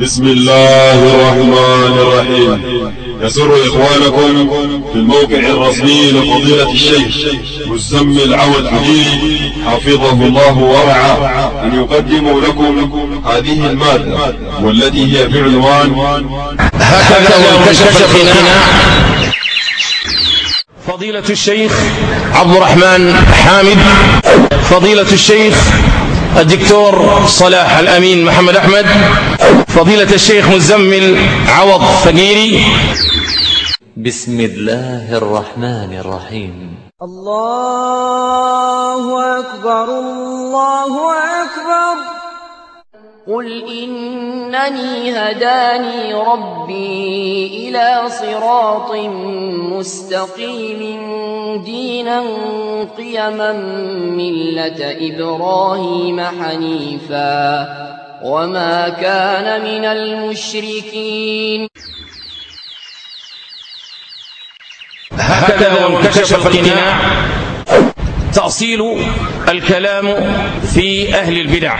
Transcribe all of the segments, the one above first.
بسم الله الرحمن الرحيم. يسر إخوانكم في الموقع الرسمي لفضيلة الشيخ مزمل عود حديد حفظه الله ورعاه أن يقدموا لكم هذه المادة والتي هي بعنوان هكذا وانكشف القناع فضيلة الشيخ عبد الرحمن حامد. فضيلة الشيخ الدكتور صلاح الأمين محمد أحمد فضيلة الشيخ مزمل عوض فقيري. بسم الله الرحمن الرحيم. الله أكبر الله أكبر. قل إنني هداني ربي إلى صراط مستقيم دينا قيما ملة إبراهيم حنيفا وما كان من المشركين هكذا وانكشف القناع تأصيل الكلام في أهل البدع.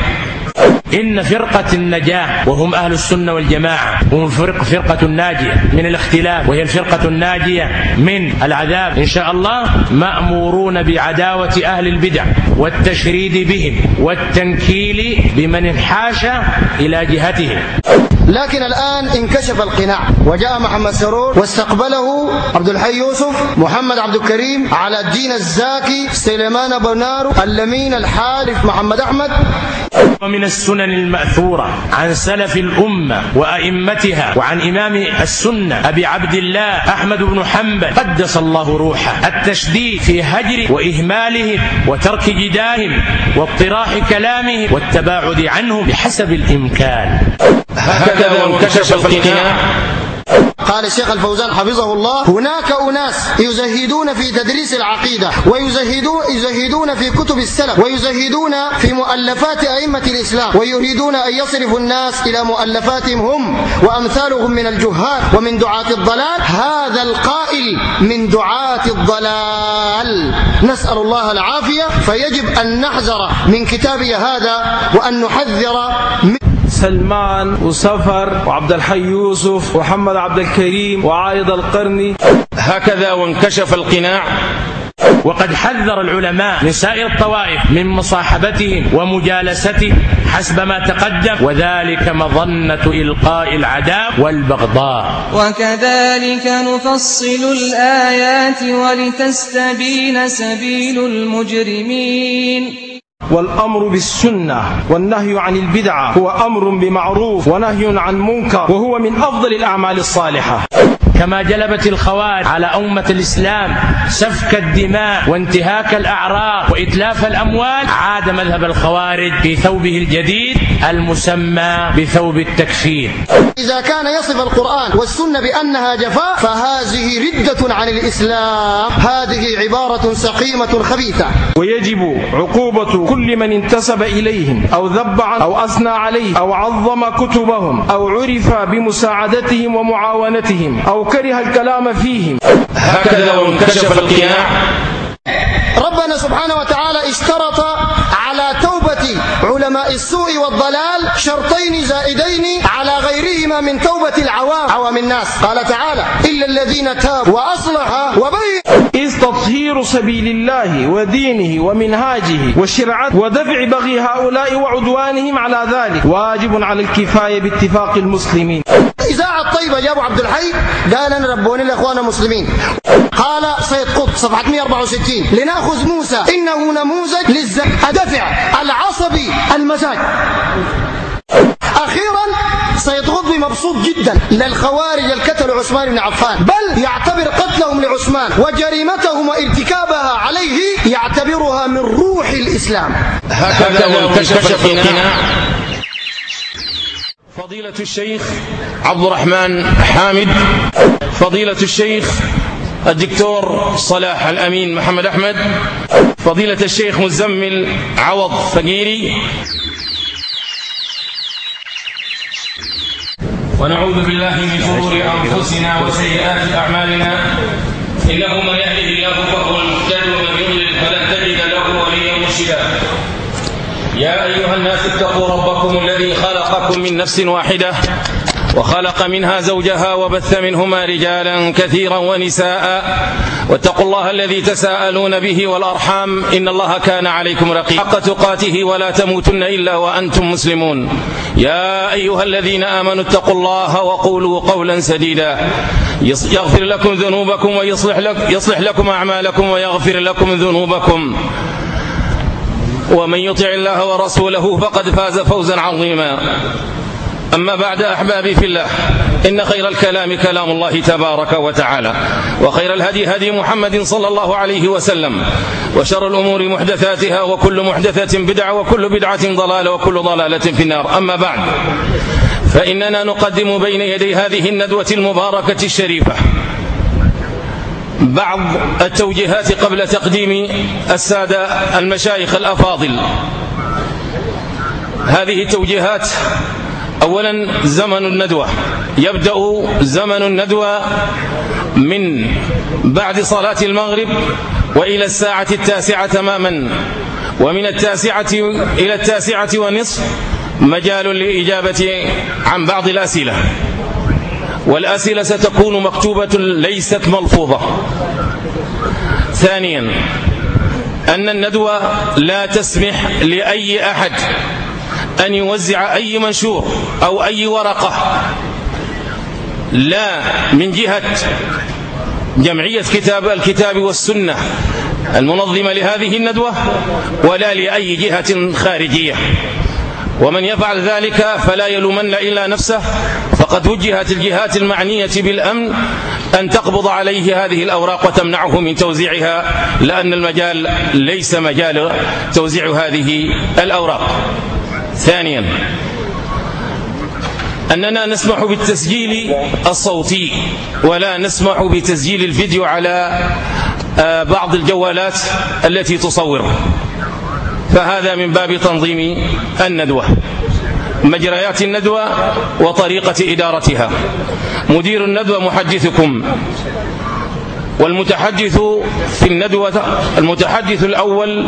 إن فرقة النجاة وهم أهل السنة والجماعة. هم فرق فرقة الناجية من الاختلاف وهي الفرقة الناجية من العذاب. إن شاء الله مأمورون بعداوة أهل البدع والتشريد بهم والتنكيل بمن انحاش إلى جهتهم. لكن الآن انكشف القناع. وجاء محمد سرور واستقبله عبد الحي يوسف محمد عبد الكريم على الدين الزاكي سليمان بنارو اللمين الحارث محمد أحمد. ومن السنن المأثورة عن سلف الأمة وأئمتها وعن إمام السنة أبي عبد الله أحمد بن حنبل قدس الله روحه. التشديد في هجر وإهمالهم وترك جداهم واطراح كلامهم والتباعد عنهم بحسب الإمكان. هكذا وانكشف القناع. قال الشيخ الفوزان حفظه الله هناك أناس يزهدون في تدريس العقيدة ويزهدون يزهدون في كتب السلف ويزهدون في مؤلفات أئمة الإسلام ويريدون أن يصرفوا الناس إلى مؤلفاتهم هم وأمثالهم من الجهال ومن دعاة الضلال. هذا القائل من دعاة الضلال. نسأل الله العافية فيجب أن نحذر من كتابه هذا وأن نحذر من سلمان وسفر وعبد الحي يوسف ومحمد عبد الكريم وعايض القرني. هكذا وانكشف القناع. وقد حذر العلماء من سائر الطوائف من مصاحبتهم ومجالستهم حسب ما تقدم وذلك مظنة إلقاء العداء والبغضاء. وكذلك نفصل الآيات ولتستبين سبيل المجرمين. والأمر بالسنة والنهي عن البدعة هو أمر بمعروف ونهي عن منكر وهو من أفضل الأعمال الصالحة. كما جلبت الخوارج على أمة الإسلام سفك الدماء وانتهاك الأعراض وإتلاف الأموال عاد مذهب الخوارج في ثوبه الجديد المسمى بثوب التكفير. إذا كان يصف القرآن والسنة بأنها جفاء فهذه ردة عن الإسلام. هذه عبارة سقيمة خبيثة. ويجب عقوبة كل من انتسب إليهم أو ذب أو أثنى عليه أو عظم كتبهم أو عرف بمساعدتهم ومعاونتهم أو كره الكلام فيهم. هكذا وانكشف القناع. ربنا سبحانه وتعالى اشترط على توبة علماء السوء والضلال شرطين زائدين على غيرهما من توبة العوام. عوام الناس. قال تعالى إلا الذين تابوا وأصلحوا وبين إذ تطهير سبيل الله ودينه ومنهاجه وشرعته ودفع بغي هؤلاء وعدوانهم على ذلك. واجب على الكفاية باتفاق المسلمين. إذاعة الطيبة جابوا عبد الحي قال أنا ربوني الإخوان المسلمين. قال سيد قطب صفحة 164 لنأخذ موسى. إنه نموذج للدفع العصبي المزاج أخيرا سيد قطبي مبسوط جدا للخوارج القتلوا عثمان بن عفان. بل يعتبر قتلهم لعثمان وجريمتهم وارتكابها عليه يعتبرها من روح الإسلام. هكذا وانكشف القناع. فضيلة الشيخ عبد الرحمن حامد فضيلة الشيخ الدكتور صلاح الأمين محمد أحمد فضيلة الشيخ مزمل عوض فقيري. ونعوذ بالله من شرور أنفسنا وسيئات أعمالنا. إنه من يهده الله فهو المهتد ومن يضلل فلن تجد له وليا مرشدا. يا أيها الناس اتقوا ربكم الذي خلقكم من نفس واحدة وخلق منها زوجها وبث منهما رجالا كثيرا ونساء واتقوا الله الذي تساءلون به والأرحام إن الله كان عليكم رقيبا حق تقاته ولا تموتن إلا وأنتم مسلمون يا أيها الذين آمنوا اتقوا الله وقولوا قولا سديدا يغفر لكم ذنوبكم ويصلح لك يصلح لكم أعمالكم ويغفر لكم ذنوبكم ومن يطع الله ورسوله فقد فاز فوزا عظيما. أما بعد أحبابي في الله إن خير الكلام كلام الله تبارك وتعالى وخير الهدي هدي محمد صلى الله عليه وسلم وشر الأمور محدثاتها وكل محدثة بدعة وكل بدعة ضلالة وكل ضلالة في النار. أما بعد فإننا نقدم بين يدي هذه الندوة المباركة الشريفة. بعض التوجيهات قبل تقديم السادة المشايخ الأفاضل. هذه التوجيهات أولا زمن الندوة. يبدأ زمن الندوة من بعد صلاة المغرب وإلى الساعة التاسعة تماما. ومن التاسعة إلى التاسعة ونصف مجال للإجابة عن بعض الأسئلة. والأسئلة ستكون مكتوبة ليست ملفوظة. ثانيا أن الندوة لا تسمح لأي أحد أن يوزع أي منشور أو أي ورقة. لا من جهة جمعية كتاب الكتاب والسنة المنظمة لهذه الندوة ولا لأي جهة خارجية. ومن يفعل ذلك فلا يلومن إلا نفسه فقد وجهت الجهات المعنية بالأمن أن تقبض عليه هذه الأوراق وتمنعه من توزيعها لأن المجال ليس مجال توزيع هذه الأوراق. ثانيا أننا نسمح بالتسجيل الصوتي ولا نسمح بتسجيل الفيديو على آه، بعض الجوالات التي تصور فهذا من باب تنظيم الندوة. مجريات الندوة وطريقة إدارتها. مدير الندوة محدثكم. والمتحدث في الندوة المتحدث الأول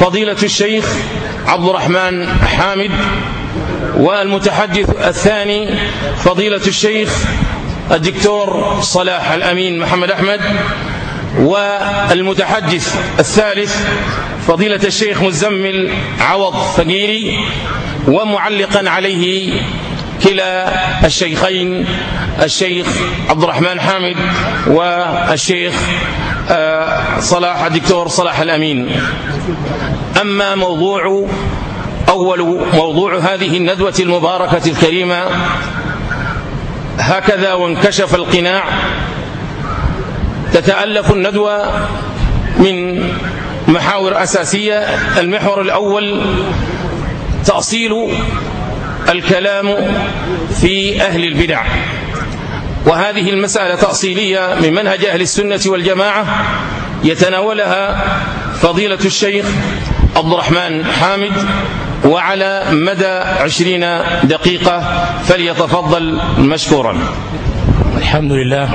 فضيلة الشيخ عبد الرحمن حامد والمتحدث الثاني فضيلة الشيخ الدكتور صلاح الأمين محمد أحمد والمتحدث الثالث فضيلة الشيخ مزمل عوض فقيري ومعلقا عليه كلا الشيخين الشيخ عبد الرحمن حامد والشيخ آه، صلاح الدكتور صلاح الأمين. أما موضوع أول موضوع هذه الندوة المباركة الكريمة هكذا وانكشف القناع تتألف الندوة من محاور أساسية المحور الأول تأصيل الكلام في أهل البدع. وهذه المسألة تأصيلية من منهج أهل السنة والجماعة يتناولها فضيلة الشيخ عبد الرحمن حامد وعلى مدى عشرين دقيقة فليتفضل مشكورا. الحمد لله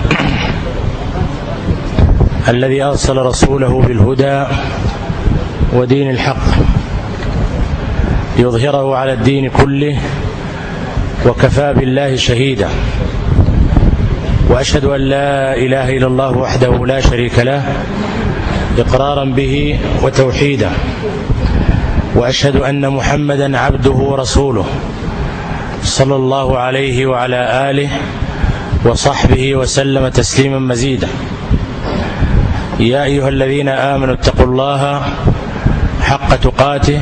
الذي أرسل رسوله بالهدى ودين الحق. يظهره على الدين كله وكفى بالله شهيدا. وأشهد أن لا إله إلا الله وحده لا شريك له إقرارا به وتوحيدا. وأشهد أن محمدا عبده ورسوله صلى الله عليه وعلى آله وصحبه وسلم تسليما مزيدا. يا أيها الذين آمنوا اتقوا الله حق تقاته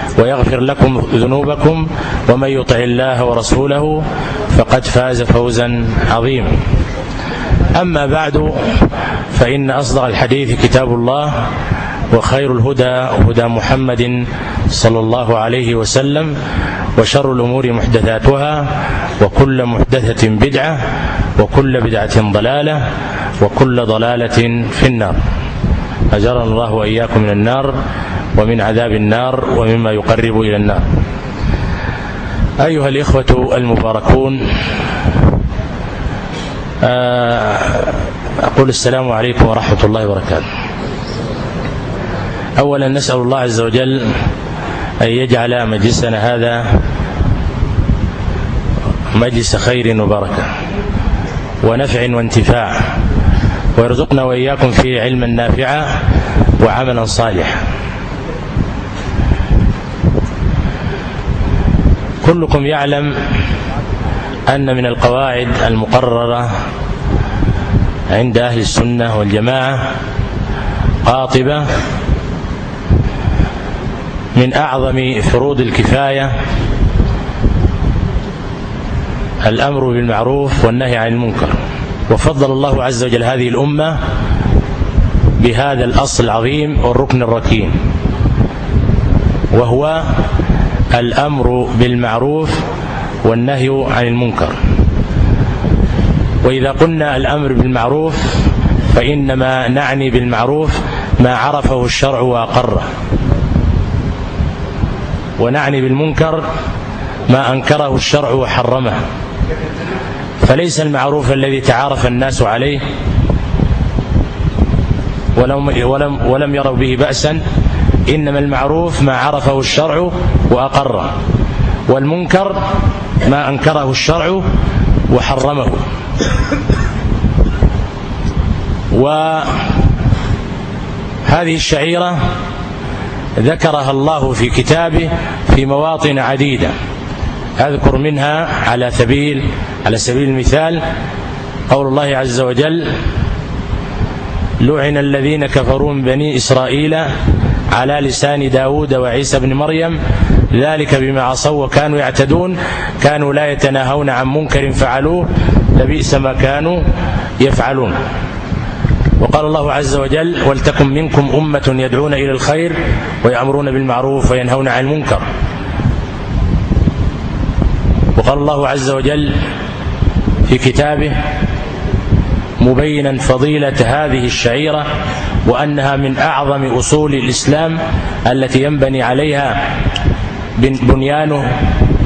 ويغفر لكم ذنوبكم ومن يطع الله ورسوله فقد فاز فوزا عظيما. أما بعد فإن أصدق الحديث كتاب الله وخير الهدى هدى محمد صلى الله عليه وسلم وشر الأمور محدثاتها وكل محدثة بدعة وكل بدعة ضلالة وكل ضلالة في النار. أجرنا الله وإياكم من النار. ومن عذاب النار ومما يقرب إلى النار. أيها الإخوة المباركون آه، أقول السلام عليكم ورحمة الله وبركاته. أولا نسأل الله عز وجل أن يجعل مجلسنا هذا مجلس خير وبركة ونفع وانتفاع ويرزقنا وإياكم فيه علما نافعا وعملا صالحا. كلكم يعلم أن من القواعد المقررة عند أهل السنة والجماعة قاطبة من أعظم فروض الكفاية الأمر بالمعروف والنهي عن المنكر. وفضل الله عز وجل هذه الأمة بهذا الأصل العظيم والركن الركين وهو الأمر بالمعروف والنهي عن المنكر. وإذا قلنا الأمر بالمعروف فإنما نعني بالمعروف ما عرفه الشرع وأقره. ونعني بالمنكر ما أنكره الشرع وحرمه. فليس المعروف الذي تعارف الناس عليه ولم, ولم, ولم يروا به بأسا إنما المعروف ما عرفه الشرع وأقره والمنكر ما أنكره الشرع وحرمه. وهذه الشعيرة ذكرها الله في كتابه في مواطن عديدة. أذكر منها على سبيل على سبيل المثال قول الله عز وجل لعن الذين كفروا من بني إسرائيل على لسان داود وعيسى بن مريم ذلك بما عصوا وكانوا يعتدون كانوا لا يتناهون عن منكر فعلوه لبئس ما كانوا يفعلون. وقال الله عز وجل ولتكن منكم أمة يدعون إلى الخير ويأمرون بالمعروف وينهون عن المنكر. وقال الله عز وجل في كتابه مبينا فضيلة هذه الشعيرة وأنها من أعظم أصول الإسلام التي ينبني عليها بنيانه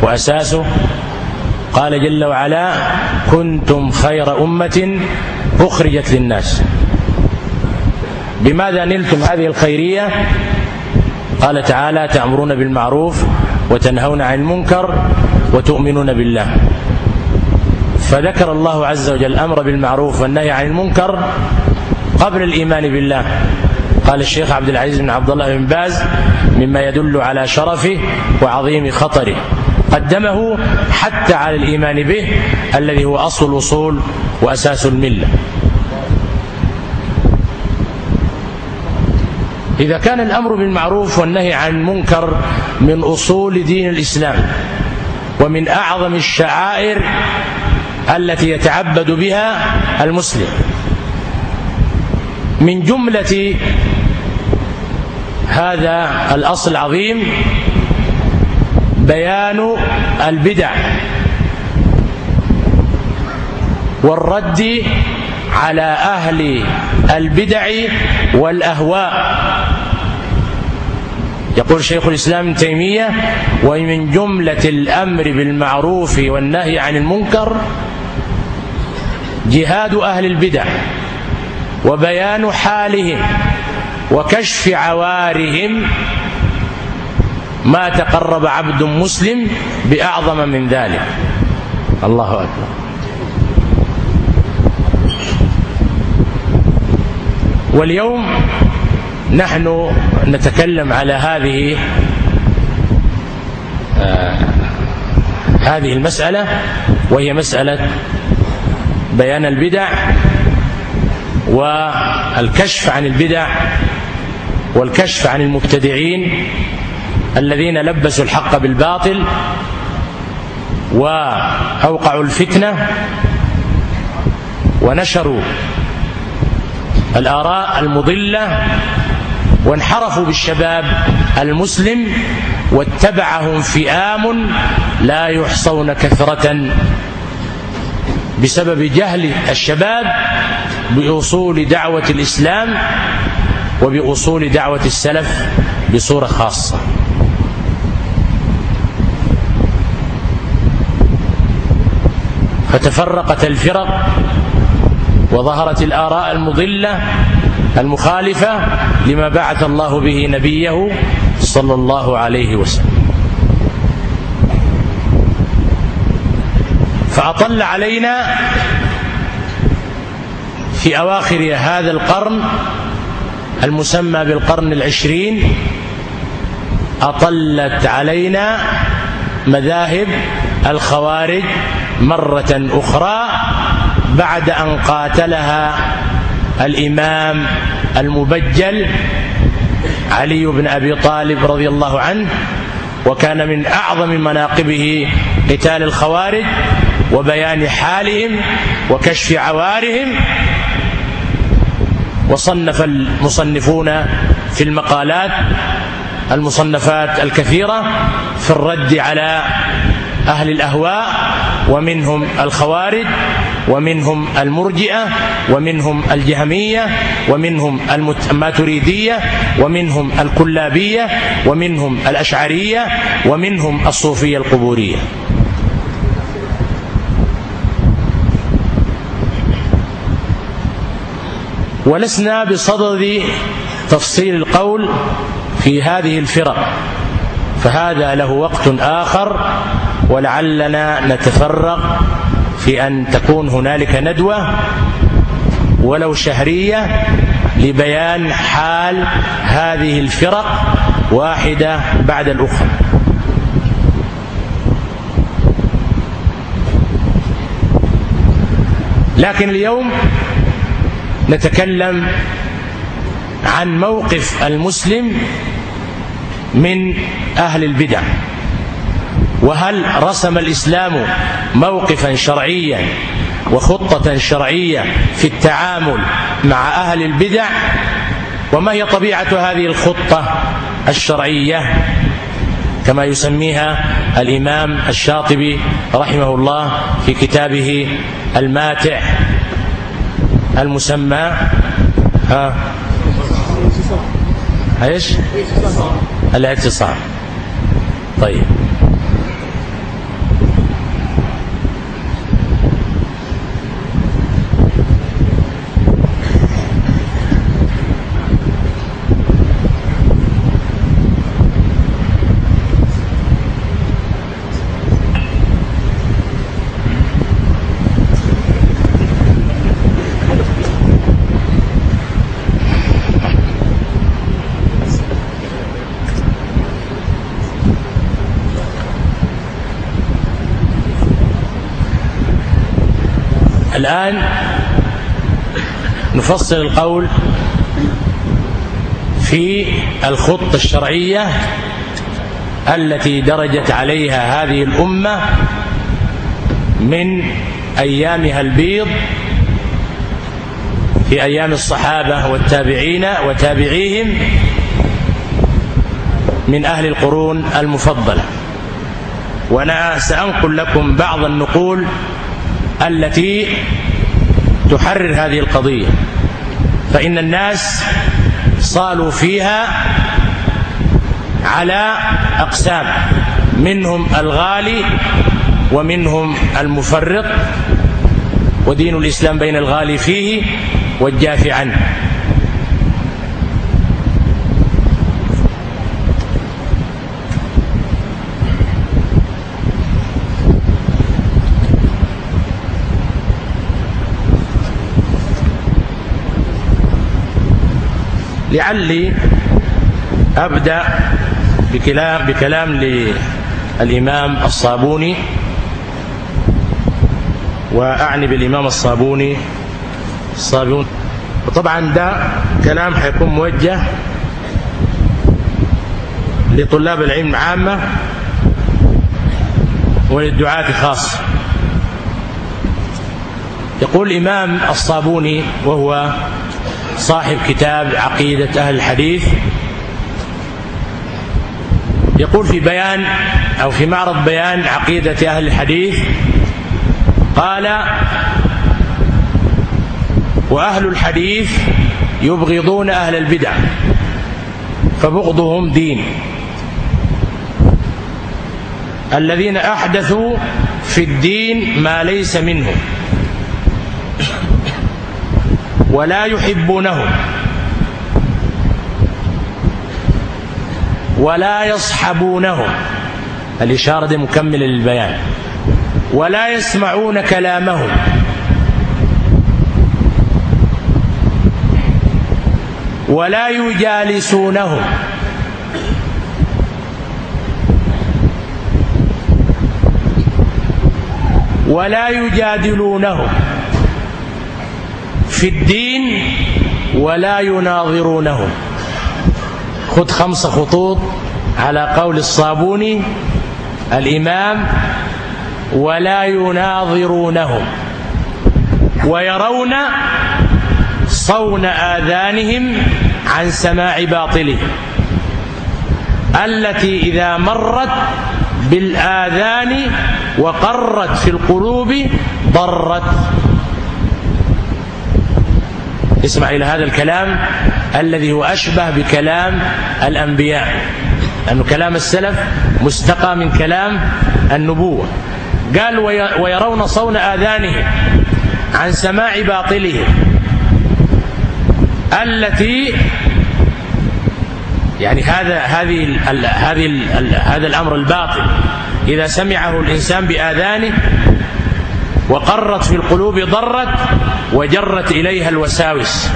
وأساسه. قال جل وعلا كنتم خير أمة أخرجت للناس. بماذا نلتم هذه الخيرية؟ قال تعالى تأمرون بالمعروف وتنهون عن المنكر وتؤمنون بالله. فذكر الله عز وجل الأمر بالمعروف والنهي عن المنكر قبل الإيمان بالله. قال الشيخ عبد العزيز بن عبد الله بن باز مما يدل على شرفه وعظيم خطره. قدمه حتى على الإيمان به الذي هو أصل الوصول وأساس الملة. إذا كان الأمر بالمعروف والنهي عن المنكر من أصول دين الإسلام ومن أعظم الشعائر التي يتعبد بها المسلم. من جملة هذا الأصل العظيم بيان البدع والرد على أهل البدع والأهواء. يقول شيخ الإسلام ابن تيمية ومن جملة الأمر بالمعروف والنهي عن المنكر جهاد أهل البدع. وبيان حالهم وكشف عوارهم ما تقرب عبد مسلم بأعظم من ذلك. الله أكبر. واليوم نحن نتكلم على هذه آه هذه المسألة وهي مسألة بيان البدع. والكشف عن البدع والكشف عن المبتدعين الذين لبسوا الحق بالباطل وأوقعوا الفتنة ونشروا الآراء المضلة وانحرفوا بالشباب المسلم واتبعهم فئام لا يحصون كثرة بسبب جهل الشباب بأصول دعوة الإسلام وبأصول دعوة السلف بصورة خاصة. فتفرقت الفرق وظهرت الآراء المضلة المخالفة لما بعث الله به نبيه صلى الله عليه وسلم. فأطل علينا في أواخر هذا القرن المسمى بالقرن العشرين أطلت علينا مذاهب الخوارج مرة أخرى بعد أن قاتلها الإمام المبجل علي بن أبي طالب رضي الله عنه وكان من أعظم مناقبه قتال الخوارج وبيان حالهم وكشف عوارهم وصنف المصنفون في المقالات المصنفات الكثيرة في الرد على أهل الأهواء ومنهم الخوارج ومنهم المرجئة ومنهم الجهمية ومنهم الماتريدية ومنهم الكلابية ومنهم الأشعرية ومنهم الصوفية القبورية. ولسنا بصدد تفصيل القول في هذه الفرق. فهذا له وقت آخر ولعلنا نتفرق في أن تكون هنالك ندوة ولو شهرية لبيان حال هذه الفرق واحدة بعد الأخرى. لكن اليوم نتكلم عن موقف المسلم من أهل البدع. وهل رسم الإسلام موقفا شرعيا وخطة شرعية في التعامل مع أهل البدع؟ وما هي طبيعة هذه الخطة الشرعية؟ كما يسميها الإمام الشاطبي رحمه الله في كتابه الماتع. المسمى ها؟ إيش؟ الاعتصام. طيب. الآن نفصل القول في الخطة الشرعية التي درجت عليها هذه الأمة من أيامها البيض في أيام الصحابة والتابعين وتابعيهم من أهل القرون المفضلة. وأنا سأنقل لكم بعض النقول التي تحرر هذه القضية. فإن الناس صالوا فيها على أقسام منهم الغالي ومنهم المفرط ودين الإسلام بين الغالي فيه والجافي عنه. لعلي أبدأ بكلام, بكلام للإمام الصابوني وأعني بالإمام الصابوني. الصابون وطبعا ده كلام حيكون موجه لطلاب العلم عامة وللدعاة خاصة يقول الإمام الصابوني وهو صاحب كتاب عقيدة أهل الحديث يقول في بيان أو في معرض بيان عقيدة أهل الحديث قال وأهل الحديث يبغضون أهل البدع فبغضهم دين. الذين أحدثوا في الدين ما ليس منه ولا يحبونهم ولا يصحبونهم الإشارة دي مكملة للبيان. ولا يسمعون كلامهم. ولا يجالسونهم. ولا يجادلونهم. في الدين ولا يناظرونهم. خذ خمس خطوط على قول الصابوني الإمام ولا يناظرونهم. ويرون صون آذانهم عن سماع باطلهم التي إذا مرت بالآذان وقرت في القلوب ضرت. اسمع إلى هذا الكلام الذي هو أشبه بكلام الأنبياء. لأن كلام السلف مستقى من كلام النبوة. قال ويرون صون آذانهم عن سماع باطلهم التي يعني هذا هذه هذه هذا الأمر الباطل. إذا سمعه الإنسان بآذانه وقرت في القلوب ضرت وجرت إليها الوساوس.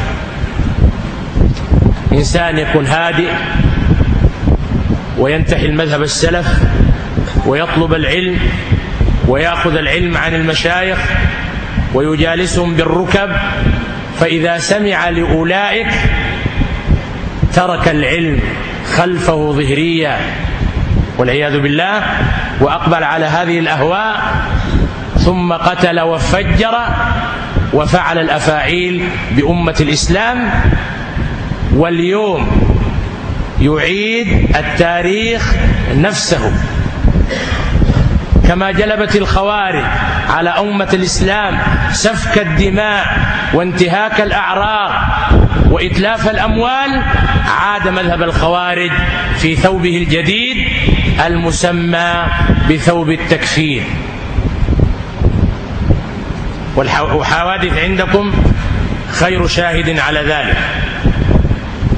إنسان يكون هادئ وينتحي المذهب السلف ويطلب العلم ويأخذ العلم عن المشايخ ويجالسهم بالركب فإذا سمع لأولئك ترك العلم خلفه ظهريا والعياذ بالله وأقبل على هذه الأهواء ثم قتل وفجر وفعل الأفاعيل بأمة الإسلام واليوم يعيد التاريخ نفسه. كما جلبت الخوارج على أمة الإسلام سفك الدماء وانتهاك الأعراض وإتلاف الأموال عاد مذهب الخوارج في ثوبه الجديد المسمى بثوب التكفير. والحوادث عندكم خير شاهد على ذلك.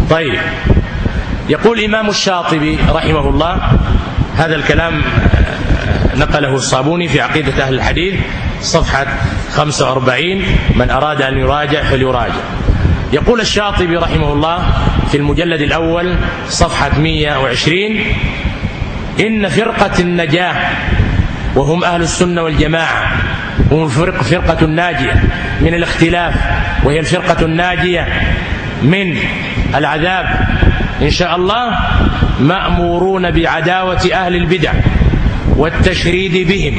طيب يقول إمام الشاطبي رحمه الله هذا الكلام نقله الصابوني في عقيدة أهل الحديث صفحة 45 من أراد أن يراجع فليراجع. يقول الشاطبي رحمه الله في المجلد الأول صفحة 120 إن فرقة النجاة وهم أهل السنة والجماعة هم الفرق فرقة الناجية من الاختلاف وهي الفرقة الناجية من العذاب. إن شاء الله مأمورون بعداوة أهل البدع والتشريد بهم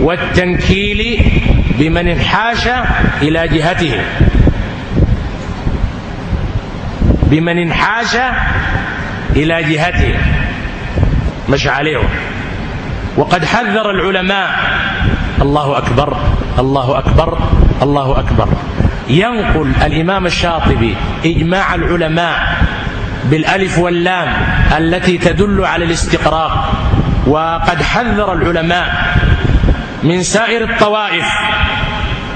والتنكيل بمن انحاش إلى جهتهم. بمن انحاش إلى جهتهم. مش عليهم. وقد حذر العلماء الله أكبر الله أكبر الله أكبر. ينقل الإمام الشاطبي إجماع العلماء بالألف واللام التي تدل على الاستقراء وقد حذر العلماء من سائر الطوائف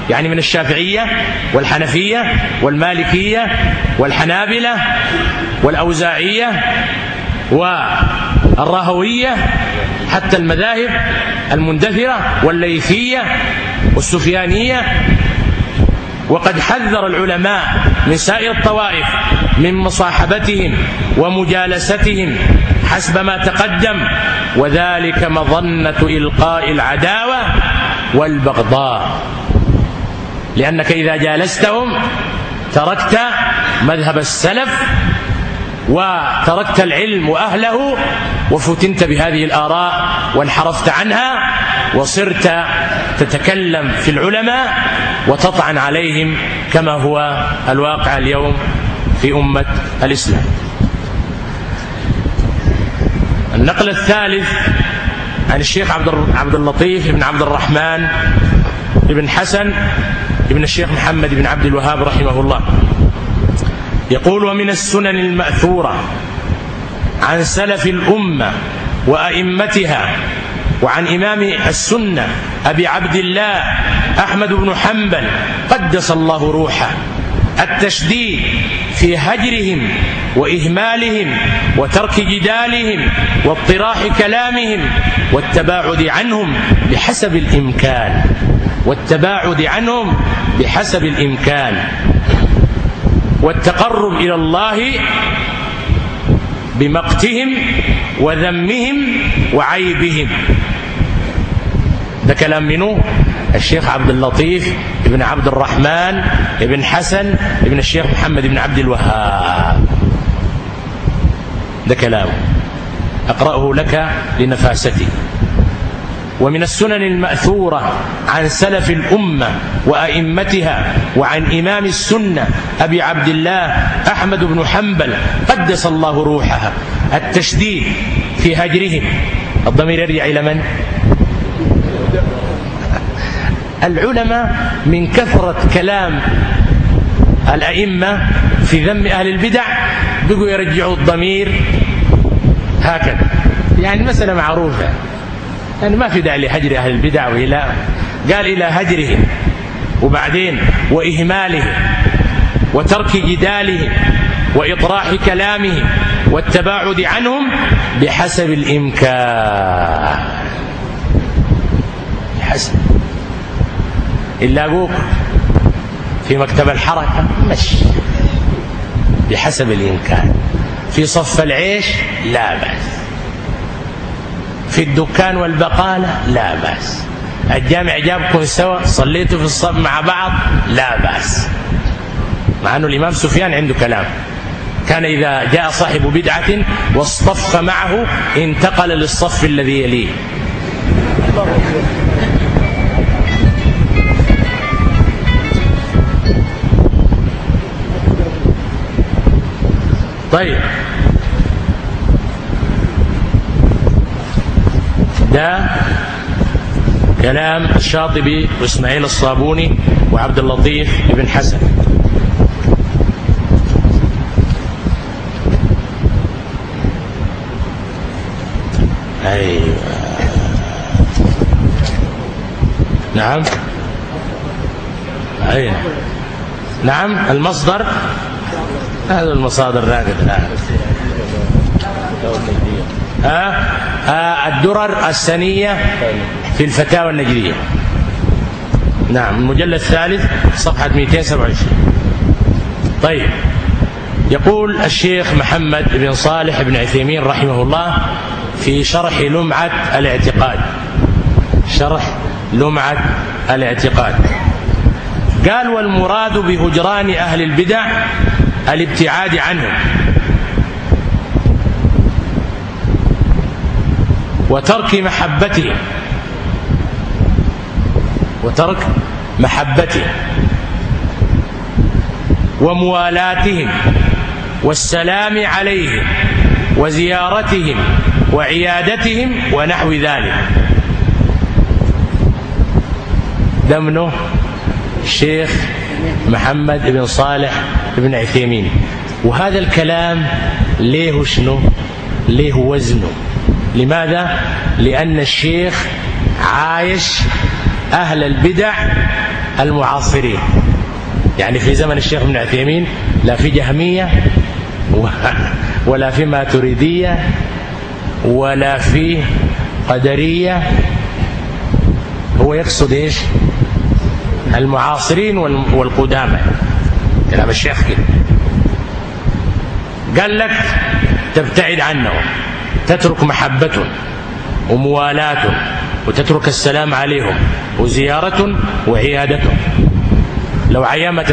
يعني من الشافعية والحنفية والمالكية والحنابلة والأوزاعية والراهوية حتى المذاهب المندثرة والليثية والسفيانية. وقد حذر العلماء من سائر الطوائف من مصاحبتهم ومجالستهم حسب ما تقدم وذلك مظنة إلقاء العداوة والبغضاء. لأنك إذا جالستهم تركت مذهب السلف وتركت العلم وأهله وفتنت بهذه الآراء وانحرفت عنها وصرت تتكلم في العلماء وتطعن عليهم كما هو الواقع اليوم في أمة الإسلام. النقل الثالث عن الشيخ عبد اللطيف بن عبد الرحمن بن حسن بن الشيخ محمد بن عبد الوهاب رحمه الله. يقول ومن السنن المأثورة عن سلف الأمة وأئمتها وعن إمام السنة أبي عبد الله أحمد بن حنبل قدس الله روحه. التشديد في هجرهم وإهمالهم وترك جدالهم واطراح كلامهم والتباعد عنهم بحسب الإمكان. والتباعد عنهم بحسب الإمكان. والتقرب إلى الله بمقتهم وذمهم وعيبهم. ده كلام منه الشيخ عبد اللطيف ابن عبد الرحمن ابن حسن ابن الشيخ محمد بن عبد الوهاب. ده كلامه. أقرأه لك لنفاستي. ومن السنن المأثورة عن سلف الأمة وأئمتها وعن إمام السنة أبي عبد الله أحمد بن حنبل قدس الله روحها. التشديد في هجرهم. الضمير يرجع إلى من؟ العلماء من كثرة كلام الأئمة في ذم أهل البدع بقوا يرجعوا الضمير هكذا. يعني مسألة معروفة. يعني ما في داعي لهجر أهل البدع وإلى قال إلى هجرهم وبعدين وإهمالهم وترك جدالهم وإطراح كلامهم والتباعد عنهم بحسب الإمكان. بحسب. إلا أبوك في مكتب الحركة مشي بحسب الإمكان. في صف العيش لا بأس. في الدكان والبقالة؟ لا بأس. الجامع جابكم سوا صليتوا في الصف مع بعض؟ لا بأس. مع أنه الإمام سفيان عنده كلام. كان إذا جاء صاحب بدعة واصطف معه انتقل للصف الذي يليه. طيب. ده كلام الشاطبي واسماعيل الصابوني وعبد اللطيف بن حسن. أيوه. نعم. أيوه. نعم المصدر؟ هذا المصادر راقد آه الدرر السنية في الفتاوى النجدية. نعم المجلد الثالث صفحة 227 طيب يقول الشيخ محمد بن صالح بن عثيمين رحمه الله في شرح لمعة الاعتقاد. شرح لمعة الاعتقاد. قال والمراد بهجران أهل البدع الابتعاد عنهم. وترك محبته وترك محبته وموالاتهم. والسلام عليهم. وزيارتهم. وعيادتهم. ونحو ذلك. دمنه الشيخ محمد بن صالح بن عثيمين. وهذا الكلام ليه شنو؟ ليه وزنه؟ لماذا؟ لأن الشيخ عايش أهل البدع المعاصرين. يعني في زمن الشيخ ابن عثيمين لا في جهمية ولا في ماتريدية ولا في قدرية. هو يقصد إيش؟ المعاصرين والقدامى. كلام الشيخ كده. قال لك تبتعد عنهم. تترك محبة وموالاة وتترك السلام عليهم وزيارة وعيادة لو عيان ما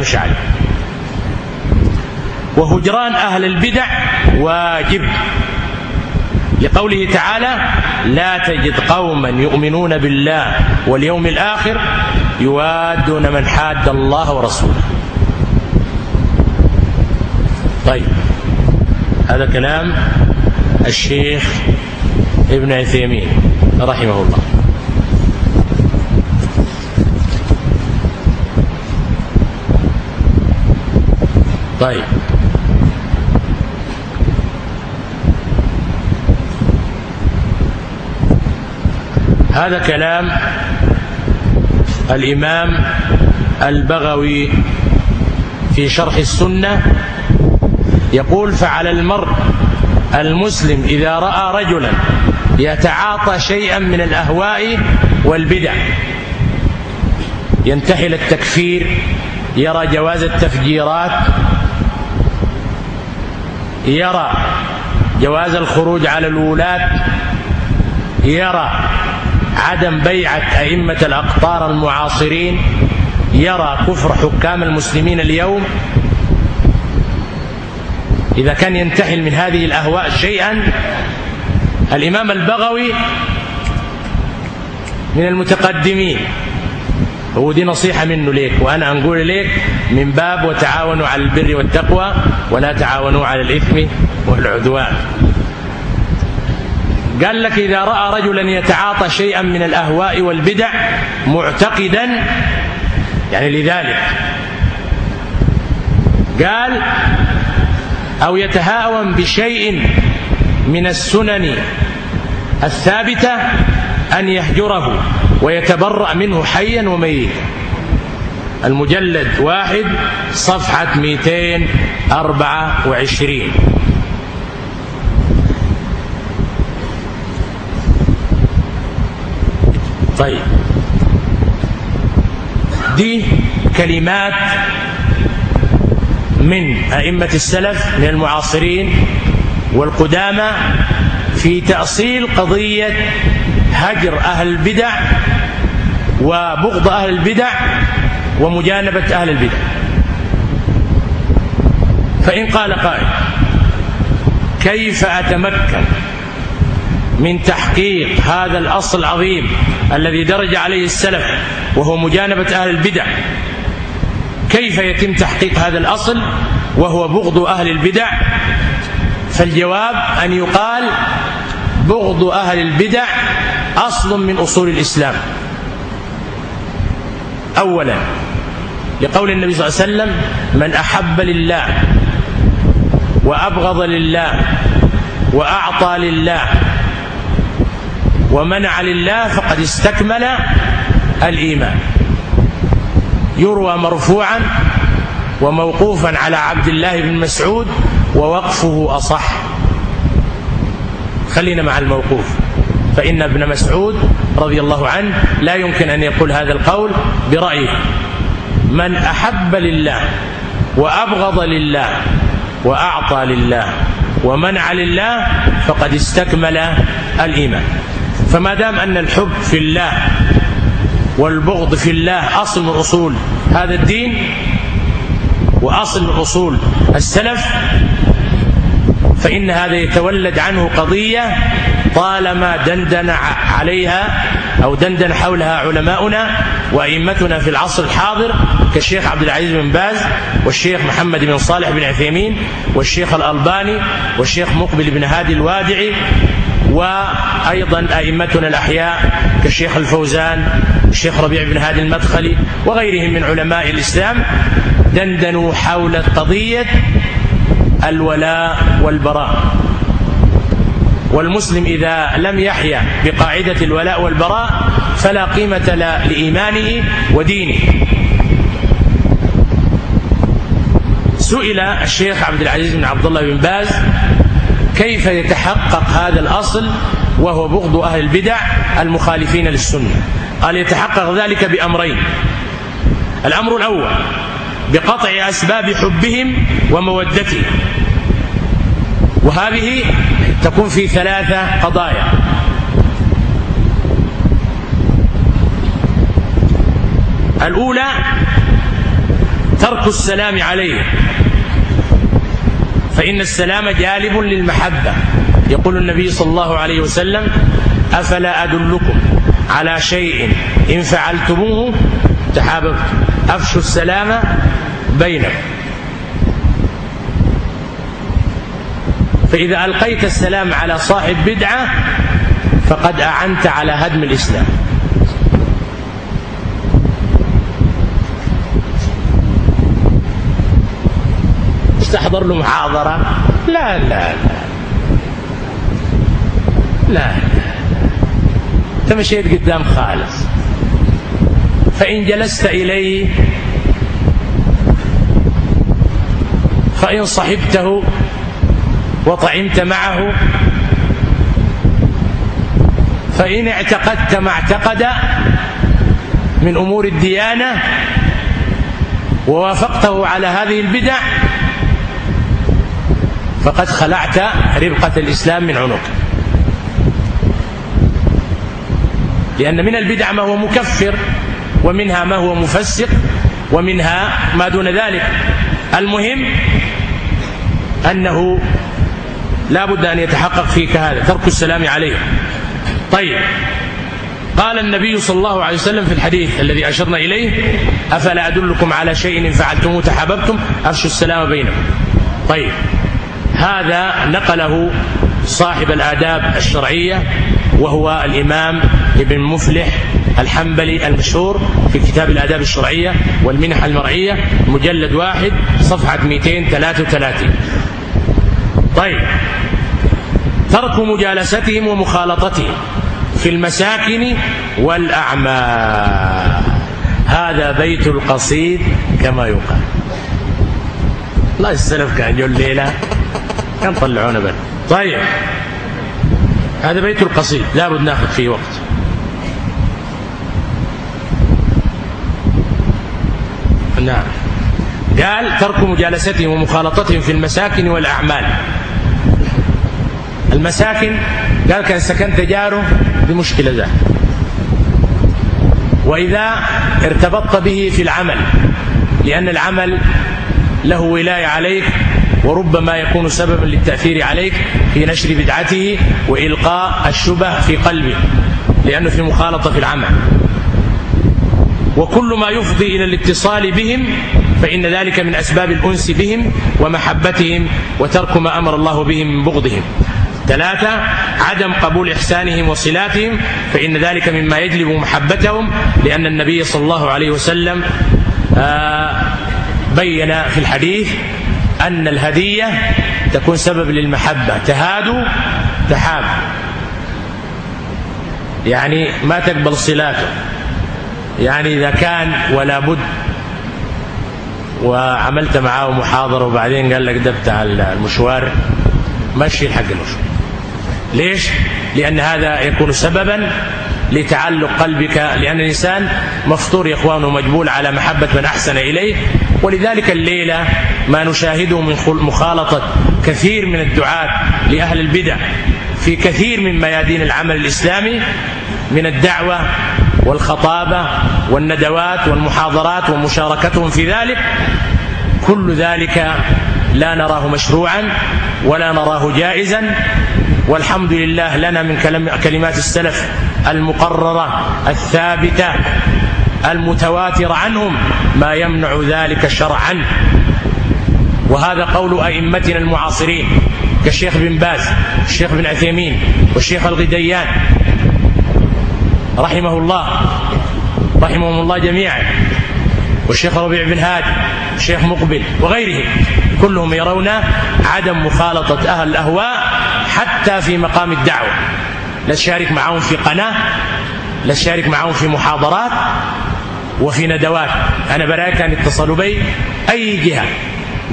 وهجران أهل البدع واجب. لقوله تعالى لا تجد قوما يؤمنون بالله واليوم الآخر يوادون من حاد الله ورسوله. طيب. هذا كلام الشيخ ابن عثيمين رحمه الله. طيب. هذا كلام الإمام البغوي في شرح السنة. يقول فعلى المرء المسلم إذا رأى رجلا يتعاطى شيئا من الأهواء والبدع ينتهي إلى التكفير يرى جواز التفجيرات يرى جواز الخروج على الولاة يرى عدم بيعة أئمة الأقطار المعاصرين يرى كفر حكام المسلمين اليوم إذا كان ينتحل من هذه الأهواء شيئا الإمام البغوي من المتقدمين. ودي نصيحة منه ليك وأنا أقول لك من باب وتعاونوا على البر والتقوى ولا تعاونوا على الإثم والعدوان. قال لك إذا رأى رجلا يتعاطى شيئا من الأهواء والبدع معتقدا يعني لذلك. قال أو يتهاون بشيء من السنن الثابتة أن يهجره ويتبرأ منه حيا وميتا. المجلد واحد صفحة 224 طيب. دي كلمات من أئمة السلف من المعاصرين والقدامى في تأصيل قضية هجر أهل البدع وبغض أهل البدع ومجانبة أهل البدع. فإن قال قائل كيف أتمكن من تحقيق هذا الأصل العظيم الذي درج عليه السلف وهو مجانبة أهل البدع كيف يتم تحقيق هذا الأصل وهو بغض أهل البدع؟ فالجواب أن يقال بغض أهل البدع أصل من أصول الإسلام. أولا لقول النبي صلى الله عليه وسلم من أحب لله وأبغض لله وأعطى لله ومنع لله فقد استكمل الإيمان. يروى مرفوعا وموقوفا على عبد الله بن مسعود ووقفه أصح. خلينا مع الموقوف. فإن ابن مسعود رضي الله عنه لا يمكن أن يقول هذا القول برأيه. من أحب لله وأبغض لله وأعطى لله ومنع لله فقد استكمل الإيمان. فما دام أن الحب في الله والبغض في الله أصل من أصول هذا الدين وأصل من أصول السلف فإن هذا يتولد عنه قضية طالما دندن عليها أو دندن حولها علماؤنا وأئمتنا في العصر الحاضر كالشيخ عبد العزيز بن باز والشيخ محمد بن صالح بن عثيمين والشيخ الألباني والشيخ مقبل بن هادي الوادعي وأيضا أئمتنا الأحياء كالشيخ الفوزان الشيخ ربيع بن هادي المدخلي وغيرهم من علماء الإسلام دندنوا حول قضية الولاء والبراء. والمسلم إذا لم يحيا بقاعدة الولاء والبراء فلا قيمة لإيمانه ودينه. سئل الشيخ عبد العزيز بن عبد الله بن باز كيف يتحقق هذا الأصل وهو بغض أهل البدع المخالفين للسنة؟ قال يتحقق ذلك بأمرين. الأمر الأول بقطع أسباب حبهم ومودتهم. وهذه تكون في ثلاثة قضايا. الأولى ترك السلام عليه. فإن السلام جالب للمحبة. يقول النبي صلى الله عليه وسلم أفلا أدلكم؟ على شيء إن فعلتموه تحاببتم أفشوا السلام بينكم. فإذا ألقيت السلام على صاحب بدعة فقد أعنت على هدم الإسلام. تحضر له محاضرة. لا لا. لا لا. مشيت قدام خالص. فإن جلست إليه فإن صحبته وطعمت معه فإن اعتقدت ما اعتقد من أمور الديانة ووافقته على هذه البدع فقد خلعت ربقة الإسلام من عنقك لأن من البدع ما هو مكفر ومنها ما هو مفسق ومنها ما دون ذلك. المهم أنه لا بد أن يتحقق فيك هذا ترك السلام عليه. طيب قال النبي صلى الله عليه وسلم في الحديث الذي أشرنا إليه أفلا أدلكم على شيء إن فعلتموه تحاببتم؟ أفشوا السلام بينكم. طيب هذا نقله صاحب الآداب الشرعية وهو الإمام ابن مفلح الحنبلي المشهور في كتاب الآداب الشرعية والمنح المرعية مجلد واحد صفحة 233 طيب. ترك مجالستهم ومخالطتهم في المساكن والأعمال. هذا بيت القصيد كما يقال. الله السلف كان يقول ليلة كان طلعونا بنا؟ طيب. هذا بيت القصيد لابد ناخذ فيه وقت. نعم. قال ترك مجالستهم ومخالطتهم في المساكن والأعمال. المساكن قال كان سكنت جاره بمشكلة ذا. وإذا ارتبطت به في العمل لأن العمل له ولاية عليك وربما يكون سببا للتأثير عليك في نشر بدعته وإلقاء الشبه في قلبه لأنه في مخالطة في العمل. وكل ما يفضي إلى الاتصال بهم فإن ذلك من أسباب الأنس بهم ومحبتهم وترك ما أمر الله بهم من بغضهم. ثلاثة عدم قبول إحسانهم وصلاتهم فإن ذلك مما يجلب محبتهم لأن النبي صلى الله عليه وسلم آه، بين في الحديث أن الهدية تكون سبب للمحبة تهادوا تحاب. يعني ما تقبل صلاته. يعني إذا كان ولا بد وعملت معاه محاضرة وبعدين قال لك ده بتاع المشوار مشي الحق المشوار. ليش؟ لأن هذا يكون سببا لتعلق قلبك لأن الإنسان مفطور إخوانه مجبول على محبة من أحسن إليه. ولذلك الليلة ما نشاهده من مخالطة كثير من الدعاة لأهل البدع في كثير من ميادين العمل الإسلامي من الدعوة والخطابة والندوات والمحاضرات ومشاركتهم في ذلك. كل ذلك لا نراه مشروعا ولا نراه جائزا. والحمد لله لنا من كلمات السلف المقررة الثابتة المتواتر عنهم ما يمنع ذلك شرعا. وهذا قول أئمتنا المعاصرين كالشيخ بن باز الشيخ بن عثيمين والشيخ الغديان رحمه الله رحمهم الله جميعا. والشيخ ربيع بن هادي الشيخ مقبل وغيرهم كلهم يرون عدم مخالطة أهل الأهواء حتى في مقام الدعوة. لا تشارك معهم في قناة لا تشارك معهم في محاضرات وفي ندوات. أنا برأيك كان اتصلوا بي أي جهة.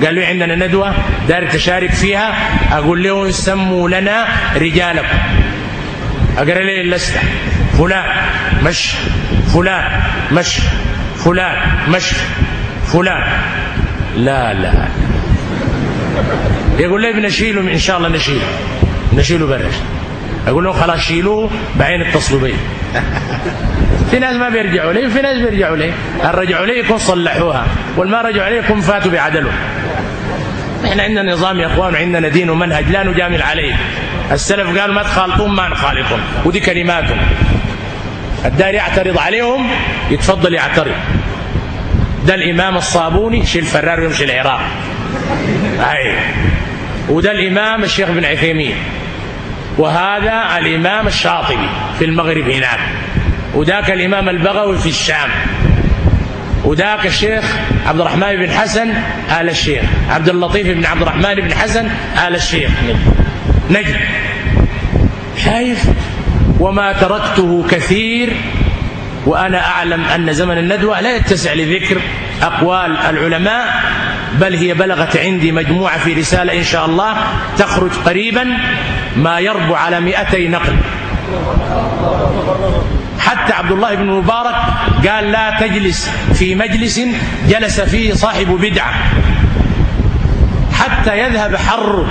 قال لي عندنا ندوة دار تشارك فيها. أقول لهم سموا لنا رجالكم. أقرأ لي اللستة. فلان مش فلان مش فلان مش فلان. لا لا. يقول لي بنشيله إن شاء الله نشيله. نشيله برش أقول لهم خلاص شيلوه بعين بي في ناس ما بيرجعوا لي وفي ناس بيرجعوا لي. الرجعوا لي؟ يكون صلحوها. والما رجعوا لي يكون فاتوا بعدلهم. إحنا عندنا نظام يا إخوان عندنا دين ومنهج. لا نجامل عليه. السلف قالوا ما تخالطون ما نخالطهم ودي كلماتهم. الدار يعترض عليهم يتفضل يعترض. ده الإمام الصابوني شيل فرار ويمشي العراق. أي. وده الإمام الشيخ بن عثيمين. وهذا الإمام الشاطبي في المغرب هناك. وذاك الإمام البغوي في الشام. وذاك الشيخ عبد الرحمن بن حسن آل الشيخ. عبد اللطيف بن عبد الرحمن بن حسن آل الشيخ. نجد شايف؟ وما تركته كثير وأنا أعلم أن زمن الندوة لا يتسع لذكر أقوال العلماء بل هي بلغت عندي مجموعة في رسالة إن شاء الله تخرج قريبا ما يربو على مئتي نقل. حتى عبد الله بن مبارك قال لا تجلس في مجلس جلس فيه صاحب بدعة. حتى يذهب حر.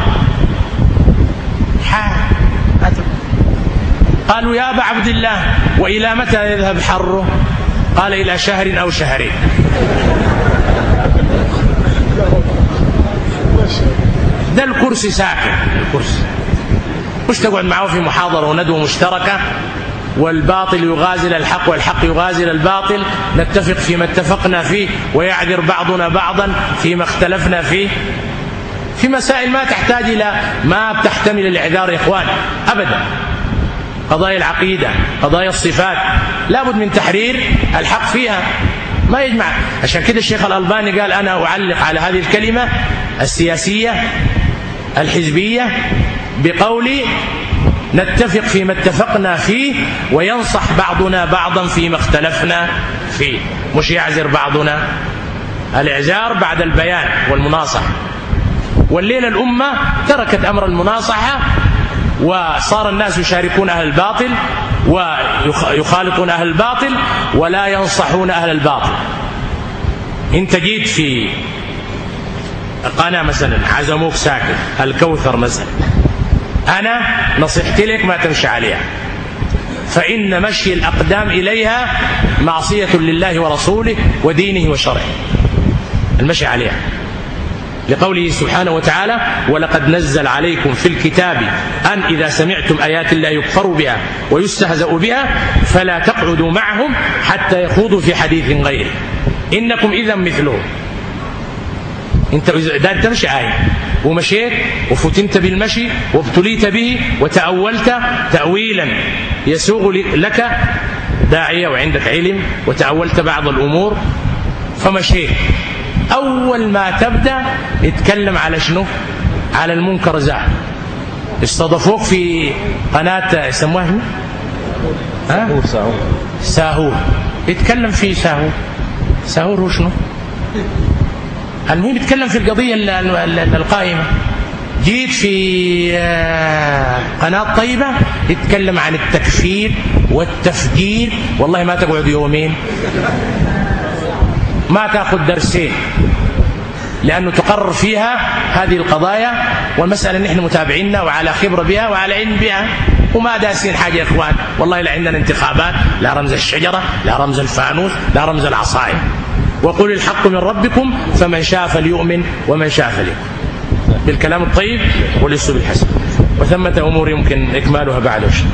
قالوا يا أبا عبد الله وإلى متى يذهب حره؟ قال إلى شهر أو شهرين. ده الكرسي ساكن. الكرسي. مش تقعد معه في محاضرة وندوة مشتركة؟ والباطل يغازل الحق والحق يغازل الباطل. نتفق فيما اتفقنا فيه ويعذر بعضنا بعضا فيما اختلفنا فيه. في مسائل ما تحتاج إلى ما بتحتمل الإعذار يا إخوان أبدا. قضايا العقيدة قضايا الصفات لابد من تحرير الحق فيها. ما يجمع. عشان كده الشيخ الألباني قال أنا أعلق على هذه الكلمة السياسية الحزبية بقولي نتفق فيما اتفقنا فيه وينصح بعضنا بعضا فيما اختلفنا فيه. مش يعذر بعضنا. الإعذار بعد البيان والمناصحة. والليلة الأمة تركت أمر المناصحة وصار الناس يشاركون أهل الباطل ويخالطون أهل الباطل ولا ينصحون أهل الباطل. انت جيت في قناة مثلا عزموك ساكن الكوثر مثلا. أنا نصيحتي لك ما تمشي عليها. فإن مشي الأقدام إليها معصية لله ورسوله ودينه وشرعه. المشي عليها. لقوله سبحانه وتعالى ولقد نزل عليكم في الكتاب أن إذا سمعتم آيات الله يكفر بها ويستهزأ بها فلا تقعدوا معهم حتى يخوضوا في حديث غيره. إنكم إذا مثلهم انت ده تمشي آية ومشيت وفتنت بالمشي وابتليت به وتأولت تأويلا. يسوغ لك داعية وعندك علم وتأولت بعض الأمور. فمشيت. أول ما تبدأ اتكلم على شنو؟ على المنكر زاد استضافوك في قناة يسموها ها؟ ساهور. ساهور. اتكلم في ساهور. ساهور هو شنو؟ المهم يتكلم في القضية القائمة؟ جيت في قناة طيبة يتكلم عن التكفير والتفجير. والله ما تقعد يومين. ما تأخذ درسين. لأنه تقرر فيها هذه القضايا والمسألة نحن متابعينها وعلى خبرة بها وعلى علم بها. وما داسين حاجة يا إخوان. والله لا عندنا انتخابات. لا رمز الشجرة لا رمز الفانوس لا رمز العصاية وقل الحق من ربكم فمن شاء فليؤمن ومن شاء فليكفر بالكلام الطيب والاسلوب الحسن وثمة أمور يمكن إكمالها بعد وشي.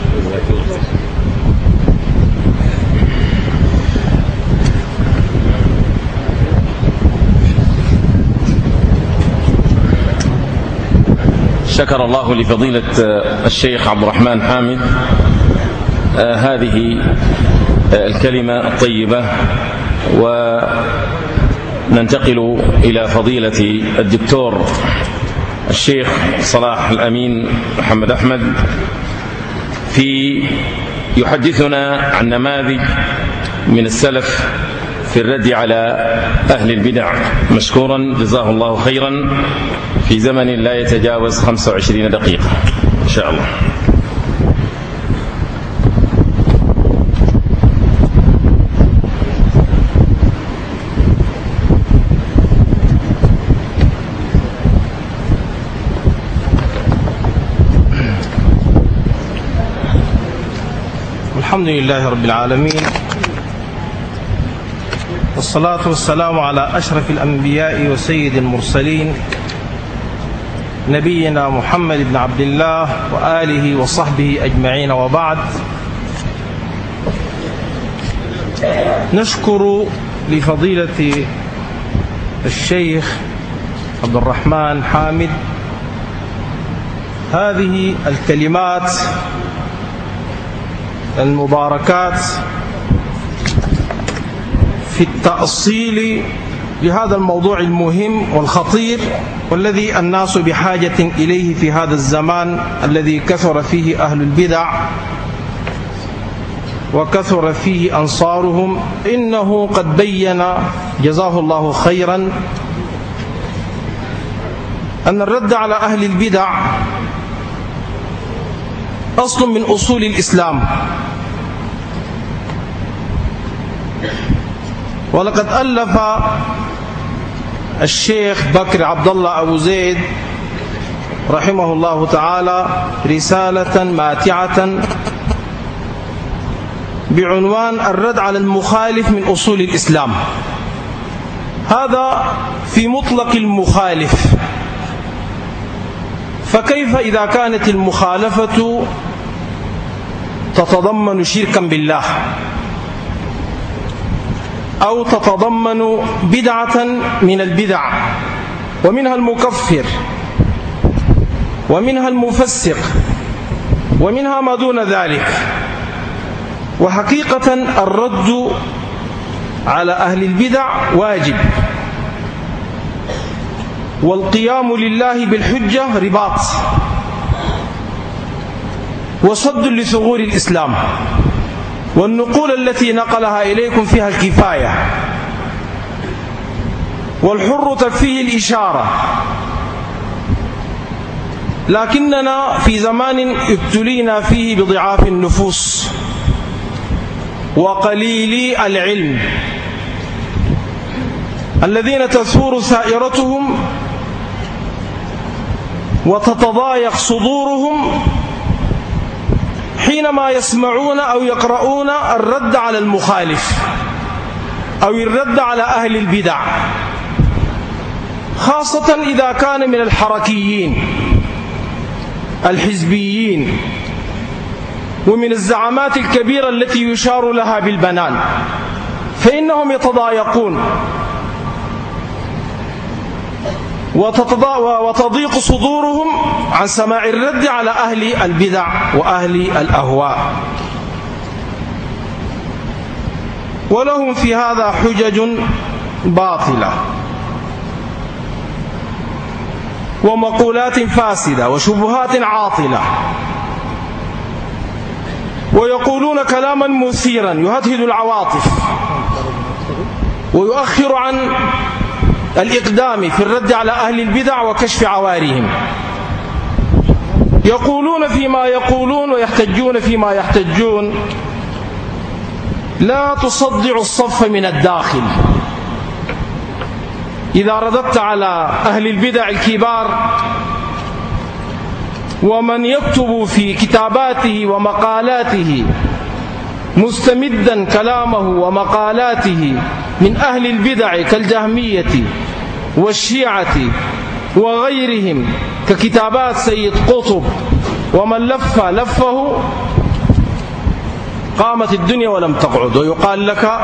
شكر الله لفضيلة الشيخ عبد الرحمن حامد هذه الكلمة الطيبة وننتقل إلى فضيلة الدكتور الشيخ صلاح الأمين محمد أحمد في يحدثنا عن نماذج من السلف في الرد على أهل البدع. مشكورا جزاه الله خيرا في زمن لا يتجاوز 25 دقيقة. إن شاء الله. الحمد لله رب العالمين والصلاة والسلام على أشرف الأنبياء وسيد المرسلين نبينا محمد بن عبد الله وآله وصحبه أجمعين وبعد. نشكر لفضيلة الشيخ عبد الرحمن حامد. هذه الكلمات المباركات في التأصيل لهذا الموضوع المهم والخطير والذي الناس بحاجة إليه في هذا الزمان الذي كثر فيه أهل البدع وكثر فيه أنصارهم. إنه قد بين جزاه الله خيرا أن الرد على أهل البدع أصل من أصول الإسلام. ولقد ألف الشيخ بكر عبد الله أبو زيد رحمه الله تعالى رسالة ماتعة بعنوان الرد على المخالف من أصول الإسلام. هذا في مطلق المخالف. فكيف إذا كانت المخالفة تتضمن شركا بالله؟ أو تتضمن بدعة من البدع ومنها المكفر ومنها المفسق ومنها ما دون ذلك. وحقيقة الرد على أهل البدع واجب. والقيام لله بالحجة رباط. وصد لثغور الإسلام. والنقول التي نقلها إليكم فيها الكفاية. والحر تكفيه الإشارة. لكننا في زمان ابتلينا فيه بضعاف النفوس. وقليلي العلم. الذين تثور سائرتهم وتتضايق صدورهم حينما يسمعون أو يقرؤون الرد على المخالف أو الرد على أهل البدع خاصة إذا كان من الحركيين الحزبيين ومن الزعامات الكبيرة التي يشار لها بالبنان فإنهم يتضايقون. وتضيق صدورهم عن سماع الرد على أهل البدع وأهل الأهواء. ولهم في هذا حجج باطلة ومقولات فاسدة وشبهات عاطلة. ويقولون كلاما مثيرا يهدهد العواطف ويؤخر عن الإقدام في الرد على أهل البدع وكشف عوارهم. يقولون فيما يقولون ويحتجون فيما يحتجون. لا تصدع الصف من الداخل. إذا رددت على أهل البدع الكبار ومن يكتب في كتاباته ومقالاته مستمدا كلامه ومقالاته من أهل البدع كالجهمية والشيعة وغيرهم ككتابات سيد قطب ومن لف لفه قامت الدنيا ولم تقعد ويقال لك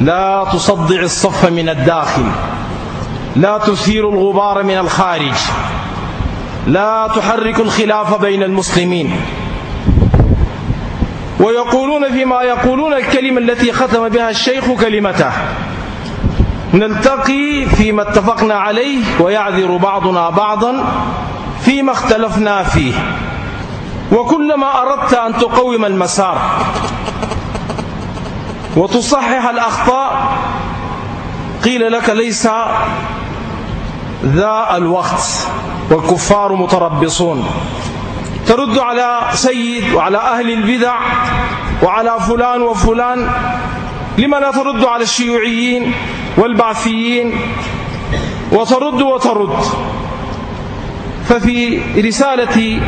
لا تصدع الصف من الداخل لا تثير الغبار من الخارج لا تحرك الخلاف بين المسلمين. ويقولون فيما يقولون الكلمة التي ختم بها الشيخ كلمته. نلتقي فيما اتفقنا عليه ويعذر بعضنا بعضا فيما اختلفنا فيه. وكلما أردت أن تقوم المسار وتصحح الأخطاء قيل لك ليس ذا الوقت والكفار متربصون. ترد على سيد وعلى أهل البدع وعلى فلان وفلان لما لا ترد على الشيوعيين؟ والبعثيين وترد وترد. ففي رسالة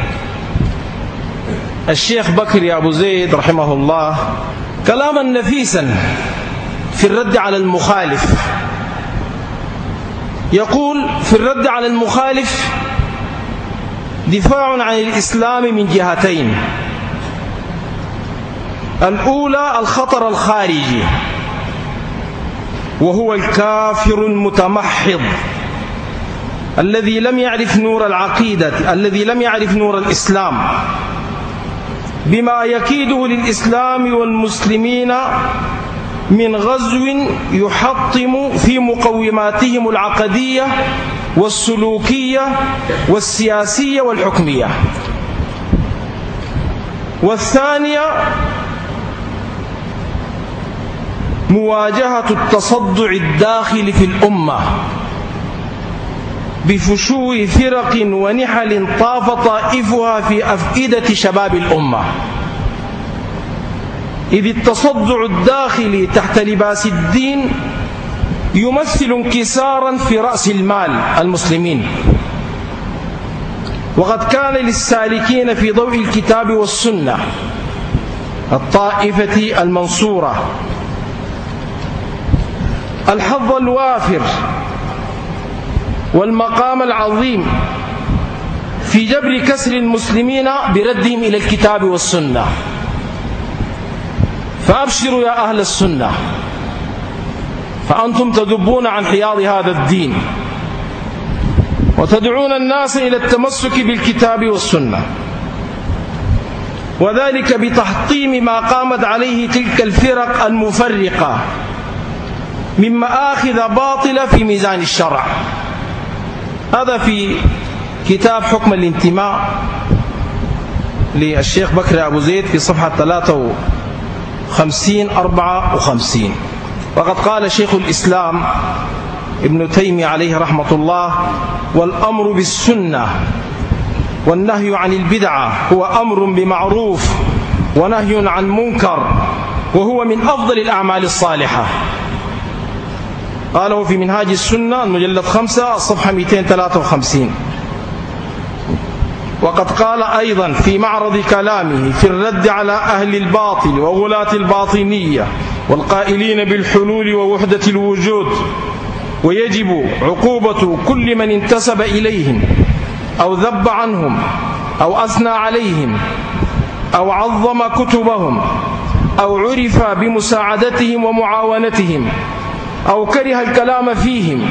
الشيخ بكر يا أبو زيد رحمه الله كلاما نفيسا في الرد على المخالف. يقول في الرد على المخالف دفاع عن الإسلام من جهتين. الأولى الخطر الخارجي. وهو الكافر المتمحض الذي لم يعرف نور العقيدة الذي لم يعرف نور الإسلام. بما يكيده للإسلام والمسلمين من غزو يحطم في مقوماتهم العقدية والسلوكية والسياسية والحكمية. والثانية مواجهة التصدع الداخلي في الأمة. بفشو فرق ونحل طاف طائفها في أفئدة شباب الأمة. إذ التصدع الداخلي تحت لباس الدين يمثل انكسارا في رأس المال المسلمين. وقد كان للسالكين في ضوء الكتاب والسنة الطائفة المنصورة الحظ الوافر والمقام العظيم في جبر كسر المسلمين بردهم إلى الكتاب والسنة. فأبشروا يا أهل السنة فأنتم تدبون عن حياض هذا الدين وتدعون الناس إلى التمسك بالكتاب والسنة. وذلك بتحطيم ما قامت عليه تلك الفرق المفرقة. من مآخذ باطلة في ميزان الشرع. هذا في كتاب حكم الانتماء للشيخ بكر أبو زيد في صفحة 53 54 وقد قال شيخ الإسلام ابن تيمية عليه رحمة الله والأمر بالسنة والنهي عن البدعة هو أمر بمعروف ونهي عن منكر وهو من أفضل الأعمال الصالحة. قاله في منهاج السنة المجلد خمسة الصفحة 253 وقد قال أيضا في معرض كلامه في الرد على أهل الباطل وغلاة الباطنية والقائلين بالحلول ووحدة الوجود ويجب عقوبة كل من انتسب إليهم أو ذب عنهم أو أثنى عليهم أو عظم كتبهم أو عرف بمساعدتهم ومعاونتهم. أو كره الكلام فيهم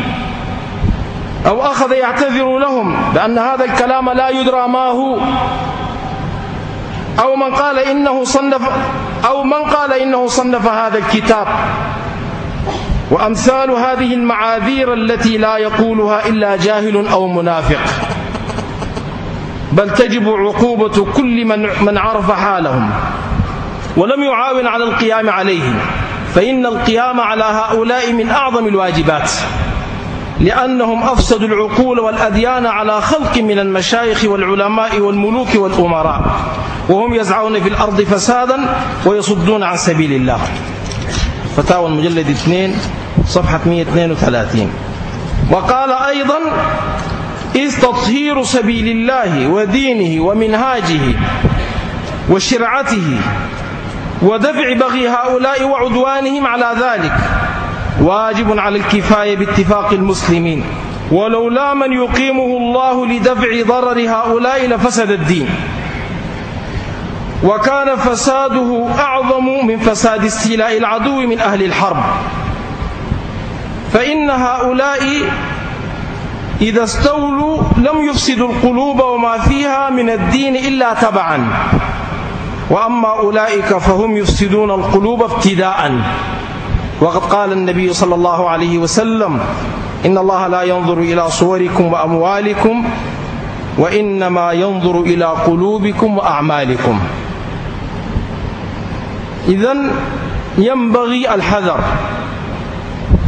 أو أخذ يعتذر لهم بأن هذا الكلام لا يدرى ما هو أو من قال إنه صنف أو من قال إنه صنف هذا الكتاب وأمثال هذه المعاذير التي لا يقولها إلا جاهل أو منافق بل تجب عقوبة كل من من عرف حالهم ولم يعاون على القيام عليهم فإن القيام على هؤلاء من أعظم الواجبات لأنهم أفسدوا العقول والأديان على خلق من المشايخ والعلماء والملوك والأمراء وهم يزعون في الأرض فسادا ويصدون عن سبيل الله. فتاوى المجلد 2 صفحة 132 وقال أيضا إذ تطهير سبيل الله ودينه ومنهاجه وشرعته ودفع بغي هؤلاء وعدوانهم على ذلك. واجب على الكفاية باتفاق المسلمين. ولولا من يقيمه الله لدفع ضرر هؤلاء لفسد الدين. وكان فساده أعظم من فساد استيلاء العدو من أهل الحرب. فإن هؤلاء إذا استولوا لم يفسدوا القلوب وما فيها من الدين إلا تبعا. وأما أولئك فهم يفسدون القلوب ابتداء. وقد قال النبي صلى الله عليه وسلم إن الله لا ينظر إلى صوركم وأموالكم وإنما ينظر إلى قلوبكم وأعمالكم. إذا ينبغي الحذر.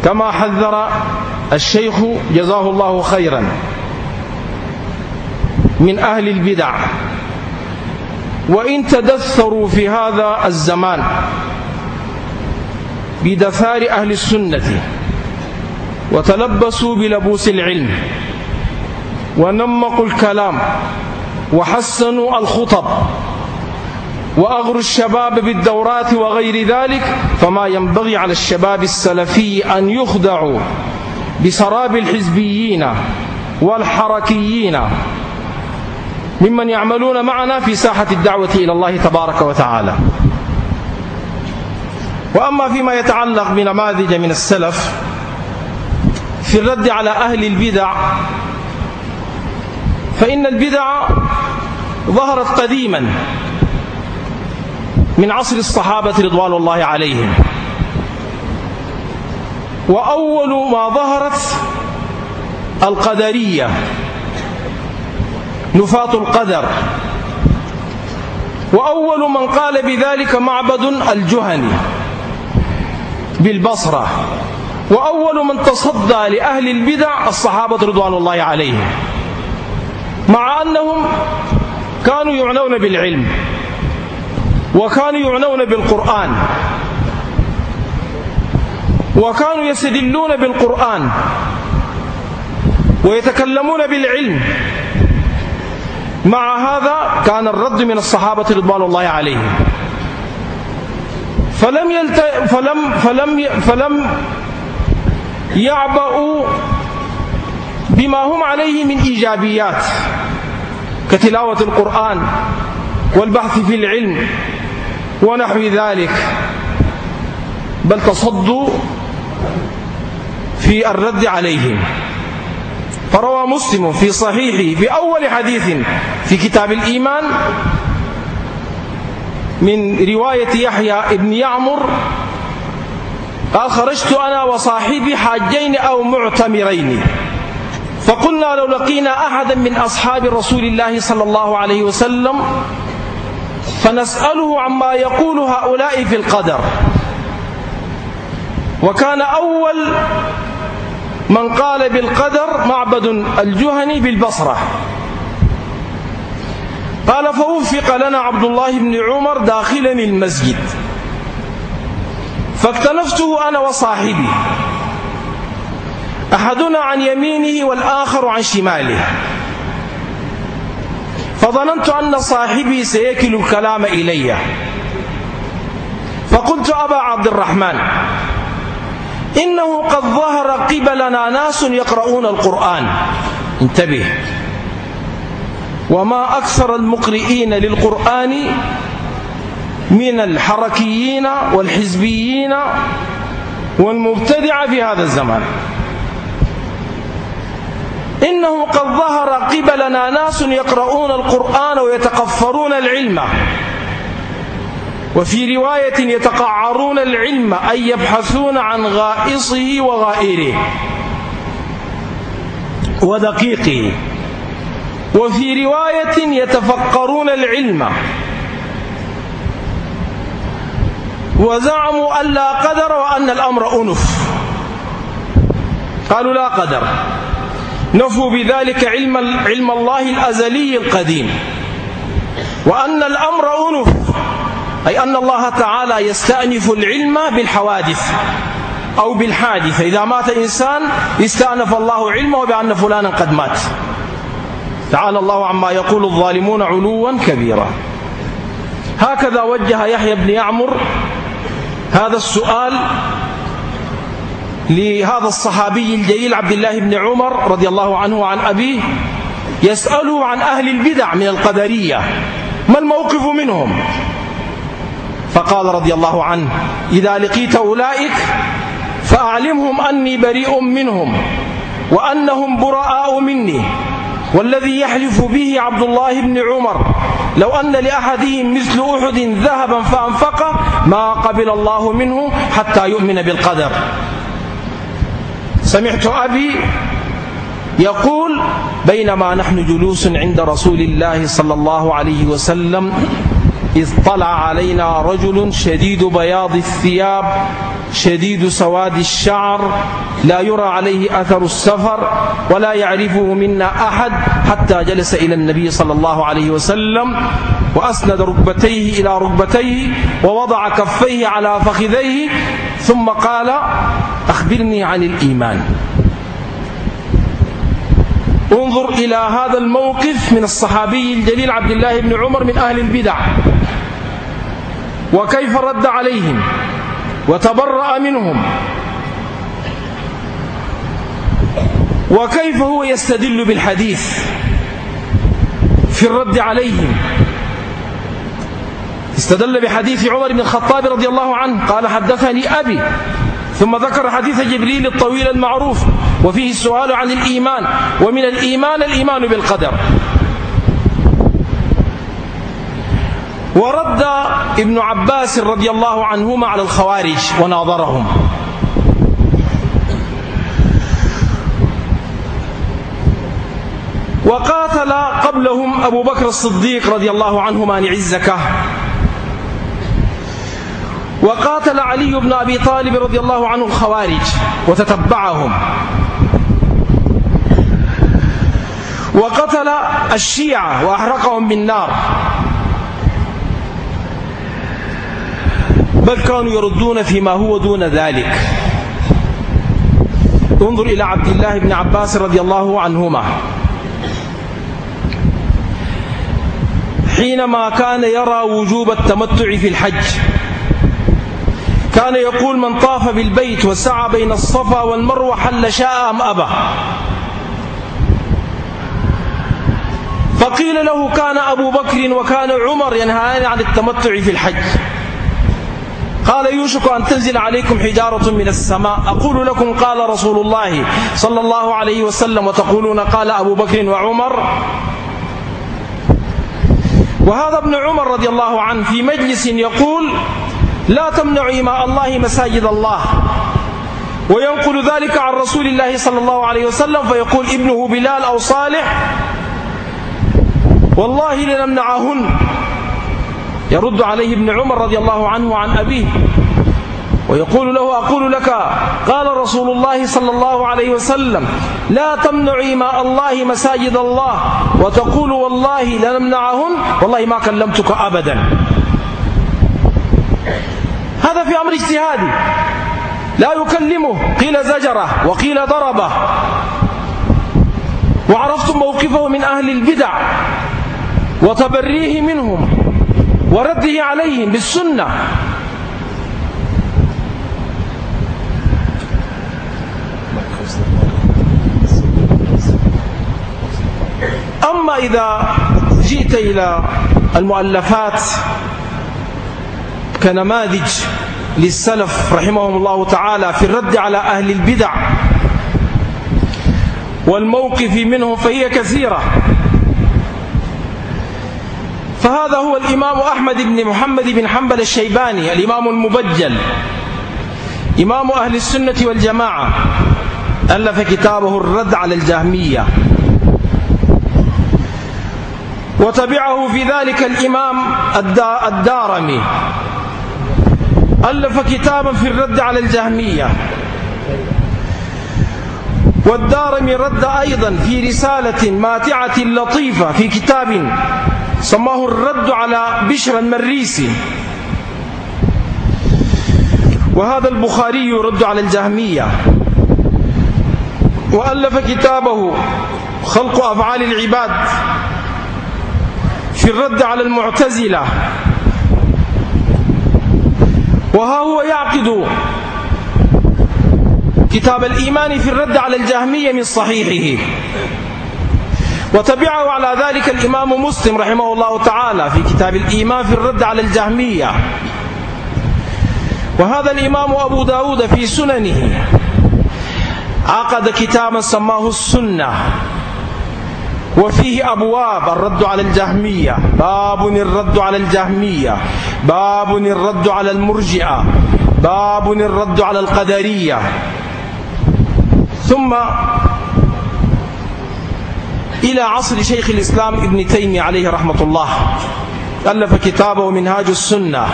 كما حذر الشيخ جزاه الله خيرا من أهل البدع. وإن تدثروا في هذا الزمان بدثار أهل السنة وتلبسوا بلبوس العلم ونمقوا الكلام وحسنوا الخطب وأغروا الشباب بالدورات وغير ذلك فما ينبغي على الشباب السلفي أن يخدعوا بسراب الحزبيين والحركيين ممن يعملون معنا في ساحة الدعوة إلى الله تبارك وتعالى. وأما فيما يتعلق بنماذج من السلف في الرد على أهل البدع فإن البدع ظهرت قديما من عصر الصحابة رضوان الله عليهم. وأول ما ظهرت القدرية نفاة القدر. وأول من قال بذلك معبد الجهني بالبصرة. وأول من تصدى لأهل البدع الصحابة رضوان الله عليهم. مع أنهم كانوا يعنون بالعلم. وكانوا يعنون بالقرآن. وكانوا يستدلون بالقرآن. ويتكلمون بالعلم. مع هذا كان الرد من الصحابة رضوان الله عليهم. فلم يلت... فلم فلم فلم يعبأوا بما هم عليه من إيجابيات كتلاوة القرآن والبحث في العلم ونحو ذلك. بل تصدوا في الرد عليهم. فروى مسلم في صحيحه في أول حديث في كتاب الإيمان من رواية يحيى ابن يعمر قال خرجت أنا وصاحبي حاجين أو معتمرين فقلنا لو لقينا أحدا من أصحاب رسول الله صلى الله عليه وسلم فنسأله عما يقول هؤلاء في القدر. وكان أول من قال بالقدر معبد الجهني بالبصرة. قال فوفق لنا عبد الله بن عمر داخلا المسجد. فاكتنفته أنا وصاحبي. أحدنا عن يمينه والآخر عن شماله. فظننت أن صاحبي سيكل الكلام إلي. فقلت أبا عبد الرحمن إنه قد ظهر قبلنا ناس يقرؤون القرآن. انتبه. وما أكثر المقرئين للقرآن من الحركيين والحزبيين والمبتدعة في هذا الزمان. إنه قد ظهر قبلنا ناس يقرؤون القرآن ويتقفرون العلم. وفي رواية يتقعرون العلم أي يبحثون عن غائصه وغائره. ودقيقه وفي رواية يتفقرون العلم. وزعموا أن لا قدر وأن الأمر أنف. قالوا لا قدر. نفوا بذلك علم, علم الله الأزلي القديم. وأن الأمر أنف. أي أن الله تعالى يستأنف العلم بالحوادث أو بالحادثة إذا مات إنسان استأنف الله علمه بأن فلانا قد مات. تعالى الله عما يقول الظالمون علوا كبيرا. هكذا وجه يحيى بن يعمر هذا السؤال لهذا الصحابي الجليل عبد الله بن عمر رضي الله عنه وعن أبيه يسأله عن أهل البدع من القدرية. ما الموقف منهم؟ فقال رضي الله عنه إذا لقيت أولئك فأعلمهم أني بريء منهم وأنهم براء مني. والذي يحلف به عبد الله بن عمر لو أن لأحدهم مثل أحد ذهبا فأنفقه ما قبل الله منه حتى يؤمن بالقدر. سمعت أبي يقول بينما نحن جلوس عند رسول الله صلى الله عليه وسلم إذ طلع علينا رجل شديد بياض الثياب شديد سواد الشعر لا يرى عليه أثر السفر ولا يعرفه منا أحد حتى جلس إلى النبي صلى الله عليه وسلم وأسند ركبتيه إلى ركبتيه ووضع كفيه على فخذيه ثم قال أخبرني عن الإيمان. انظر إلى هذا الموقف من الصحابي الجليل عبد الله بن عمر من أهل البدع. وكيف رد عليهم؟ وتبرأ منهم. وكيف هو يستدل بالحديث؟ في الرد عليهم. استدل بحديث عمر بن الخطاب رضي الله عنه. قال حدثني أبي. ثم ذكر حديث جبريل الطويل المعروف وفيه السؤال عن الإيمان ومن الإيمان الإيمان بالقدر. ورد ابن عباس رضي الله عنهما على الخوارج وناظرهم. وقاتل قبلهم أبو بكر الصديق رضي الله عنهما عن وقاتل علي بن أبي طالب رضي الله عنه الخوارج وتتبعهم. وقتل الشيعة وأحرقهم بالنار. بل كانوا يردون فيما هو دون ذلك. انظر إلى عبد الله بن عباس رضي الله عنهما. حينما كان يرى وجوب التمتع في الحج كان يقول من طاف بالبيت وسعى بين الصفا والمروة حل شاء أم أبى فقيل له كان أبو بكر وكان عمر ينهيان عن التمتع في الحج. قال يوشك أن تنزل عليكم حجارة من السماء. أقول لكم قال رسول الله صلى الله عليه وسلم وتقولون قال أبو بكر وعمر. وهذا ابن عمر رضي الله عنه في مجلس يقول لا تمنعوا إماء الله مساجد الله. وينقل ذلك عن رسول الله صلى الله عليه وسلم فيقول ابنه بلال أو صالح والله لنمنعهن. يرد عليه ابن عمر رضي الله عنه وعن أبيه ويقول له أقول لك قال رسول الله صلى الله عليه وسلم لا تمنعي ما الله مساجد الله. وتقول والله لنمنعهن والله ما كلمتك أبدا. هذا في أمر اجتهادي. لا يكلمه. قيل زجرة وقيل ضربة. وعرفتم موقفه من أهل البدع وتبريه منهم ورده عليهم بالسنة. أما إذا جئت إلى المؤلفات كنماذج للسلف رحمهم الله تعالى في الرد على أهل البدع والموقف منهم فهي كثيرة. فهذا هو الإمام أحمد بن محمد بن حنبل الشيباني الإمام المبجل إمام أهل السنة والجماعة ألف كتابه الرد على الجهمية. وتبعه في ذلك الإمام الدارمي. ألف كتابا في الرد على الجهمية والدارمي رد أيضا في رسالة ماتعة لطيفة في كتاب سماه الرد على بشر المريسي وهذا البخاري يرد على الجهمية وألف كتابه خلق أفعال العباد في الرد على المعتزلة وها هو يعقد كتاب الإيمان في الرد على الجهمية من صحيحه. وتبعه على ذلك الإمام مسلم رحمه الله تعالى في كتاب الإيمان في الرد على الجهمية. وهذا الإمام أبو داود في سننه عقد كتابا سماه السنة. وفيه أبواب الرد على الجهمية. باب الرد على الجهمية. باب الرد على المرجئة. باب الرد على القدرية. ثم إلى عصر شيخ الإسلام ابن تيمية عليه رحمة الله. ألف كتابه منهاج السنة.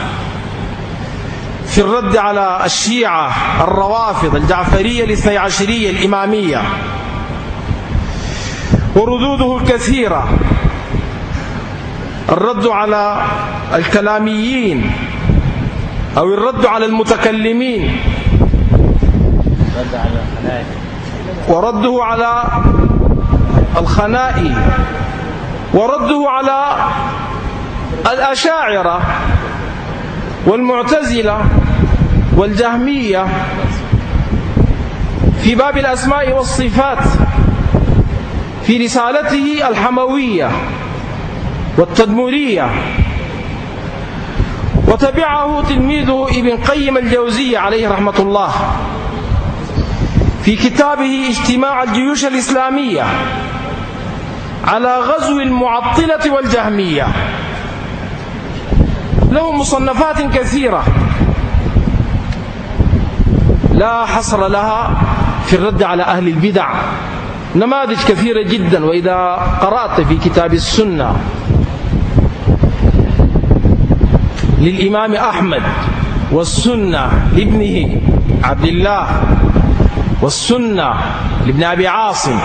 في الرد على الشيعة الروافض الجعفرية الاثني عشرية الإمامية. وردوده الكثيرة. الرد على الكلاميين أو الرد على المتكلمين. ورده على الخنائي ورده على الأشاعرة والمعتزلة والجهمية. في باب الأسماء والصفات. في رسالته الحموية والتدمرية. وتبعه تلميذه ابن قيم الجوزية عليه رحمة الله في كتابه اجتماع الجيوش الإسلامية على غزو المعطلة والجهمية. لهم مصنفات كثيرة. لا حصر لها في الرد على أهل البدع. نماذج كثيرة جدا وإذا قرأت في كتاب السنة للإمام أحمد والسنة لابنه عبد الله والسنة لابن أبي عاصم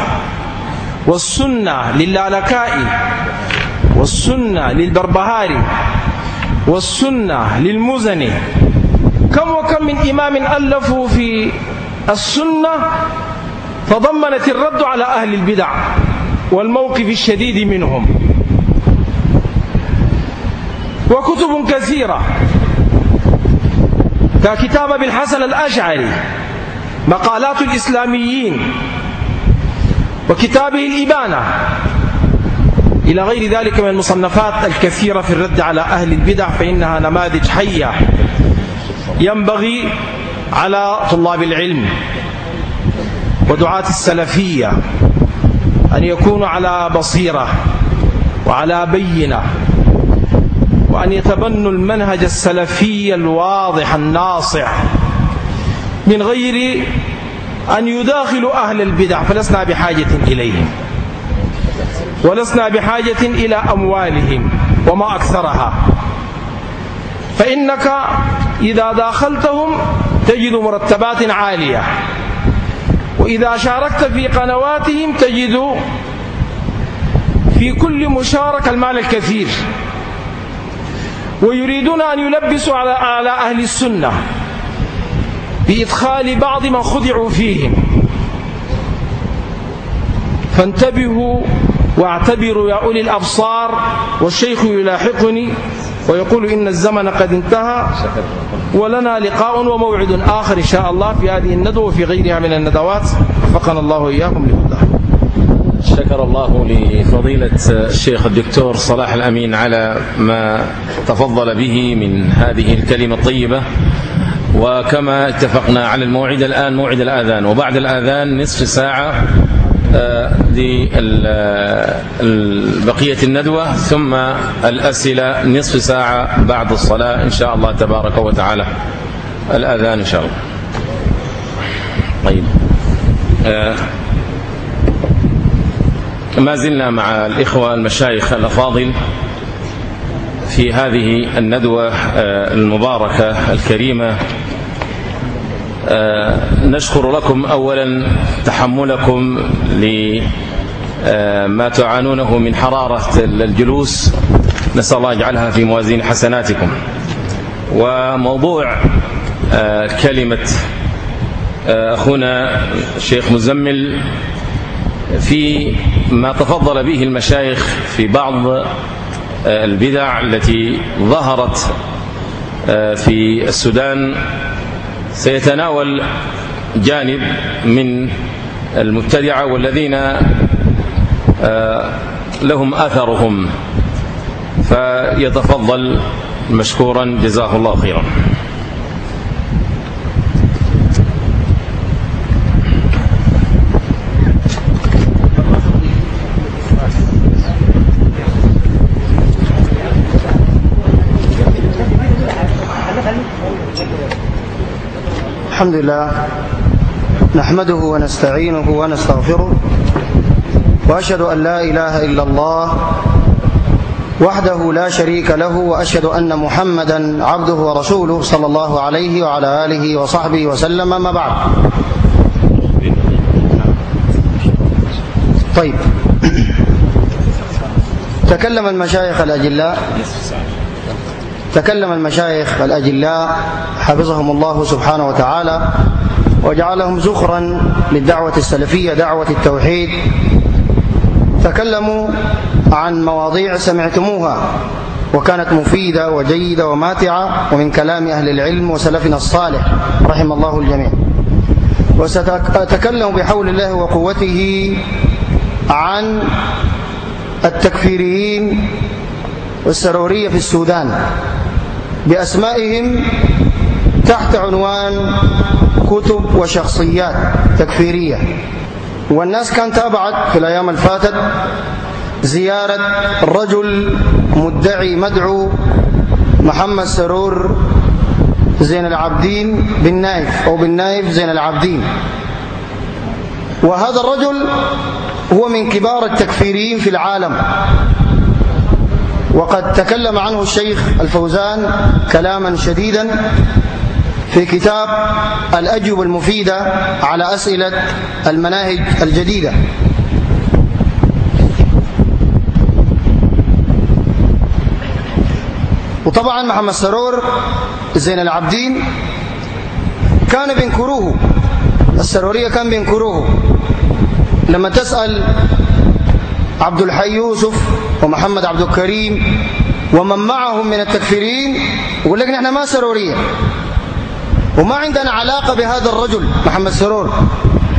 والسنة للألكائي والسنة للبربهاري والسنة للمزني كم وكم من إمام ألفوا في السنة تضمنت الرد على أهل البدع والموقف الشديد منهم. وكتب كثيرة. ككتاب ابي الحسن الأشعري. مقالات الإسلاميين. وكتابه الإبانة. إلى غير ذلك من المصنفات الكثيرة في الرد على أهل البدع فإنها نماذج حية. ينبغي على طلاب العلم ودعاة السلفية أن يكونوا على بصيرة وعلى بينة وأن يتبنوا المنهج السلفي الواضح الناصع من غير أن يداخلوا أهل البدع فلسنا بحاجة إليهم ولسنا بحاجة إلى أموالهم وما أكثرها. فإنك إذا داخلتهم تجد مرتبات عالية. وإذا شاركت في قنواتهم تجد في كل مشاركة المال الكثير. ويريدون أن يلبسوا على على أهل السنة بإدخال بعض من خدعوا فيهم. فانتبهوا واعتبروا يا أولي الأبصار والشيخ يلاحقني ويقول إن الزمن قد انتهى ولنا لقاء وموعد آخر إن شاء الله في هذه الندوة وفي غيرها من الندوات. وفقنا الله وإياكم لهداه شكر الله لفضيلة الشيخ الدكتور صلاح الأمين على ما تفضل به من هذه الكلمة الطيبة. وكما اتفقنا على الموعد الآن موعد الآذان. وبعد الآذان نصف ساعة لبقية الندوة ثم الأسئلة نصف ساعة بعد الصلاة إن شاء الله تبارك وتعالى. الأذان إن شاء الله. طيب. ما زلنا مع الإخوة المشايخ الأفاضل في هذه الندوة المباركة الكريمة نشكر لكم أولا تحملكم لما تعانونه من حرارة الجلوس. نسأل الله يجعلها في موازين حسناتكم. وموضوع كلمة أخونا الشيخ مزمل في ما تفضل به المشايخ في بعض البدع التي ظهرت في السودان. سيتناول جانب من المبتدعة والذين لهم أثرهم فيتفضل مشكورا. جزاه الله خيرا. الحمد لله نحمده ونستعينه ونستغفره وأشهد أن لا إله إلا الله وحده لا شريك له وأشهد أن محمدا عبده ورسوله صلى الله عليه وعلى آله وصحبه وسلم ما بعد. طيب. تكلم المشايخ الأجلاء. تكلم المشايخ الأجلاء حفظهم الله سبحانه وتعالى وجعلهم زخرا للدعوة السلفية دعوة التوحيد. تكلموا عن مواضيع سمعتموها وكانت مفيدة وجيدة وماتعة ومن كلام أهل العلم وسلفنا الصالح رحم الله الجميع. وستتكلم بحول الله وقوته عن التكفيريين والسرورية في السودان. بأسمائهم تحت عنوان كتب وشخصيات تكفيرية. والناس كانت تابعت في الأيام الفاتت زيارة رجل مدعي مدعو محمد سرور زين العابدين بن نايف أو بن نايف زين العابدين. وهذا الرجل هو من كبار التكفيريين في العالم. وقد تكلم عنه الشيخ الفوزان كلاما شديدا في كتاب الأجوبة المفيدة على أسئلة المناهج الجديدة. وطبعا محمد سرور زين العابدين كان بينكروه السرورية كان بينكروه. لما تسأل عبد الحي يوسف ومحمد عبد الكريم ومن معهم من التكفيرين يقول لك نحن ما سرورية وما عندنا علاقة بهذا الرجل محمد سرور.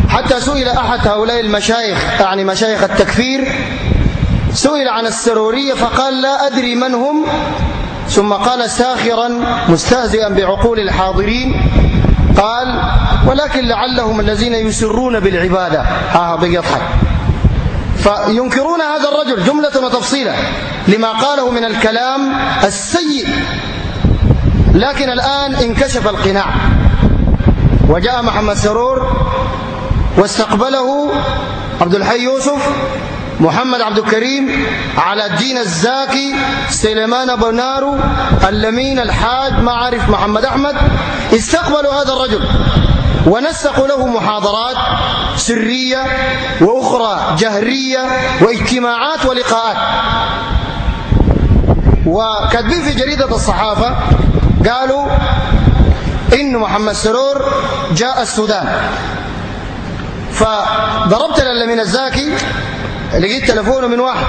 حتى سئل أحد هؤلاء المشايخ يعني مشايخ التكفير سئل عن السرورية فقال لا أدري من هم ثم قال ساخرا مستهزئا بعقول الحاضرين قال ولكن لعلهم الذين يسرون بالعبادة. ها بيضحك فينكرون هذا الرجل جملة وتفصيلا لما قاله من الكلام السيء. لكن الآن انكشف القناع. وجاء محمد سرور واستقبله عبد الحي يوسف محمد عبد الكريم على الدين الزاكي سليمان بنارو اللمين الحاج ما عارف محمد أحمد. استقبلوا هذا الرجل. ونسقوا له محاضرات سرية وأخرى جهرية واجتماعات ولقاءات. وكاتبين في جريدة الصحافة قالوا إن محمد سرور جاء السودان. فضربت للمين الزاكي لقيت تلفونه من واحد.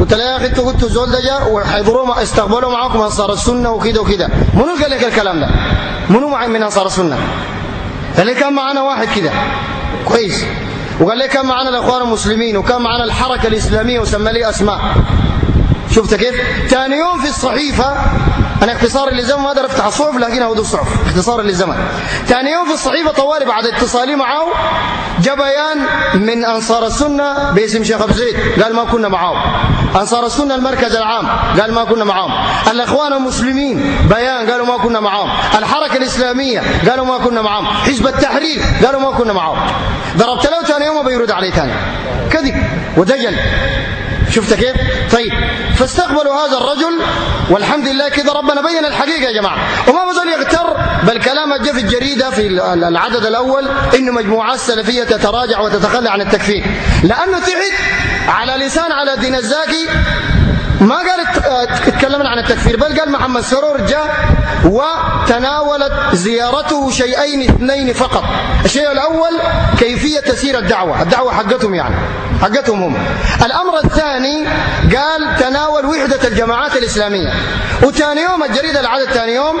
قلت له يا أخي انت قلت الزول ده جاء استقبلوا معاكم أنصار السنة وكده وكده. منو قال لك الكلام ده؟ منو معي من أنصار السنة؟ قال لي كان معنا واحد كده. كويس. وقال لي كان معنا الإخوان المسلمين وكان معنا الحركة الإسلامية وسمى لي أسماء. شفت كيف؟ ثاني يوم في الصحيفة أنا اختصار للزمن ما أقدر افتح الصحف لكن هو الصحف. اختصار للزمن. ثاني يوم في الصحيفة طوالي بعد اتصالي معه بيان من أنصار السنة باسم شيخ أبو زيد. قال ما كنا معاهم. أنصار السنة المركز العام. قال ما كنا معاهم. الإخوان المسلمين بيان قالوا ما كنا معاهم. الحركة الإسلامية قالوا ما كنا معاهم. حزب التحرير قالوا ما كنا معاهم. ضربت له ثاني يوم بيرد علي ثاني. كذب ودجل. شفت كيف؟ طيب فاستقبلوا هذا الرجل والحمد لله كذا ربنا بين الحقيقة يا جماعة. وما بزول يغتر بل كلام جاء في الجريدة في العدد الأول إنه مجموعات سلفية تتراجع وتتخلى عن التكفير لأنه تعد على لسان على الدين الزاكي ما قال اتكلمنا عن التكفير بل قال محمد سرور جاء وتناولت زيارته شيئين اثنين فقط. الشيء الأول كيفية تسير الدعوة الدعوة حقتهم يعني حقتهم هم. الأمر الثاني قال تناول وحدة الجماعات الإسلامية. وثاني يوم الجريدة العدد ثاني يوم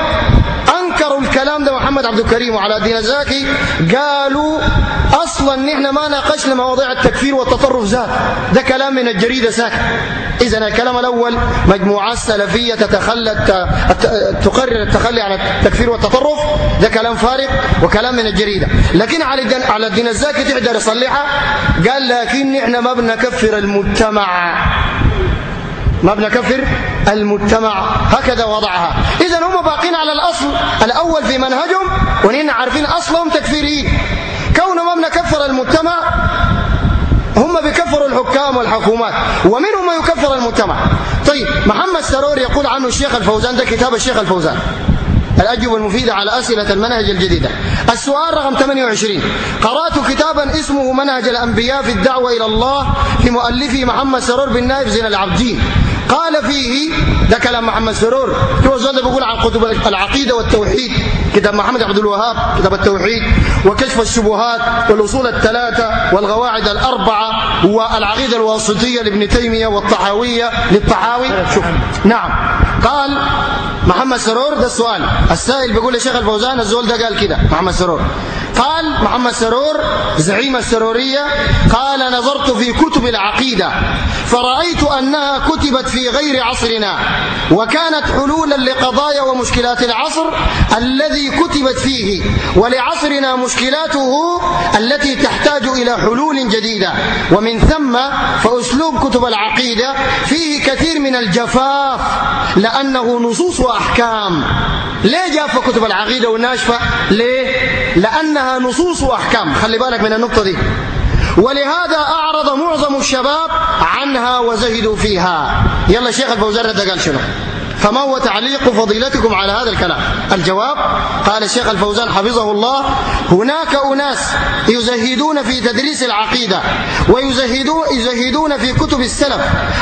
أنكروا الكلام ده محمد عبد الكريم وعلى الدين الزاكي قالوا أصلا نحن ما ناقشنا مواضيع التكفير والتطرف ذات ده كلام من الجريدة ساكت إذا الكلام الأول مجموعات سلفية تتخلى تقرر التخلي عن التكفير والتطرف. ده كلام فارغ وكلام من الجريدة. لكن على على الدين الزاكي تقدر يصلحها. قال لكن نحن ما بنكفر المجتمع. ما بنكفر المجتمع. هكذا وضعها. إذا هم باقين على الأصل الأول في منهجهم ونحن عارفين أصلهم تكفيريين. كونهم ما بنكفر المجتمع هم بيكفروا الحكام والحكومات ومنهم ما يكفر المجتمع. طيب محمد سرور يقول عنه الشيخ الفوزان ده كتاب الشيخ الفوزان. الأجوبة المفيدة على أسئلة المنهج الجديدة. السؤال رقم 28 قرأت كتابا اسمه منهج الأنبياء في الدعوة إلى الله لمؤلفه محمد سرور بن نايف زين العبدين قال فيه ده كلام محمد سرور. هو زود بيقول عن كتب العقيدة والتوحيد. كتاب محمد عبد الوهاب كتاب التوحيد وكشف الشبهات والأصول الثلاثة والقواعد الأربعة والعقيدة الواسطية لابن تيمية والطحاوية للطحاوي. نعم. قال محمد سرور ده السؤال. السائل بيقول لشيخ الفوزان الزول ده قال كده محمد سرور. قال محمد سرور زعيم السرورية قال نظرت في كتب العقيدة فرأيت أنها كتبت في غير عصرنا وكانت حلولا لقضايا ومشكلات العصر الذي كتبت فيه ولعصرنا مشكلاته التي تحتاج إلى حلول جديدة. ومن ثم فأسلوب كتب العقيدة فيه كثير من الجفاف لأنه نصوص وأحكام ليه جافة كتب العقيدة وناشفة ليه؟ لأنها نصوص وأحكام. خلي بالك من النقطة دي. ولهذا أعرض معظم الشباب عنها وزهدوا فيها. يلا شيخ الفوزان رد قال شنو؟ فما هو تعليق فضيلتكم على هذا الكلام؟ الجواب قال الشيخ الفوزان حفظه الله هناك أناس يزهدون في تدريس العقيدة ويزهدون يزهدون في كتب السلف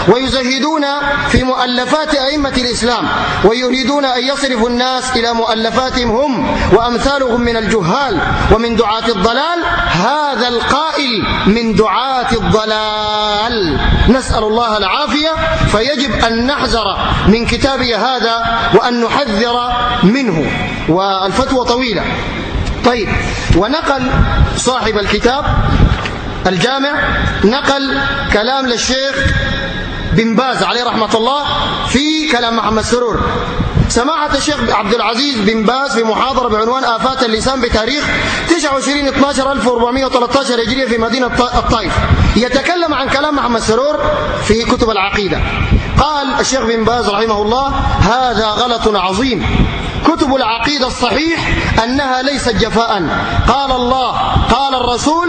ويزهدون في مؤلفات أئمة الإسلام ويريدون أن يصرفوا الناس إلى مؤلفاتهم هم وأمثالهم من الجهال ومن دعاة الضلال. هذا القائل من دعاة الضلال. نسأل الله العافية. فيجب أن نحذر من كتاب هذا وأن نحذر منه والفتوى طويلة. طيب ونقل صاحب الكتاب الجامع نقل كلام للشيخ بن باز عليه رحمة الله في كلام محمد سرور. سماحة الشيخ عبد العزيز بن باز في محاضرة بعنوان آفات اللسان بتاريخ 29 12 1413 هجرية في مدينة الطائف. يتكلم عن كلام محمد سرور في كتب العقيدة. قال الشيخ بن باز رحمه الله هذا غلط عظيم. كتب العقيدة الصحيح أنها ليست جفاء. قال الله قال الرسول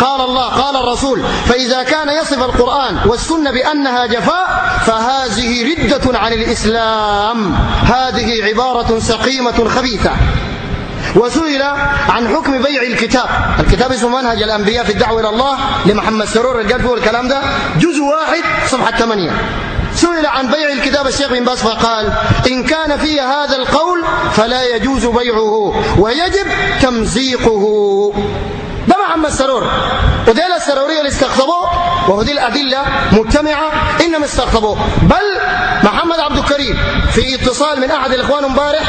قال الله قال الرسول فإذا كان يصف القرآن والسنة بأنها جفاء فهذه ردة عن الإسلام. هذه عبارة سقيمة خبيثة. وسئل عن حكم بيع الكتاب. الكتاب اسمه منهج الأنبياء في الدعوة إلى الله لمحمد سرور قال فيه الكلام ده؟ جزء واحد صفحة 8 سئل عن بيع الكتاب الشيخ بن باز فقال إن كان فيه هذا القول فلا يجوز بيعه ويجب تمزيقه. ده محمد سرور وديل السرورية اللي استقطبوه وهو دي الأدلة مجتمعة إنما استقطبوه بل محمد عبد الكريم في اتصال من أحد الإخوان امبارح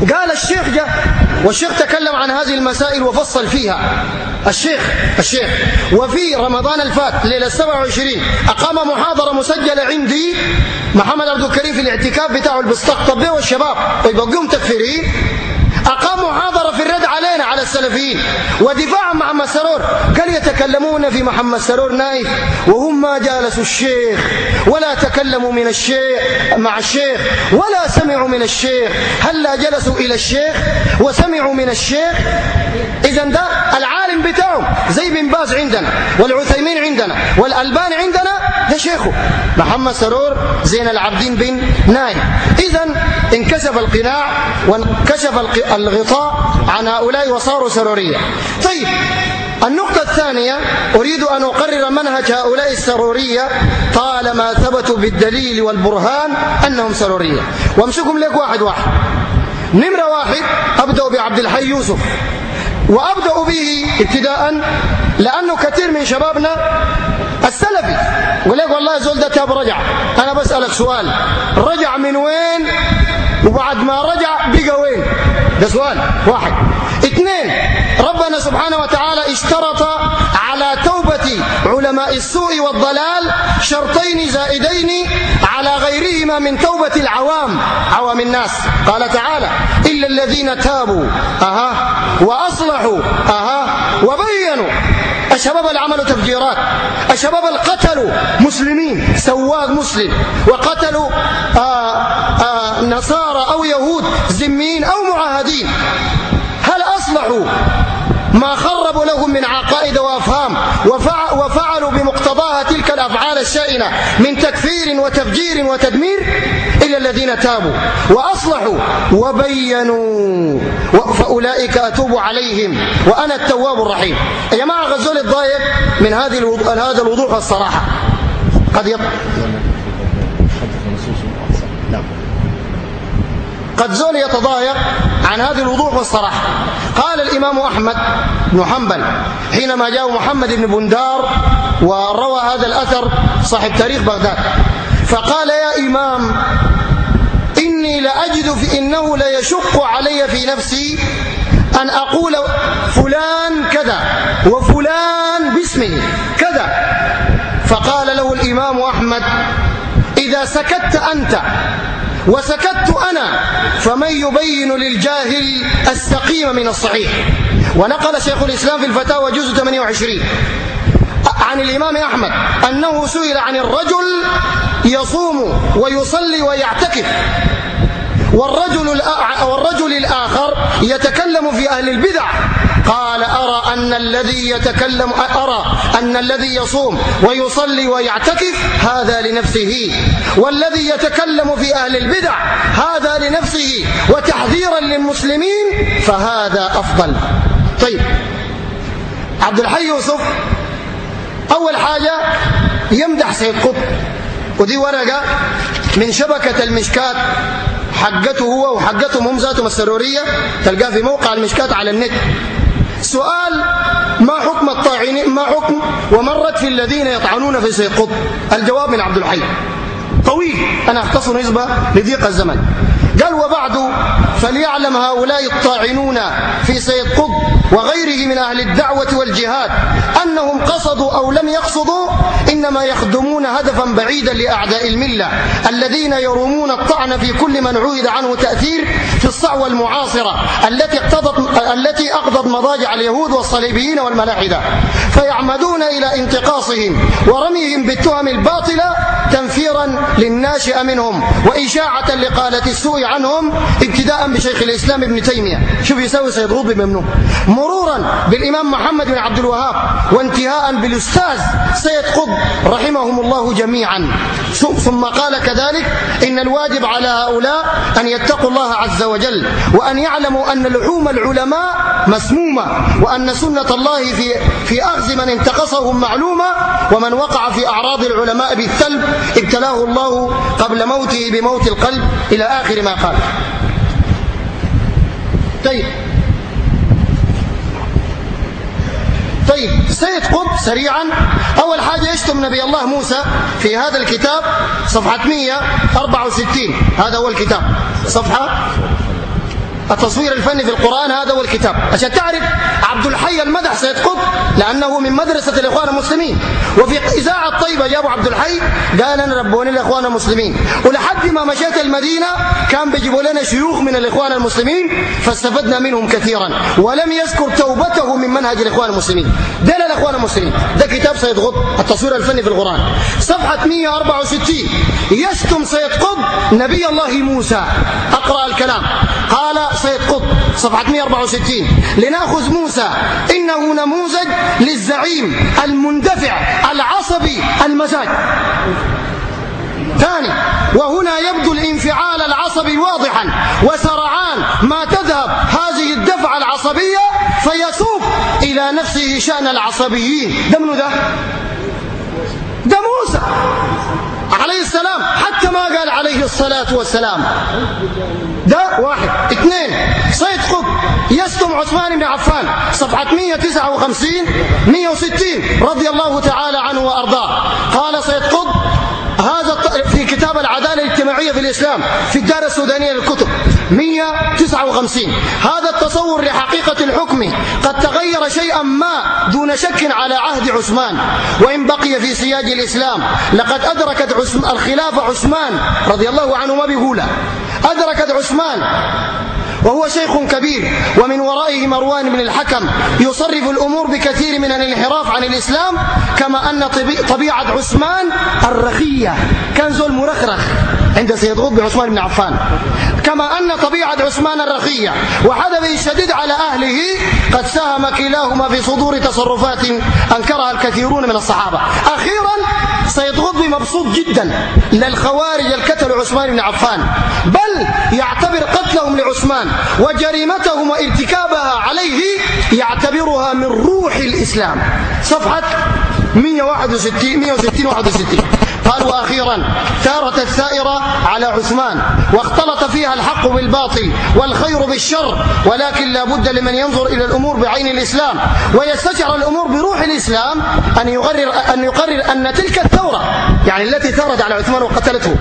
قال الشيخ جاء والشيخ تكلم عن هذه المسائل وفصل فيها. الشيخ الشيخ وفي رمضان الفات ليلة 27 أقام محاضرة مسجلة عندي محمد عبد الكريم في الاعتكاف بتاعه البستقطب والشباب؟ ويبقوهم تكفيرين أقام محاضرة في الرد علينا على السلفيين. ودفاع عن محمد سرور. كان يتكلمون في محمد سرور نايف. وهم ما جالسوا الشيخ. ولا تكلموا من الشيخ مع الشيخ. ولا سمعوا من الشيخ. هلا جلسوا إلى الشيخ؟ وسمعوا من الشيخ. إذا ده العالم بتاعهم. زي بن باز عندنا. والعثيمين عندنا. والألباني عندنا. ده شيخه. محمد سرور زين العابدين بن نايف. إذا انكشف القناع وانكشف الغطاء عن هؤلاء وصاروا سرورية. طيب النقطة الثانية أريد أن أقرر منهج هؤلاء السرورية طالما ثبتوا بالدليل والبرهان أنهم سرورية. وامسكهم لك واحد واحد. نمرة واحد أبدأ بعبد الحي يوسف. وأبدأ به ابتداء لأنه كثير من شبابنا السلفي. يقول لك والله زول ده تاب رجع. أنا بسألك سؤال. رجع من وين؟ وبعد ما رجع بقى وين؟ ده سؤال واحد. اثنين ربنا سبحانه وتعالى اشترط على توبة علماء السوء والضلال شرطين زائدين على غيرهما من توبة العوام عوام الناس. قال تعالى إلا الذين تابوا أها وأصلحوا أها وبينوا. الشباب اللي عملوا تفجيرات الشباب اللي قتلوا مسلمين سواق مسلم وقتلوا آآ آآ نصارى أو يهود ذميين أو معاهدين. هل أصلحوا ما الشائنة من تكفير وتفجير وتدمير إلا الذين تابوا وأصلحوا وبينوا فأولئك أتوب عليهم وأنا التواب الرحيم. يا جماعة غزول الضايق من هذه هذا الوضوح والصراحة. قد يط... قد زول يتضايق عن هذه الوضوح والصراحة. قال الإمام أحمد بن حنبل حينما جاء محمد بن بندار وروى هذا الأثر صاحب تاريخ بغداد فقال يا إمام إني لأجد في إنه ليشق علي في نفسي أن أقول فلان كذا وفلان باسمه كذا. فقال له الإمام أحمد إذا سكت أنت وسكت أنا فمن يبين للجاهل السقيم من الصحيح. ونقل شيخ الإسلام في الفتاوى جزء 28 عن الإمام أحمد أنه سئل عن الرجل يصوم ويصلي ويعتكف. والرجل والرجل الآخر يتكلم في أهل البدع. قال أرى أن الذي يتكلم أرى أن الذي يصوم ويصلي ويعتكف هذا لنفسه. والذي يتكلم في أهل البدع هذا لنفسه. وتحذيرا للمسلمين فهذا أفضل. طيب عبد الحي يوسف أول حاجة يمدح سيد قطب. ودي ورقة من شبكة المشكات. حقته هو وحقتهم هم ذاتهم السرورية تلقاه في موقع المشكات على النت. سؤال ما حكم الطاعنين ما حكم؟ ومرت في الذين يطعنون في سيد قطب. الجواب من عبد الحي. طويل. أنا أختصر نسبة لضيق الزمن. قال وبعد فليعلم هؤلاء الطاعنون في سيد قطب وغيره من أهل الدعوة والجهاد أنهم قصدوا أو لم يقصدوا إنما يخدمون هدفا بعيدا لأعداء الملة الذين يرومون الطعن في كل من عهد عنه تأثير في الصعوة المعاصرة التي اقتضت التي أقضت مضاجع اليهود والصليبيين والملاحدة. فيعمدون إلى انتقاصهم ورميهم بالتهم الباطلة تنفيرا للناشئ منهم وإشاعة لقالة السوء عنهم ابتداء بشيخ الإسلام ابن تيمية. شوف يسوي سيد غضب بممنوع مرورا بالإمام محمد بن عبد الوهاب وانتهاء بالأستاذ سيد قطب رحمهم الله جميعا. ثم قال كذلك إن الواجب على هؤلاء أن يتقوا الله عز وجل وأن يعلموا أن لحوم العلماء مسمومة وأن سنة الله في, في أخذ من انتقصهم معلومة ومن وقع في أعراض العلماء بالثلب ابتلاه الله قبل موته بموت القلب إلى آخر ما قال. طيب. طيب سيد قطب سريعا. أول حاجة يشتم نبي الله موسى في هذا الكتاب صفحة 164 هذا هو الكتاب. صفحة التصوير الفني في القرآن هذا هو الكتاب عشان تعرف عبد الحي المدح سيد قطب لأنه من مدرسة الإخوان المسلمين. وفي إذاعة الطيبة جابوا عبد الحي قال أنا ربوني الإخوان المسلمين. ولحد ما مشيت المدينة كان بيجيبوا لنا شيوخ من الإخوان المسلمين فاستفدنا منهم كثيرا. ولم يذكر توبته من منهج الإخوان المسلمين. ده الإخوان المسلمين. ده كتاب سيد قطب التصوير الفني في القرآن. صفحة 164 يشتم سيد قطب نبي الله موسى. أقرأ الكلام. قال سيد قطب صفحة 164 لنأخذ موسى. إنه نموذج للزعيم المندفع العصبي المزاج. ثاني وهنا يبدو الانفعال العصبي واضحا. وسرعان ما تذهب هذه الدفعة العصبية فيسوق إلى نفسه شأن العصبيين. ده منو ده؟ ده موسى. عليه السلام. حتى ما قال عليه الصلاة والسلام. ده واحد. اثنين. سيد قطب. يستم عثمان بن عفان. صفحة 159 160 رضي الله تعالى عنه وأرضاه. قال سيد قطب. هذا في كتاب العدالة الاجتماعية في الإسلام في الدار السودانية للكتب 159 هذا التصور لحقيقة الحكم قد تغير شيئا ما دون شك على عهد عثمان. وإن بقي في سياج الإسلام لقد أدركت الخلافة عثمان رضي الله عنه ما بيقوله. أدركت عثمان وهو شيخ كبير ومن ورائه مروان بن الحكم يصرف الأمور بكثير من الانحراف عن الإسلام كما أن طبيعة عثمان الرخية. كان زول مرخرخ. عند سيد قطب عثمان بن عفان. كما أن طبيعة عثمان الرخية. وحدبه الشديد على أهله قد ساهم كلاهما في صدور تصرفات أنكرها الكثيرون من الصحابة. أخيرا سيد قطب مبسوط جدا للخوارج الكتل عثمان بن عفان بل يعتبر قتلهم لعثمان وجريمتهم وارتكابها عليه يعتبرها من روح الإسلام. صفحة 161 160 61 قال وأخيرا ثارت الثائرة على عثمان واختلط فيها الحق بالباطل والخير بالشر ولكن لا بد لمن ينظر إلى الأمور بعين الإسلام. ويستشعر الأمور بروح الإسلام أن يقرر, أن يقرر أن تلك الثورة يعني التي ثارت على عثمان وقتلته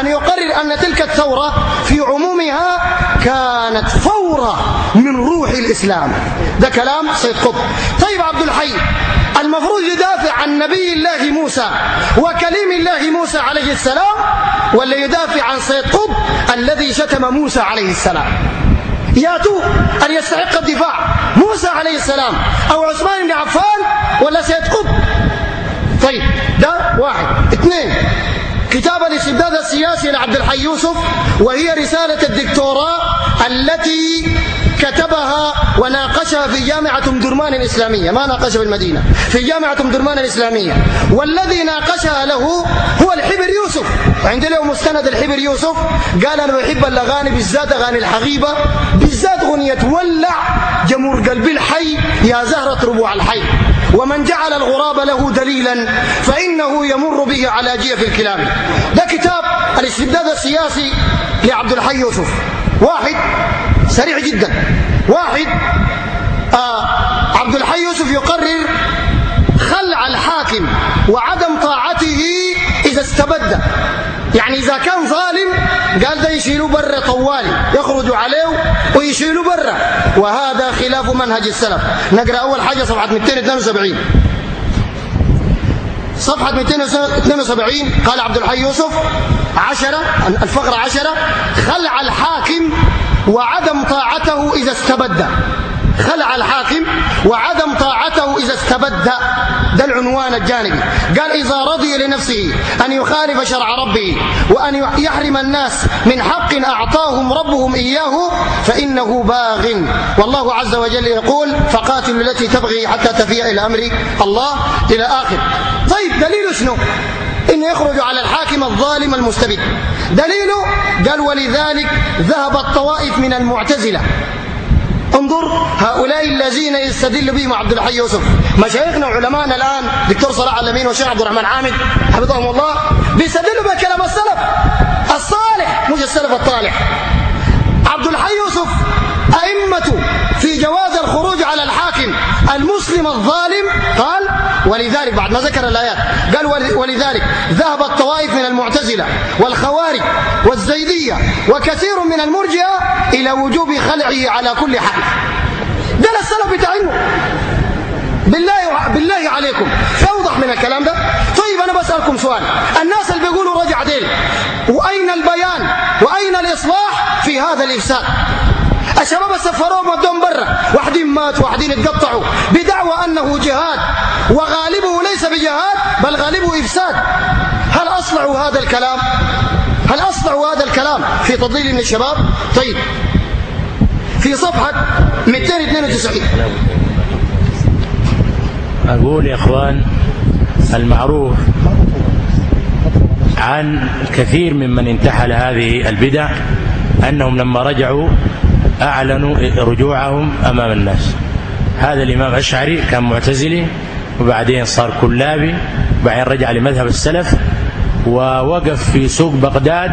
أن يقرر أن تلك الثورة في عمومها كانت فورة من روح الإسلام. ده كلام سيد قطب. طيب عبد الحي المفروض يدافع عن نبي الله موسى وكليم الله موسى عليه السلام ولا يدافع عن سيد قطب الذي شتم موسى عليه السلام. ياتوا أن يستحق الدفاع. موسى عليه السلام أو عثمان بن عفان ولا سيد قطب؟ طيب ده واحد. اثنين كتاب الاستبداد السياسي لعبد الحي يوسف وهي رسالة الدكتوراه التي كتبها وناقشها في جامعة ام درمان الإسلامية. ما ناقشها في المدينة في جامعة ام درمان الإسلامية. والذي ناقشها له هو الحبر يوسف. وعند له مستند الحبر يوسف. قال أنا بحب الأغاني بالذات أغاني الحقيبة بالذات غنية ولع جمهور قلبي الحي يا زهرة ربوع الحي. ومن جعل الغراب له دليلا فإنه يمر به على جيف الكلاب ده كتاب الاستبداد السياسي لعبد الحي يوسف. واحد سريع جدا. واحد آه عبد الحي يوسف يقرر خلع الحاكم وعدم طاعته إذا استبد. يعني إذا كان ظالم قال ده يشيلوا برا طوالي يخرجوا عليه ويشيلوا برا. وهذا خلاف منهج السلف. نقرأ أول حاجة صفحة 272 صفحة 272 قال عبد الحي يوسف عشرة الفقرة عشرة خلع الحاكم وعدم طاعته إذا استبد. خلع الحاكم وعدم طاعته إذا استبد. ده العنوان الجانبي. قال إذا رضي لنفسه أن يخالف شرع ربه وأن يحرم الناس من حق أعطاهم ربهم إياه فإنه باغ. والله عز وجل يقول فقاتلوا التي تبغي حتى تفيء إلى أمر الله إلى آخر. طيب دليل شنو؟ إن يخرج على الحاكم الظالم المستبد. دليله قال ولذلك ذهب الطوائف من المعتزلة. انظر هؤلاء الذين يستدل بهم عبد الحي يوسف. مشايخنا وعلمائنا الآن دكتور صلاح الأمين وشيخ عبد الرحمن عامد حفظهم الله بيستدلوا بكلام السلف الصالح مش السلف الطالح. عبد الحي يوسف أئمة في جواز الخروج على الحاكم المسلم الظالم قال ولذلك بعد ما ذكر الآيات قال ولذلك ذهب الطوائف من المعتزلة والخوارج والزيدية وكثير من المرجئة إلى وجوب خلعه على كل حال. ده السلف بتاعنا بالله بالله عليكم. في اوضح من الكلام ده. طيب أنا بسألكم سؤال. الناس اللي بيقولوا رجع ديل وأين البيان؟ وأين الإصلاح في هذا الإفساد؟ الشباب سفروهم ودهم برا. واحدين مات واحدين اتقطعوا. بدعوى أنه جهاد وغالبه ليس بجهاد بل غالبه إفساد. هل اصلعوا هذا الكلام؟ هل اصلعوا هذا الكلام في تضليل من الشباب؟ طيب. في صفحة 292 أقول يا إخوان المعروف عن كثير ممن انتحل هذه البدع أنهم لما رجعوا أعلنوا رجوعهم أمام الناس. هذا الإمام أشعري كان معتزلي وبعدين صار كلابي وبعدين رجع لمذهب السلف ووقف في سوق بغداد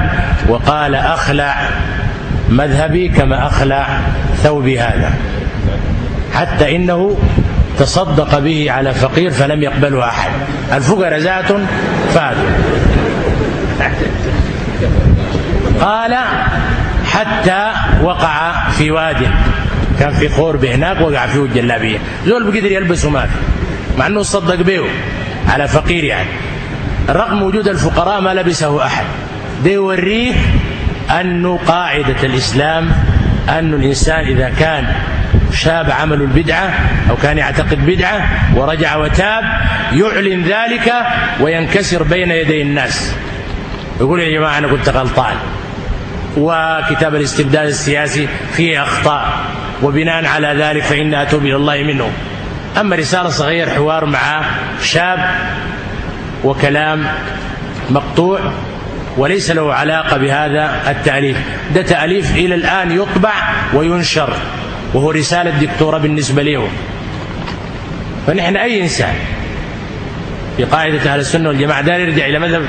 وقال أخلع مذهبي كما أخلع ثوبي هذا. حتى إنه تصدق به على فقير فلم يقبله أحد. الفقراء ذات فاتوا. قال حتى وقع في واد كان في خور هناك وقع فيه الجلابية زول بقدر يلبسه ما في. مع أنه صدق به على فقير يعني. رغم وجود الفقراء ما لبسه أحد. ده يوريك أنه قاعدة الإسلام أن الإنسان إذا كان شاب عمل البدعة أو كان يعتقد بدعة ورجع وتاب يعلن ذلك وينكسر بين يدي الناس. يقول يا جماعة أنا كنت غلطان. وكتاب الاستبداد السياسي فيه أخطاء وبناء على ذلك فإن أتوب إلى الله منه. أما رسالة صغير حوار مع شاب وكلام مقطوع وليس له علاقة بهذا التأليف. ده تأليف إلى الآن يطبع وينشر وهو رسالة دكتورة بالنسبة له. فنحن أي إنسان في قاعدة أهل السنة والجماعة دار يرجع إلى مذهب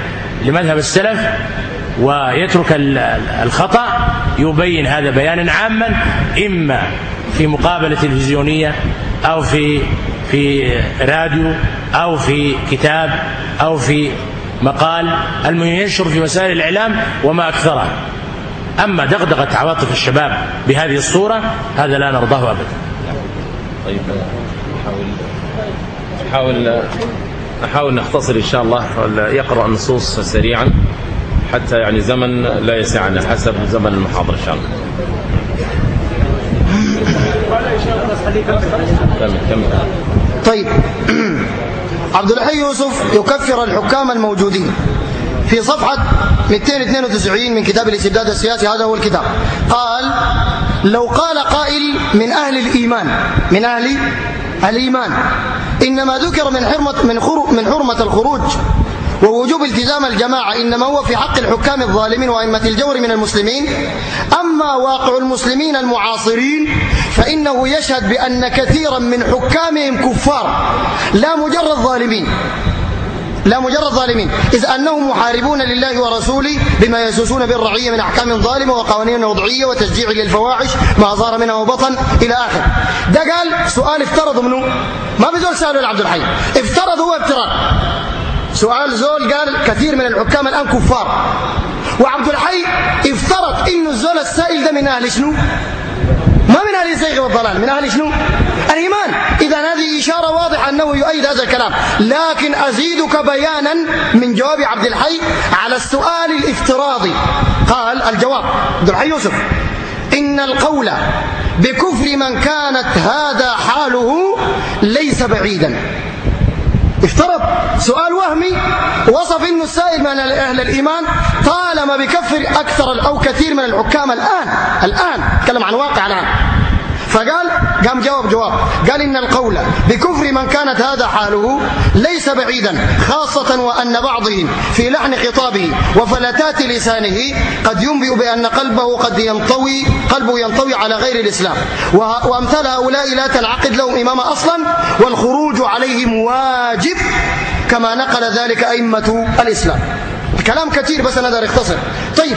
لمذهب السلف ويترك الخطأ يبين هذا بيانا عاما إما في مقابلة تلفزيونية أو في في راديو أو في كتاب أو في مقال المهم ينشر في وسائل الإعلام وما أكثرها. أما دغدغة عواطف الشباب بهذه الصورة هذا لا نرضاه أبدا. طيب نحاول نحاول نحاول نختصر إن شاء الله يقرأ النصوص سريعا. حتى يعني زمن لا يسعنا حسب زمن المحاضرة إن شاء الله. طيب. عبد الحي يوسف يكفر الحكام الموجودين. في صفحة 292 من كتاب الاستبداد السياسي هذا هو الكتاب. قال لو قال قائل من أهل الإيمان من أهل الإيمان إنما ذكر من حرمة من من حرمة الخروج ووجوب التزام الجماعة إنما هو في حق الحكام الظالمين وأئمة الجور من المسلمين. أما واقع المسلمين المعاصرين فإنه يشهد بأن كثيرا من حكامهم كفار. لا مجرد ظالمين. لا مجرد ظالمين. إذ أنهم محاربون لله ورسوله بما يسوسون بالرعية من أحكام ظالمة وقوانين وضعية وتشجيع للفواحش ما ظهر منها وبطن إلى آخر. ده قال سؤال افترض منه ما بزول سأله لعبد الحي. افترض هو افتراض سؤال زول قال كثير من الحكام الآن كفار. وعبد الحي افترض إنه الزول السائل ده من أهل شنو؟ ما من أهل الزيغ والضلال من أهل شنو؟ الإيمان. إذا هذه إشارة واضحة أنه يؤيد هذا الكلام. لكن أزيدك بيانا من جواب عبد الحي على السؤال الافتراضي قال الجواب عبد الحي يوسف إن القول بكفر من كانت هذا حاله ليس بعيدا. افترض سؤال وهمي وصف إنه السائل من أهل الإيمان طالما بكفر أكثر أو كثير من الحكام الآن الآن تكلم عن واقع الآن. فقال قام جواب جواب. قال إن القول بكفر من كانت هذا حاله ليس بعيدا خاصة وأن بعضهم في لحن خطابه وفلتات لسانه قد ينبئ بأن قلبه قد ينطوي قلبه ينطوي على غير الإسلام. وأمثال هؤلاء لا تنعقد لهم إمامة أصلا والخروج عليهم واجب كما نقل ذلك أئمة الإسلام. كلام كثير بس أنا أقدر أختصر. طيب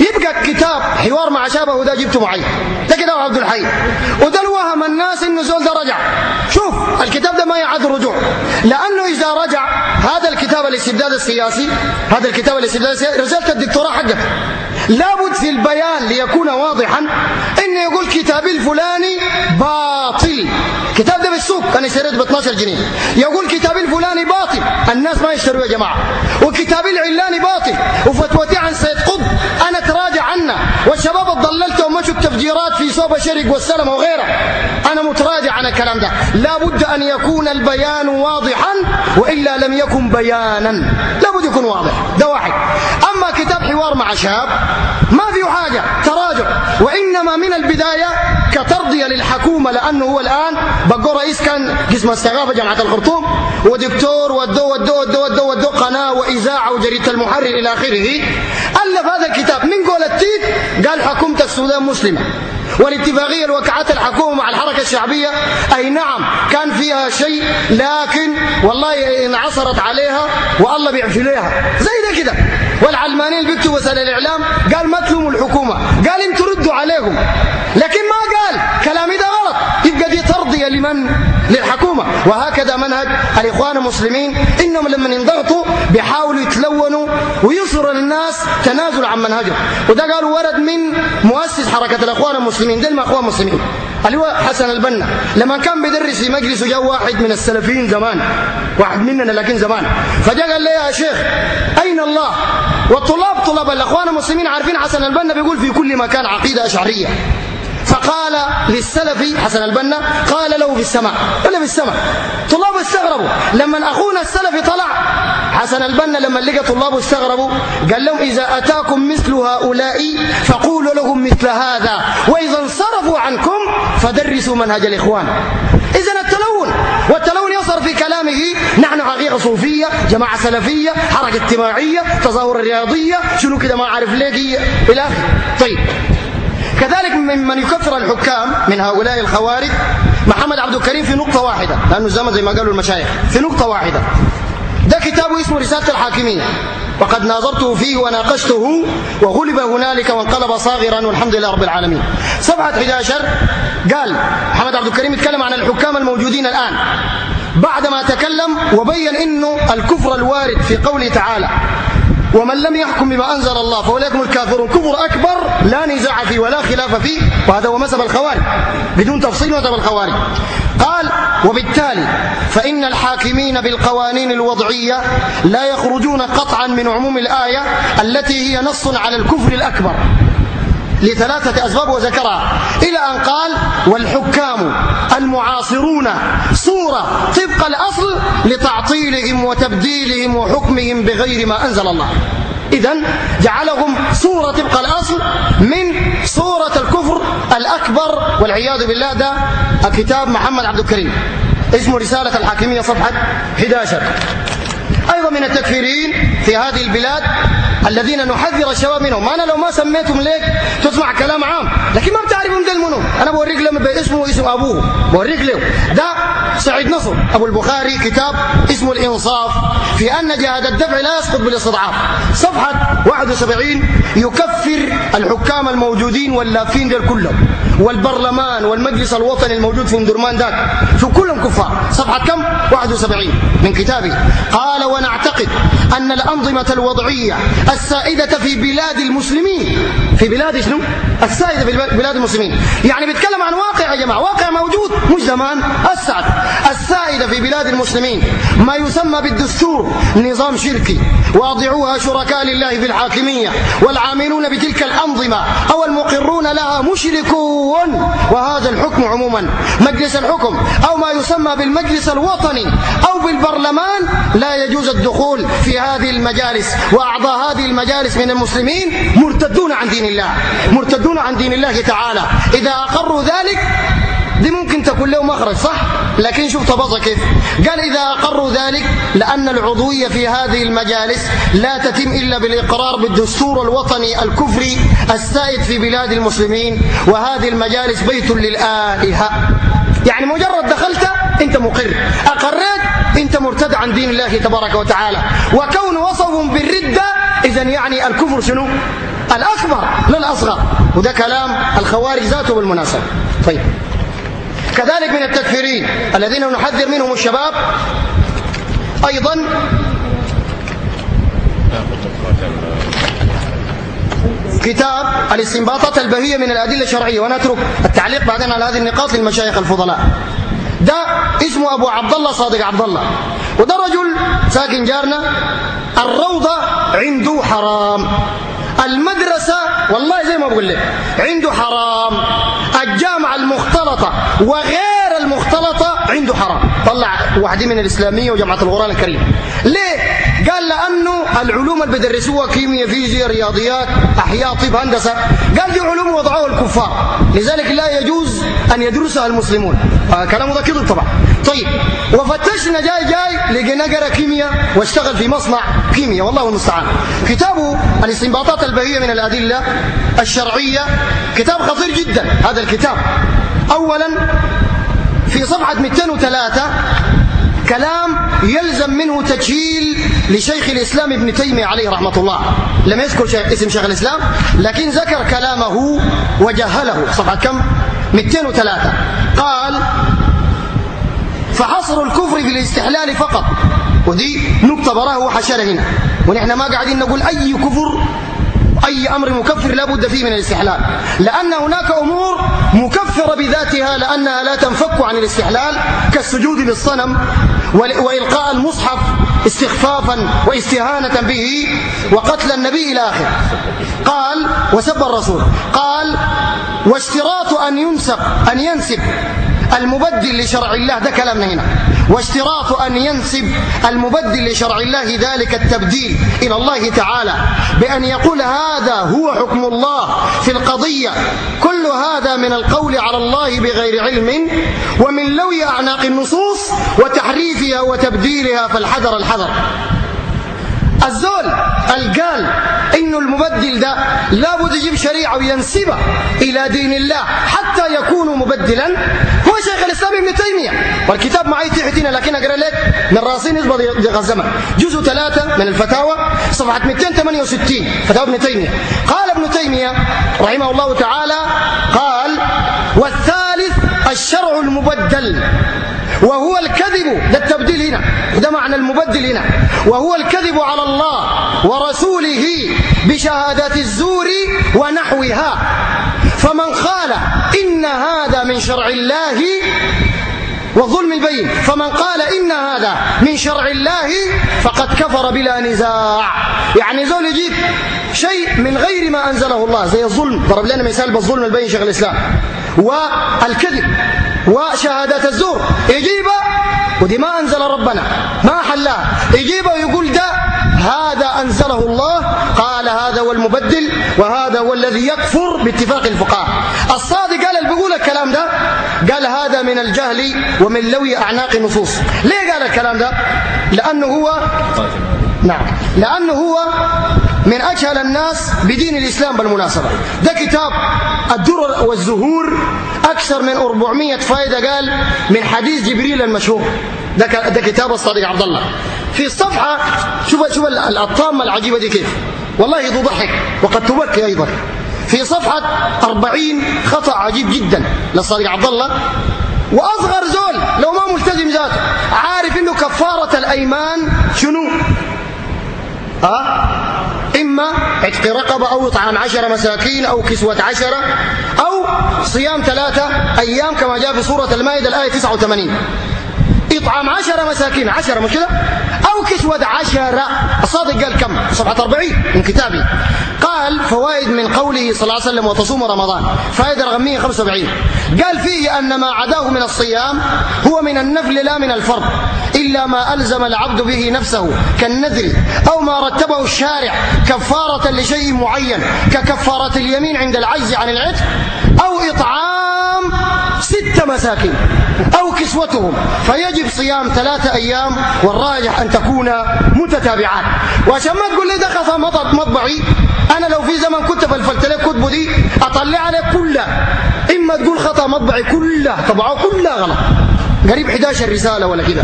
يبقى كتاب حوار مع شابه ده جبته معي. ده كتاب عبد الحي. وده الوهم الناس إنه زول ده رجع. شوف الكتاب ده ما يعد الرجوع لأنه إذا رجع هذا الكتاب الاستبداد السياسي هذا الكتاب الاستبداد السياسي رسالة الدكتوراه حقك لابد في البيان ليكون واضحا إنه يقول كتابي الفلاني باطل. كتاب ده بالسوق. أنا اشتريته ب 12 جنيه. يقول كتابي الفلاني باطل. الناس ما يشتروا يا جماعة. وكتابي العلاني باطل. وفتوتي عن سيد قطب. أنا تراجع عنها والشباب اتضللت ومشوا التفجيرات في صوب شرق والسلم وغيرها أنا متراجع عن الكلام ده. لابد أن يكون البيان واضحا وإلا لم يكن بيانا. لابد يكون واضح. ده واحد. أما كتاب حوار مع شاب ما فيه حاجة. تراجع. وإنما من البداية كترضيه للحكومة لأنه هو الآن بقوا رئيس كان قسم الثقافه جامعة الخرطوم. ودكتور ودو ودو ودو ودو ودو قناة وإذاعة وجريدة المحرر إلى آخره. ألف هذا الكتاب. من قول التيت؟ قال حكومة السودان مسلمة. والاتفاقية اللي الحكومة مع الحركة الشعبية أي نعم كان فيها شيء لكن والله انعصرت عليها والله بيعفي لها زي ده كده. والعلمانيين اللي بيكتبوا وسائل الإعلام. قال ما تلوموا الحكومة. قال أنتوا ردوا عليهم. لكن ما قال. كلامي ده غلط. يبقى دي ترضية لمن؟ للحكومة. وهكذا منهج الإخوان المسلمين. إنهم لما ينضغطوا بيحاولوا يتلونوا ويصروا للناس تنازل عن منهجهم. وده قالوا ورد من مؤسس حركة الإخوان المسلمين. ده الإخوان المسلمين. اللي هو حسن البنا. لما كان بيدرس في مجلس جاء واحد من السلفيين زمان. واحد مننا لكن زمان. فجاء قال لي يا شيخ أين الله؟ والطلاب طلاب الإخوان المسلمين عارفين حسن البنا بيقول في كل مكان عقيدة أشعرية. فقال للسلفي حسن البنا قال له في السماء ولا في السماء. طلاب استغربوا. لما أخونا السلفي طلع حسن البنا لما لقى طلابه استغربوا قال لهم إذا أتاكم مثل هؤلاء فقولوا لهم مثل هذا وإذا انصرفوا عنكم فدرسوا منهج الإخوان. إذا التلون والتلون يصر في كلامه نحن حقيقة صوفية جماعة سلفية حركة اجتماعية تظاهر رياضية شنو كده ما عارف ليه إلى آخره. طيب. كذلك ممن يكفر الحكام من هؤلاء الخوارج محمد عبد الكريم في نقطة واحدة لأنه زمن زي ما قالوا المشايخ في نقطة واحدة. ده كتابه اسمه رسالة الحاكمية وقد ناظرته فيه وناقشته وغلب هنالك وانقلب صاغرا والحمد لله رب العالمين. صفحة 11 قال محمد عبد الكريم يتكلم عن الحكام الموجودين الآن. بعدما تكلم وبين إنه الكفر الوارد في قوله تعالى ومن لم يحكم بما أنزل الله فأولئك هم الكافرون. كفر أكبر لا نزاع فيه ولا خلاف فيه وهذا هو مذهب الخوارج بدون تفصيل مذهب الخوارج. قال وبالتالي فإن الحاكمين بالقوانين الوضعية لا يخرجون قطعا من عموم الآية التي هي نص على الكفر الأكبر لثلاثة أسباب وذكرها. إلى أن قال والحكام المعاصرون صورة طبق الأصل لتعطيلهم وتبديلهم وحكمهم بغير ما أنزل الله. إذا جعلهم صورة طبق الأصل من صورة الكفر الأكبر والعياذ بالله ده كتاب محمد عبد الكريم. اسمه رسالة الحاكمية صفحة 11 أيضا من التكفيرين في هذه البلاد الذين نحذر الشباب منهم. أنا لو ما سميتهم ليك تسمع كلام عام لكن ما بتعرفهم ده المنهم أنا بوريك لهم اسمه اسم أبوه. بوريك له. ده سعيد نصر. أبو البخاري كتاب اسمه الإنصاف في أن جهاد الدفع لا يسقط بالاستضعاف. صفحة 71 يكفر الحكام الموجودين واللافين دول كلهم. والبرلمان والمجلس الوطني الموجود في مدرمان ذاك شو كلهم كفار. صفحة كم؟ 71 من كتابه قال ونعتقد أن الأنظمة الوضعية السائدة في بلاد المسلمين في بلاد شنو؟ السائدة في بلاد المسلمين. يعني بيتكلم عن واقع يا جماعة. واقع موجود مش زمان. السعد. السائدة في بلاد المسلمين. ما يسمى بالدستور نظام شركي. واضعوها شركاء لله في الحاكمية. والعاملون بتلك الأنظمة. أو المقرون لها مشركون. وهذا الحكم عموما. مجلس الحكم. أو ما يسمى بالمجلس الوطني. أو بالبرلمان. لا يجوز الدخول في هذه المجالس. وأعضاء هذه المجالس من المسلمين مرتدون عن دين الله مرتدون عن دين الله تعالى. إذا أقروا ذلك دي ممكن تكون له مخرج صح؟ لكن شوف تبصى كيف. قال إذا أقروا ذلك لأن العضوية في هذه المجالس لا تتم إلا بالإقرار بالدستور الوطني الكفري السائد في بلاد المسلمين وهذه المجالس بيت للآلهة. يعني مجرد دخلت أنت مقر. أقريت أنت مرتد عن دين الله تبارك وتعالى. وكون وصفهم بالردة اذا يعني الكفر شنو؟ الأكبر لا الأصغر. وده كلام الخوارج ذاته بالمناسبة. طيب. كذلك من التكفيرين الذين نحذر منهم الشباب أيضا كتاب الاستنباطات البهية من الأدلة الشرعية. ونترك التعليق بعدين على هذه النقاط للمشايخ الفضلاء. ده اسمه أبو عبد الله صادق عبد الله وده رجل ساكن جارنا. الروضة عنده حرام. المدرسة والله زي ما بقول لك عنده حرام. الجامعة المختلطة وغير المختلطة عنده حرام. طلع واحدة من الإسلامية وجامعة القرآن الكريم. ليه؟ قال لأنه العلوم اللي بدرسوها كيمياء فيزياء رياضيات أحياء طب هندسة. قال دي علوم وضعوها الكفار. لذلك لا يجوز أن يدرسها المسلمون. آه كلامه ده كذب طبعا. طيب وفتشنا جاي جاي لقينا قرا كيمياء واشتغل في مصنع كيمياء والله المستعان. كتابه الاستنباطات البهية من الأدلة الشرعية كتاب خطير جدا هذا الكتاب. أولا في صفحة 203 كلام يلزم منه تجهيل لشيخ الإسلام ابن تيمية عليه رحمة الله. لم يذكر اسم شيخ الإسلام لكن ذكر كلامه وجهله. صفحة كم؟ 203 قال فحصر الكفر في الاستحلال فقط. ودي نقطة براه وحشرة هنا. ونحن ما قاعدين نقول أي كفر أي أمر مكفر لا بد فيه من الاستحلال. لأن هناك أمور مكفرة بذاتها لأنها لا تنفك عن الاستحلال كالسجود للصنم وإلقاء المصحف استخفافا واستهانة به وقتل النبي إلى آخر قال وسب الرسول. قال واشتراط أن ينسب أن ينسب. المبدل لشرع الله ده كلامنا هنا. واشتراط أن ينسب المبدل لشرع الله ذلك التبديل إلى الله تعالى بأن يقول هذا هو حكم الله في القضية. كل هذا من القول على الله بغير علم ومن لوي أعناق النصوص وتحريفها وتبديلها فالحذر الحذر. الزول القال انه المبدل ده لابد يجيب شريعة وينسبها إلى دين الله حتى يكون مبدلا. هو شيخ الإسلام ابن تيمية والكتاب معي تحت هنا لكن أقرأ لك من راسين يصبر الزمن. جزء ثلاثة من الفتاوى صفحة 268 فتاوى ابن تيمية. قال ابن تيمية رحمه الله تعالى قال والثالث الشرع المبدل. وهو الكذب ده التبديل هنا. ده معنى المبدل هنا. وهو الكذب على الله ورسوله بشهادات الزور ونحوها. فمن قال إن هذا من شرع الله والظلم البين. فمن قال إن هذا من شرع الله فقد كفر بلا نزاع. يعني زول يجيب شيء من غير ما أنزله الله زي الظلم. ضرب لنا مثال بالظلم البين شيخ الإسلام. والكذب. وشهادات الزور. يجيبه ودي ما أنزل ربنا. ما حلاها يجيبه ويقول ده هذا أنزله الله. قال هذا هو المبدل وهذا هو الذي يكفر باتفاق الفقهاء. الصادق قال اللي بيقول الكلام ده قال هذا من الجهل ومن لوي أعناق النصوص. ليه قال الكلام ده؟ لأنه هو نعم. لأنه هو من أجهل الناس بدين الإسلام بالمناسبة. ده كتاب الدرر والزهور أكثر من 400 فائدة قال من حديث جبريل المشهور. ده كتاب الصادق عبد الله. في الصفحة شوف شوف الطامة العجيبة دي كيف. والله تضحك وقد تبكي أيضا. في صفحة 40 خطأ عجيب جدا للصادق عبد الله. وأصغر زول لو ما ملتزم ذاته عارف إنه كفارة الأيمان شنو؟ أه؟ إما عتق رقبة أو إطعام عشرة مساكين أو كسوة عشرة أو صيام ثلاثة أيام كما جاء في سورة المائدة الآية 89 إطعام عشرة مساكين عشرة مش كده؟ أو كسوة عشرة. الصادق قال كم؟ صفحة 40 من كتابي. قال فوائد من قوله صلى الله عليه وسلم وتصوم رمضان. فائدة رقمية 75 قال فيه أن ما عداه من الصيام هو من النفل لا من الفرض إلا ما ألزم العبد به نفسه كالنذر أو ما رتبه الشارع كفارة لشيء معين ككفارة اليمين عند العجز عن العتق أو إطعام ست مساكين أو كسوتهم فيجب صيام ثلاثة أيام والراجح أن تكون متتابعات. وعشان ما تقول لي دخل مطبعي أنا لو في زمن كنت فلفلت لك كتبه دي أطلع عليك كلها إما تقول خطأ مطبعي كلها طبعه كلها غلط. قريب 11 رسالة ولا كده.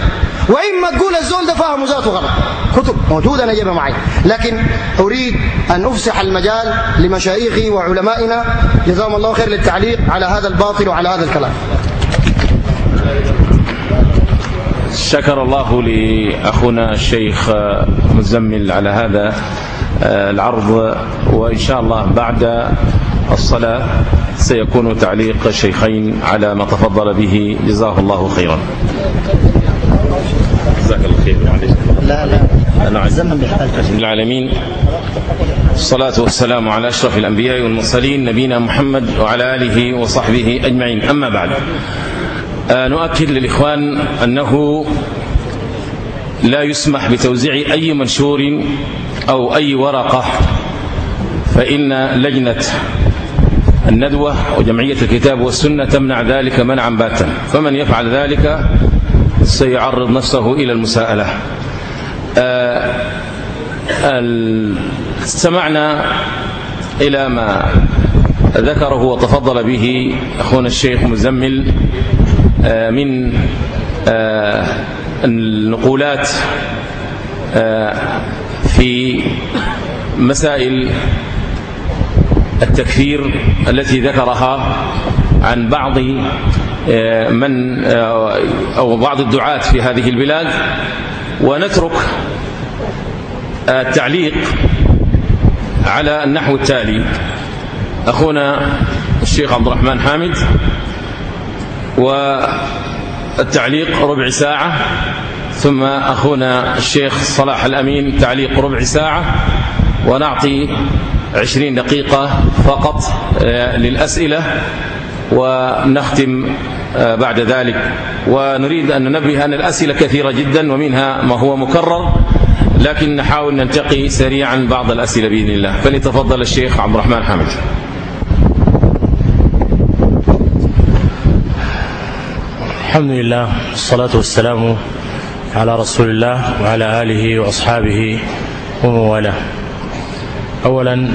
وإما تقول الزول ده فاهم ذاته غلط. كتب موجودة أنا جايبها معي. لكن أريد أن أفسح المجال لمشايخي وعلمائنا. جزاهم الله خير للتعليق على هذا الباطل وعلى هذا الكلام. شكر الله لأخونا الشيخ مزمل على هذا العرض. وإن شاء الله بعد الصلاة سيكون تعليق الشيخين على ما تفضل به. جزاه الله خيرا. جزاك الله خير لا لا. الزمن بيحتاج العالمين. الصلاة والسلام على أشرف الأنبياء والمرسلين نبينا محمد وعلى آله وصحبه أجمعين. أما بعد نؤكد للإخوان أنه لا يسمح بتوزيع أي منشور أو أي ورقة فإن لجنة الندوة وجمعية الكتاب والسنة تمنع ذلك منعا باتا. فمن يفعل ذلك سيعرض نفسه إلى المساءلة. استمعنا إلى ما ذكره وتفضل به أخونا الشيخ مزمل من النقولات في مسائل التكفير التي ذكرها عن بعض من أو بعض الدعاة في هذه البلاد ونترك التعليق على النحو التالي. أخونا الشيخ عبد الرحمن حامد والتعليق ربع ساعة ثم أخونا الشيخ صلاح الأمين تعليق ربع ساعة ونعطي عشرين دقيقة فقط للأسئلة. ونختم بعد ذلك. ونريد أن ننبه أن الأسئلة كثيرة جدا ومنها ما هو مكرر لكن نحاول ننتقي سريعا بعض الأسئلة بإذن الله. فليتفضل الشيخ عبد الرحمن حامد. الحمد لله والصلاة والسلام على رسول الله وعلى آله وأصحابه ومن والاه. أولا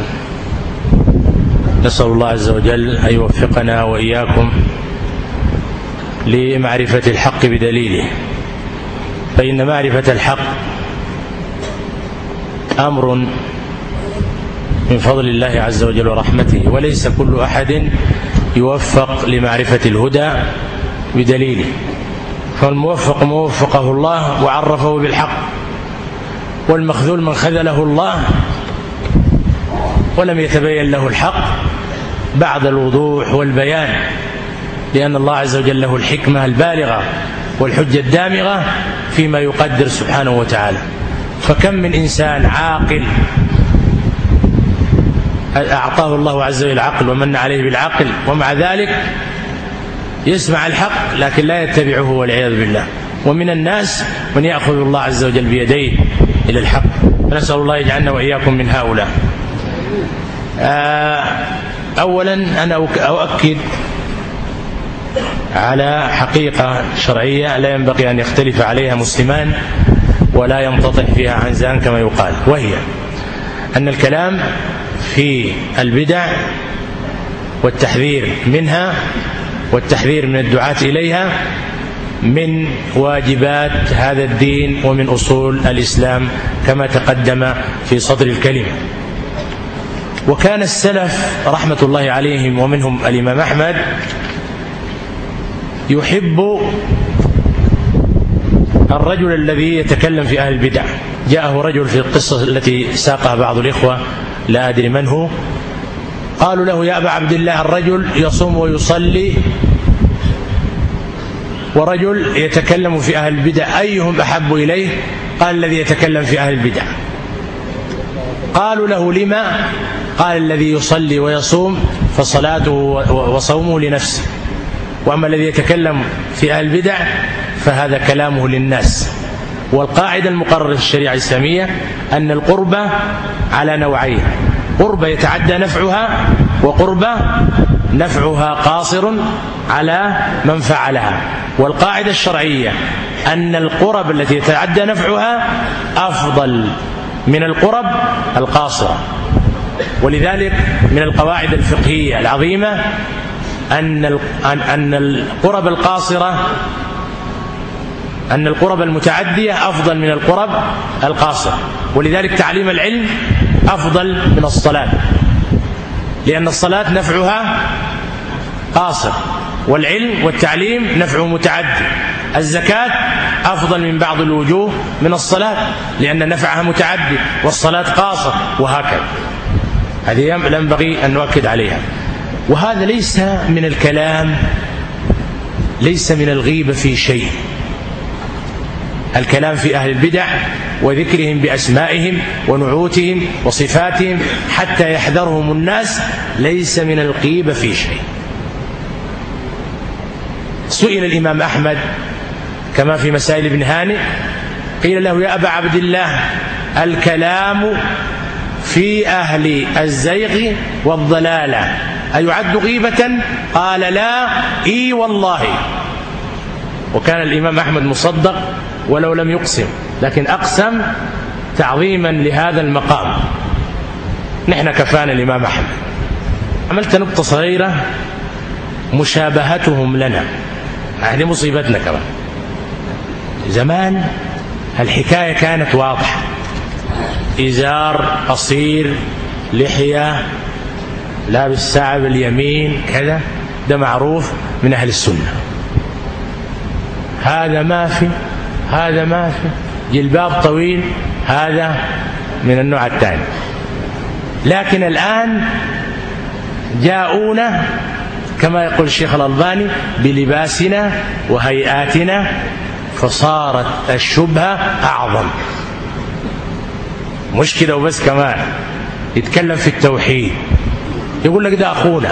نسأل الله عز وجل أن يوفقنا وإياكم لمعرفة الحق بدليله. فإن معرفة الحق أمر من فضل الله عز وجل ورحمته وليس كل أحد يوفق لمعرفة الهدى بدليله. فالموفق من وفقه الله وعرفه بالحق والمخذول من خذله الله ولم يتبين له الحق. بعد الوضوح والبيان لأن الله عز وجل له الحكمة البالغة والحجة الدامغة فيما يقدر سبحانه وتعالى. فكم من إنسان عاقل أعطاه الله عز وجل العقل ومن عليه بالعقل ومع ذلك يسمع الحق لكن لا يتبعه والعياذ بالله. ومن الناس من يأخذ الله عز وجل بيديه إلى الحق. فنسأل الله يجعلنا وإياكم من هؤلاء. آه، أولا أنا أؤكد على حقيقة شرعية لا ينبغي أن يختلف عليها مسلمان ولا ينتطح فيها عنزان كما يقال وهي أن الكلام في البدع والتحذير منها والتحذير من الدعاة إليها من واجبات هذا الدين ومن أصول الإسلام كما تقدم في صدر الكلمة. وكان السلف رحمة الله عليهم ومنهم الإمام أحمد يحب الرجل الذي يتكلم في أهل البدع. جاءه رجل في القصة التي ساقها بعض الإخوة لا أدري من هو. قالوا له يا أبا عبد الله الرجل يصوم ويصلي ورجل يتكلم في أهل البدع أيهم أحب إليه؟ قال الذي يتكلم في أهل البدع. قالوا له لما؟ قال الذي يصلي ويصوم فصلاته وصومه لنفسه. وأما الذي يتكلم في أهل البدع فهذا كلامه للناس. والقاعدة المقررة في الشريعة الإسلامية أن القربة على نوعين. قربة يتعدى نفعها وقربة نفعها قاصر على من فعلها. والقاعدة الشرعية أن القرب التي يتعدى نفعها أفضل. من القرب القاصرة. ولذلك من القواعد الفقهية العظيمة أن أن القرب القاصرة أن القرب المتعدية أفضل من القرب القاصرة ولذلك تعليم العلم أفضل من الصلاة. لأن الصلاة نفعها قاصر والعلم والتعليم نفعه متعدي. الزكاة أفضل من بعض الوجوه من الصلاة لأن نفعها متعدي والصلاة قاصر وهكذا. هذه ينبغي أن نؤكد عليها. وهذا ليس من الكلام ليس من الغيبة في شيء. الكلام في أهل البدع وذكرهم بأسمائهم ونعوتهم وصفاتهم حتى يحذرهم الناس ليس من الغيبة في شيء. سئل الإمام أحمد كما في مسائل ابن هانئ قيل له يا أبا عبد الله الكلام في أهل الزيغ والضلالة. أيعد غيبة؟ قال لا إي والله. وكان الإمام أحمد مصدق ولو لم يقسم لكن أقسم تعظيما لهذا المقام. نحن كفانا الإمام أحمد. عملت نقطة صغيرة مشابهتهم لنا. هذه مصيبتنا كمان. زمان الحكاية كانت واضحة. إزار قصير لحية لابس ساعة باليمين كذا ده معروف من أهل السنة. هذا ما في هذا ما في. جلباب طويل هذا من النوع الثاني. لكن الآن جاءونا كما يقول الشيخ الألباني بلباسنا وهيئاتنا فصارت الشبهة أعظم. مشكلة وبس كمان. يتكلم في التوحيد. يقول لك ده أخونا.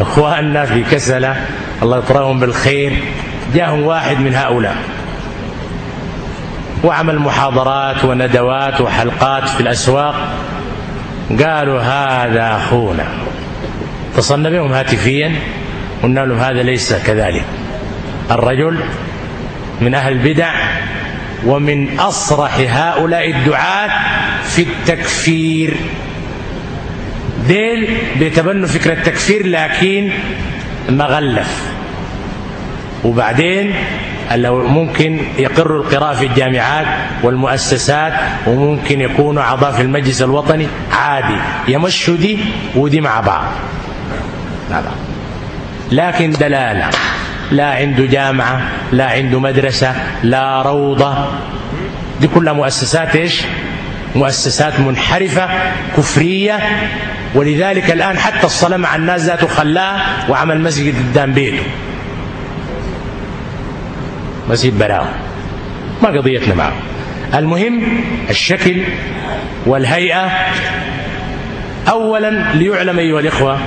إخواننا في كسلة الله يطرهم بالخير. جاءهم واحد من هؤلاء. وعمل محاضرات وندوات وحلقات في الأسواق. قالوا هذا أخونا. اتصلنا بهم هاتفيا. قلنا لهم هذا ليس كذلك. الرجل من أهل البدع ومن أصرح هؤلاء الدعاة في التكفير. ديل بيتبنوا فكرة التكفير لكن مغلف. وبعدين ممكن يقروا القراءة في الجامعات والمؤسسات وممكن يكونوا أعضاء في المجلس الوطني. عادي. يمشوا دي ودي مع بعض. مع بعض لكن دلالة. لا عنده جامعة لا عنده مدرسة لا روضة. دي كلها مؤسسات إيش؟ مؤسسات منحرفة كفرية. ولذلك الآن حتى الصلاة مع الناس ذاته خلاه وعمل مسجد قدام بيته. مسجد براو ما قضيتنا معه. المهم الشكل والهيئة. أولا ليعلم أيها الإخوة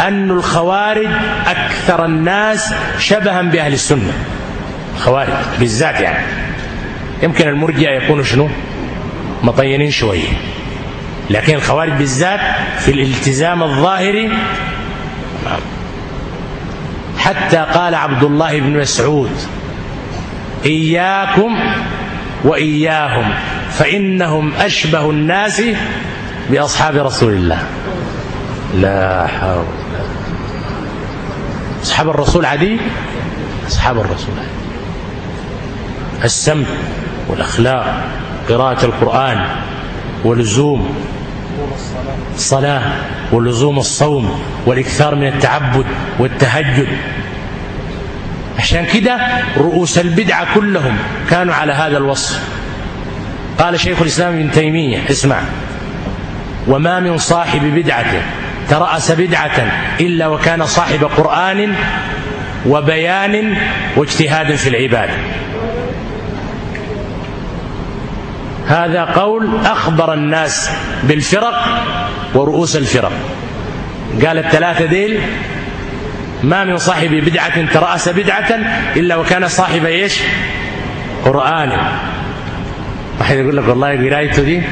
أن الخوارج أكثر الناس شبها بأهل السنة. خوارج بالذات يعني. يمكن المرجع يكونوا شنو؟ مطينين شوية. لكن الخوارج بالذات في الالتزام الظاهري حتى قال عبد الله بن مسعود إياكم وإياهم فإنهم أشبه الناس بأصحاب رسول الله. لا حول. أصحاب الرسول عدي؟ أصحاب الرسول عدي. السمت والأخلاق قراءة القرآن ولزوم الصلاة ولزوم الصوم والإكثار من التعبد والتهجد. عشان كده رؤوس البدعة كلهم كانوا على هذا الوصف. قال شيخ الإسلام ابن تيمية اسمع وما من صاحب بدعة ترأس بدعة إلا وكان صاحب قرآن وبيان واجتهاد في العبادة. هذا قول أخبر الناس بالفرق ورؤوس الفرق. قال الثلاثة ديل ما من صاحب بدعة ترأس بدعة إلا وكان صاحب إيش؟ قرآن. واحد يقول لك والله قرايته دي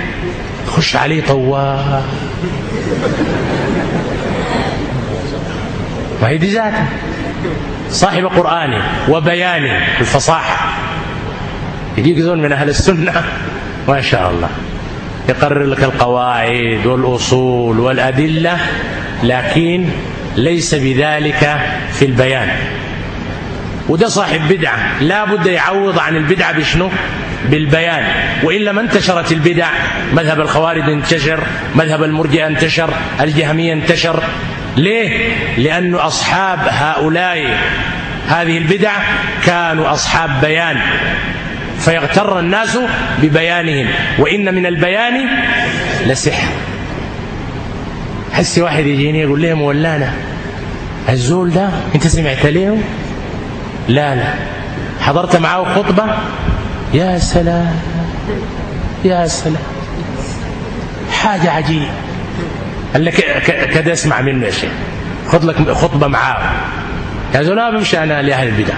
خش عليه طوال. ما هي دي ذاته صاحب قرآن وبيان الفصاحة. يجيك زول من أهل السنة. ما شاء الله. يقرر لك القواعد والأصول والأدلة لكن ليس بذلك في البيان. وده صاحب بدعة. لا بد يعوض عن البدعة بشنو؟ بالبيان. وإلا ما انتشرت البدع. مذهب الخوارج انتشر مذهب المرجئة انتشر الجهمية انتشر. ليه؟ لأن أصحاب هؤلاء هذه البدع كانوا أصحاب بيان فيغتر الناس ببيانهم وإن من البيان لسحر. حسي واحد يجيني يقول لي مولانا؟ الزول ده أنت سمعت له لا لا. حضرت معه خطبة؟ يا سلام يا سلام. حاجة عجيبة. قال لك كده اسمع منه يا شيخ. خذ لك خطبة معاه. يا زول ما بمشي أنا لأهل البدع.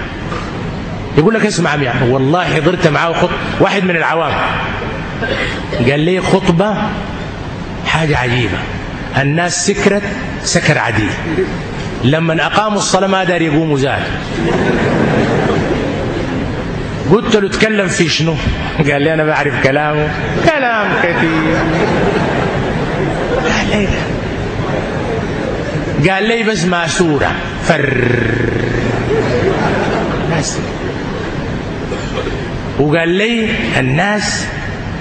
يقول لك اسمع يعني والله حضرت معاه خط واحد من العوام. قال لي خطبة حاجة عجيبة. الناس سكرت سكر عدي لما أقاموا الصلاة ما دار يقوموا زاد. قلت له تكلم في شنو؟ قال لي أنا بعرف كلامه. كلام كثير. قال لي. بس ما سورة. فر. بس وقال لي الناس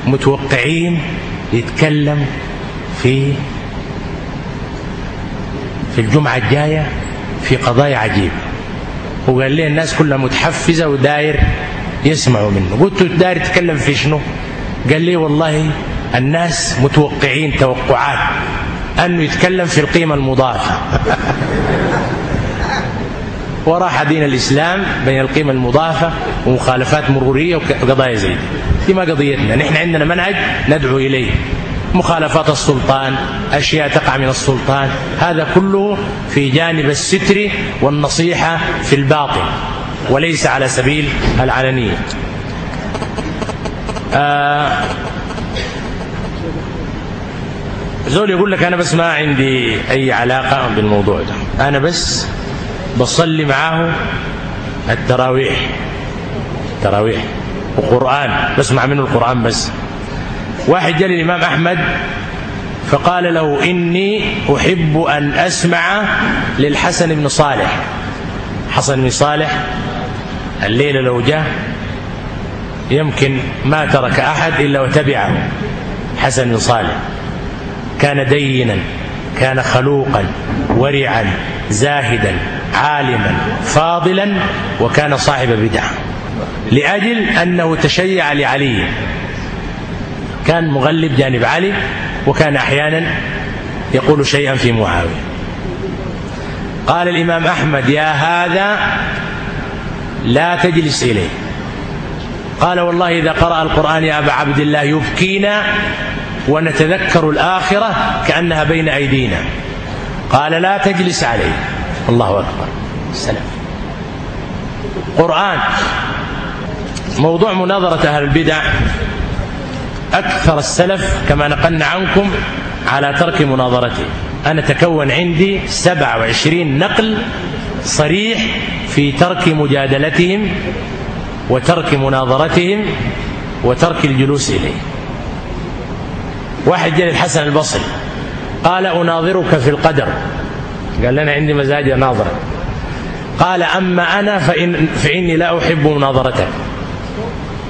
متوقعين يتكلم في في الجمعة الجاية في قضايا عجيبة. وقال لي الناس كلها متحفزة وداير يسمعوا منه. قلت له داير يتكلم في شنو؟ قال لي والله الناس متوقعين توقعات أنه يتكلم في القيمة المضافة. وراح دين الإسلام بين القيمة المضافة ومخالفات مرورية وقضايا زي دي. ما قضيتنا. نحن عندنا منهج ندعو إليه. مخالفات السلطان أشياء تقع من السلطان. هذا كله في جانب الستر والنصيحة في الباطن وليس على سبيل العلنية. آه زول يقول لك أنا بس ما عندي أي علاقة بالموضوع ده. أنا بس بصلي معاه التراويح. تراويح وقرآن. بسمع منه القرآن بس. واحد جاء الإمام أحمد فقال له إني أحب أن أسمع للحسن بن صالح. حسن بن صالح الليلة لو جاء يمكن ما ترك أحد إلا وتبعه. حسن بن صالح. كان دينا كان خلوقا ورعا زاهدا عالما فاضلا وكان صاحب بدعة لأجل أنه تشيع لعلي. كان مغلب جانب علي وكان أحيانا يقول شيئا في معاوية قال الإمام أحمد يا هذا لا تجلس إليه. قال والله إذا قرأ القرآن يا أبا عبد الله يبكينا ونتذكر الآخرة كأنها بين أيدينا. قال لا تجلس عليه. الله أكبر. السلام. قرآن. موضوع مناظرة أهل البدع. أكثر السلف كما نقلنا عنكم على ترك مناظرته. أنا تكون عندي 27 نقل صريح في ترك مجادلتهم وترك مناظرتهم وترك الجلوس إليه. واحد جاء الحسن البصري قال أناظرك في القدر. قال لنا عندي مزاج ناظرك قال أما أنا فإن فإني لا أحب مناظرتك.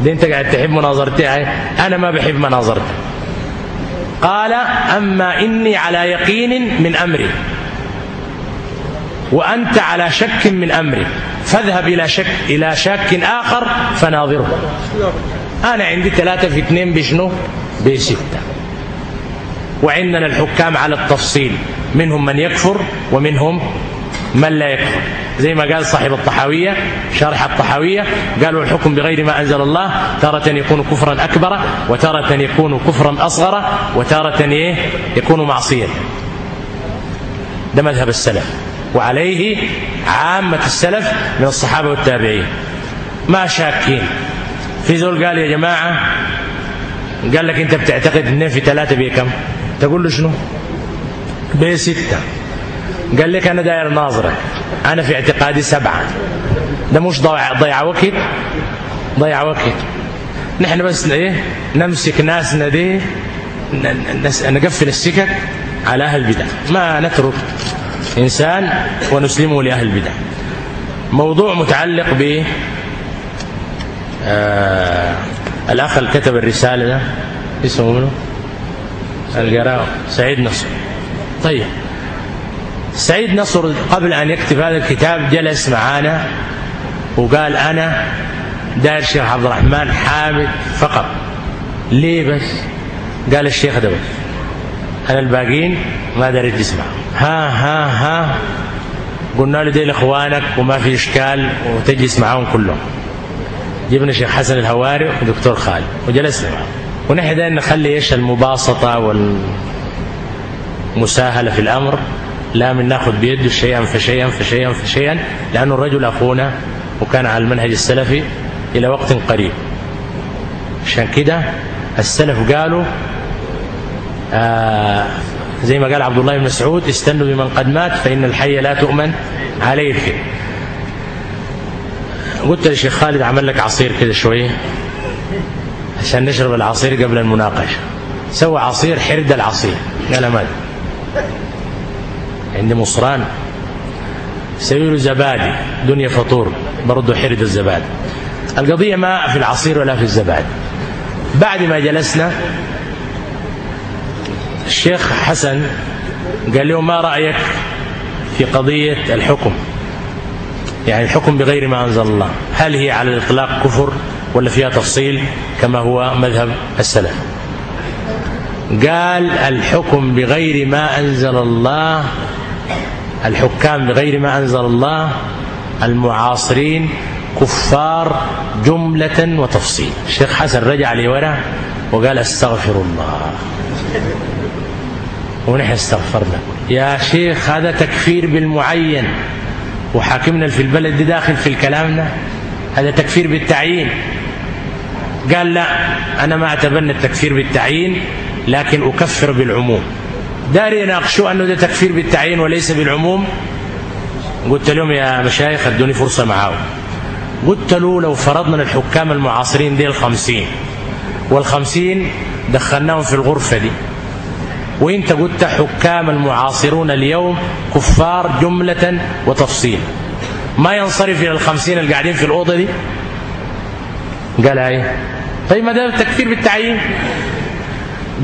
دي أنت قاعد تحب مناظرتي؟ أنا ما بحب مناظرتك. قال أما إني على يقين من أمري. وأنت على شك من أمري. فاذهب إلى شك إلى شاك آخر فناظره. أنا عندي ثلاثة في اثنين بشنو؟ بستة. وعندنا الحكام على التفصيل. منهم من يكفر ومنهم من لا يكفر. زي ما قال صاحب الطحاوية شارح الطحاوية قالوا الحكم بغير ما أنزل الله تارة يكون كفرا أكبر وتارة يكون كفرا أصغر وتارة إيه؟ يكون معصية ده مذهب السلف. وعليه عامة السلف من الصحابة والتابعين. ما شاكين. في زول قال يا جماعة قال لك أنت بتعتقد اثنين في ثلاثة بكم تقول له شنو؟ بستة قال لك أنا داير ناظرك أنا في اعتقادي سبعة. ده مش ضيع ضيع وقت؟ ضيع وقت. نحن بس إيه؟ نمسك ناسنا دي. نقفل السكك على أهل البدع. ما نترك إنسان ونسلمه لأهل البدع. موضوع متعلق ب آه الأخ اللي كتب الرسالة ده اسمه منه القراء سعيد نصر. طيب. سعيد نصر قبل أن يكتب هذا الكتاب جلس معانا وقال أنا داير الشيخ عبد الرحمن حامد فقط. ليه بس؟ قال الشيخ ده بس أنا الباقيين ما دريت اسمع ها ها ها. قلنا له ديل إخوانك وما في إشكال وتجلس معاهم كلهم. جبنا الشيخ حسن الهواري ودكتور خالد وجلسنا معهم ونحن دائما نخلي إيش المباسطة والمساهلة في الأمر؟ لا من ناخذ بيده شيئا فشيئا فشيئا فشيئا لأنه الرجل أخونا وكان على المنهج السلفي إلى وقت قريب. عشان كده السلف قالوا آه زي ما قال عبد الله بن مسعود استنوا بمن قد مات فإن الحي لا تؤمن عليه. قلت للشيخ خالد عمل لك عصير كده شوية؟ عشان نشرب العصير قبل المناقشة. سوى عصير حرد العصير. قال ما عندي مصران. سوي له زبادي. دنيا فطور. برضه حرد الزبادي. القضية ما في العصير ولا في الزبادي. بعد ما جلسنا الشيخ حسن قال له ما رأيك في قضية الحكم؟ يعني الحكم بغير ما أنزل الله. هل هي على الإطلاق كفر؟ ولا فيها تفصيل كما هو مذهب السلف. قال الحكم بغير ما أنزل الله الحكام بغير ما أنزل الله المعاصرين كفار جملة وتفصيل. الشيخ حسن رجع لي ورا وقال أستغفر الله. ونحن استغفرنا. يا شيخ هذا تكفير بالمعين. وحاكمنا في البلد داخل في الكلام ده. هذا تكفير بالتعيين. قال لا أنا ما أتبنى التكفير بالتعيين لكن أكفر بالعموم. داري يناقشوا أنه ده تكفير بالتعيين وليس بالعموم. قلت لهم يا مشايخ ادوني فرصة معاهم. قلت له لو فرضنا الحكام المعاصرين دي الخمسين والخمسين دخلناهم في الغرفة دي وإنت قلت حكام المعاصرون اليوم كفار جملة وتفصيل. ما ينصرف إلى الخمسين اللي قاعدين في الأوضة دي؟ قال إيه طيب ما ده التكفير بالتعيين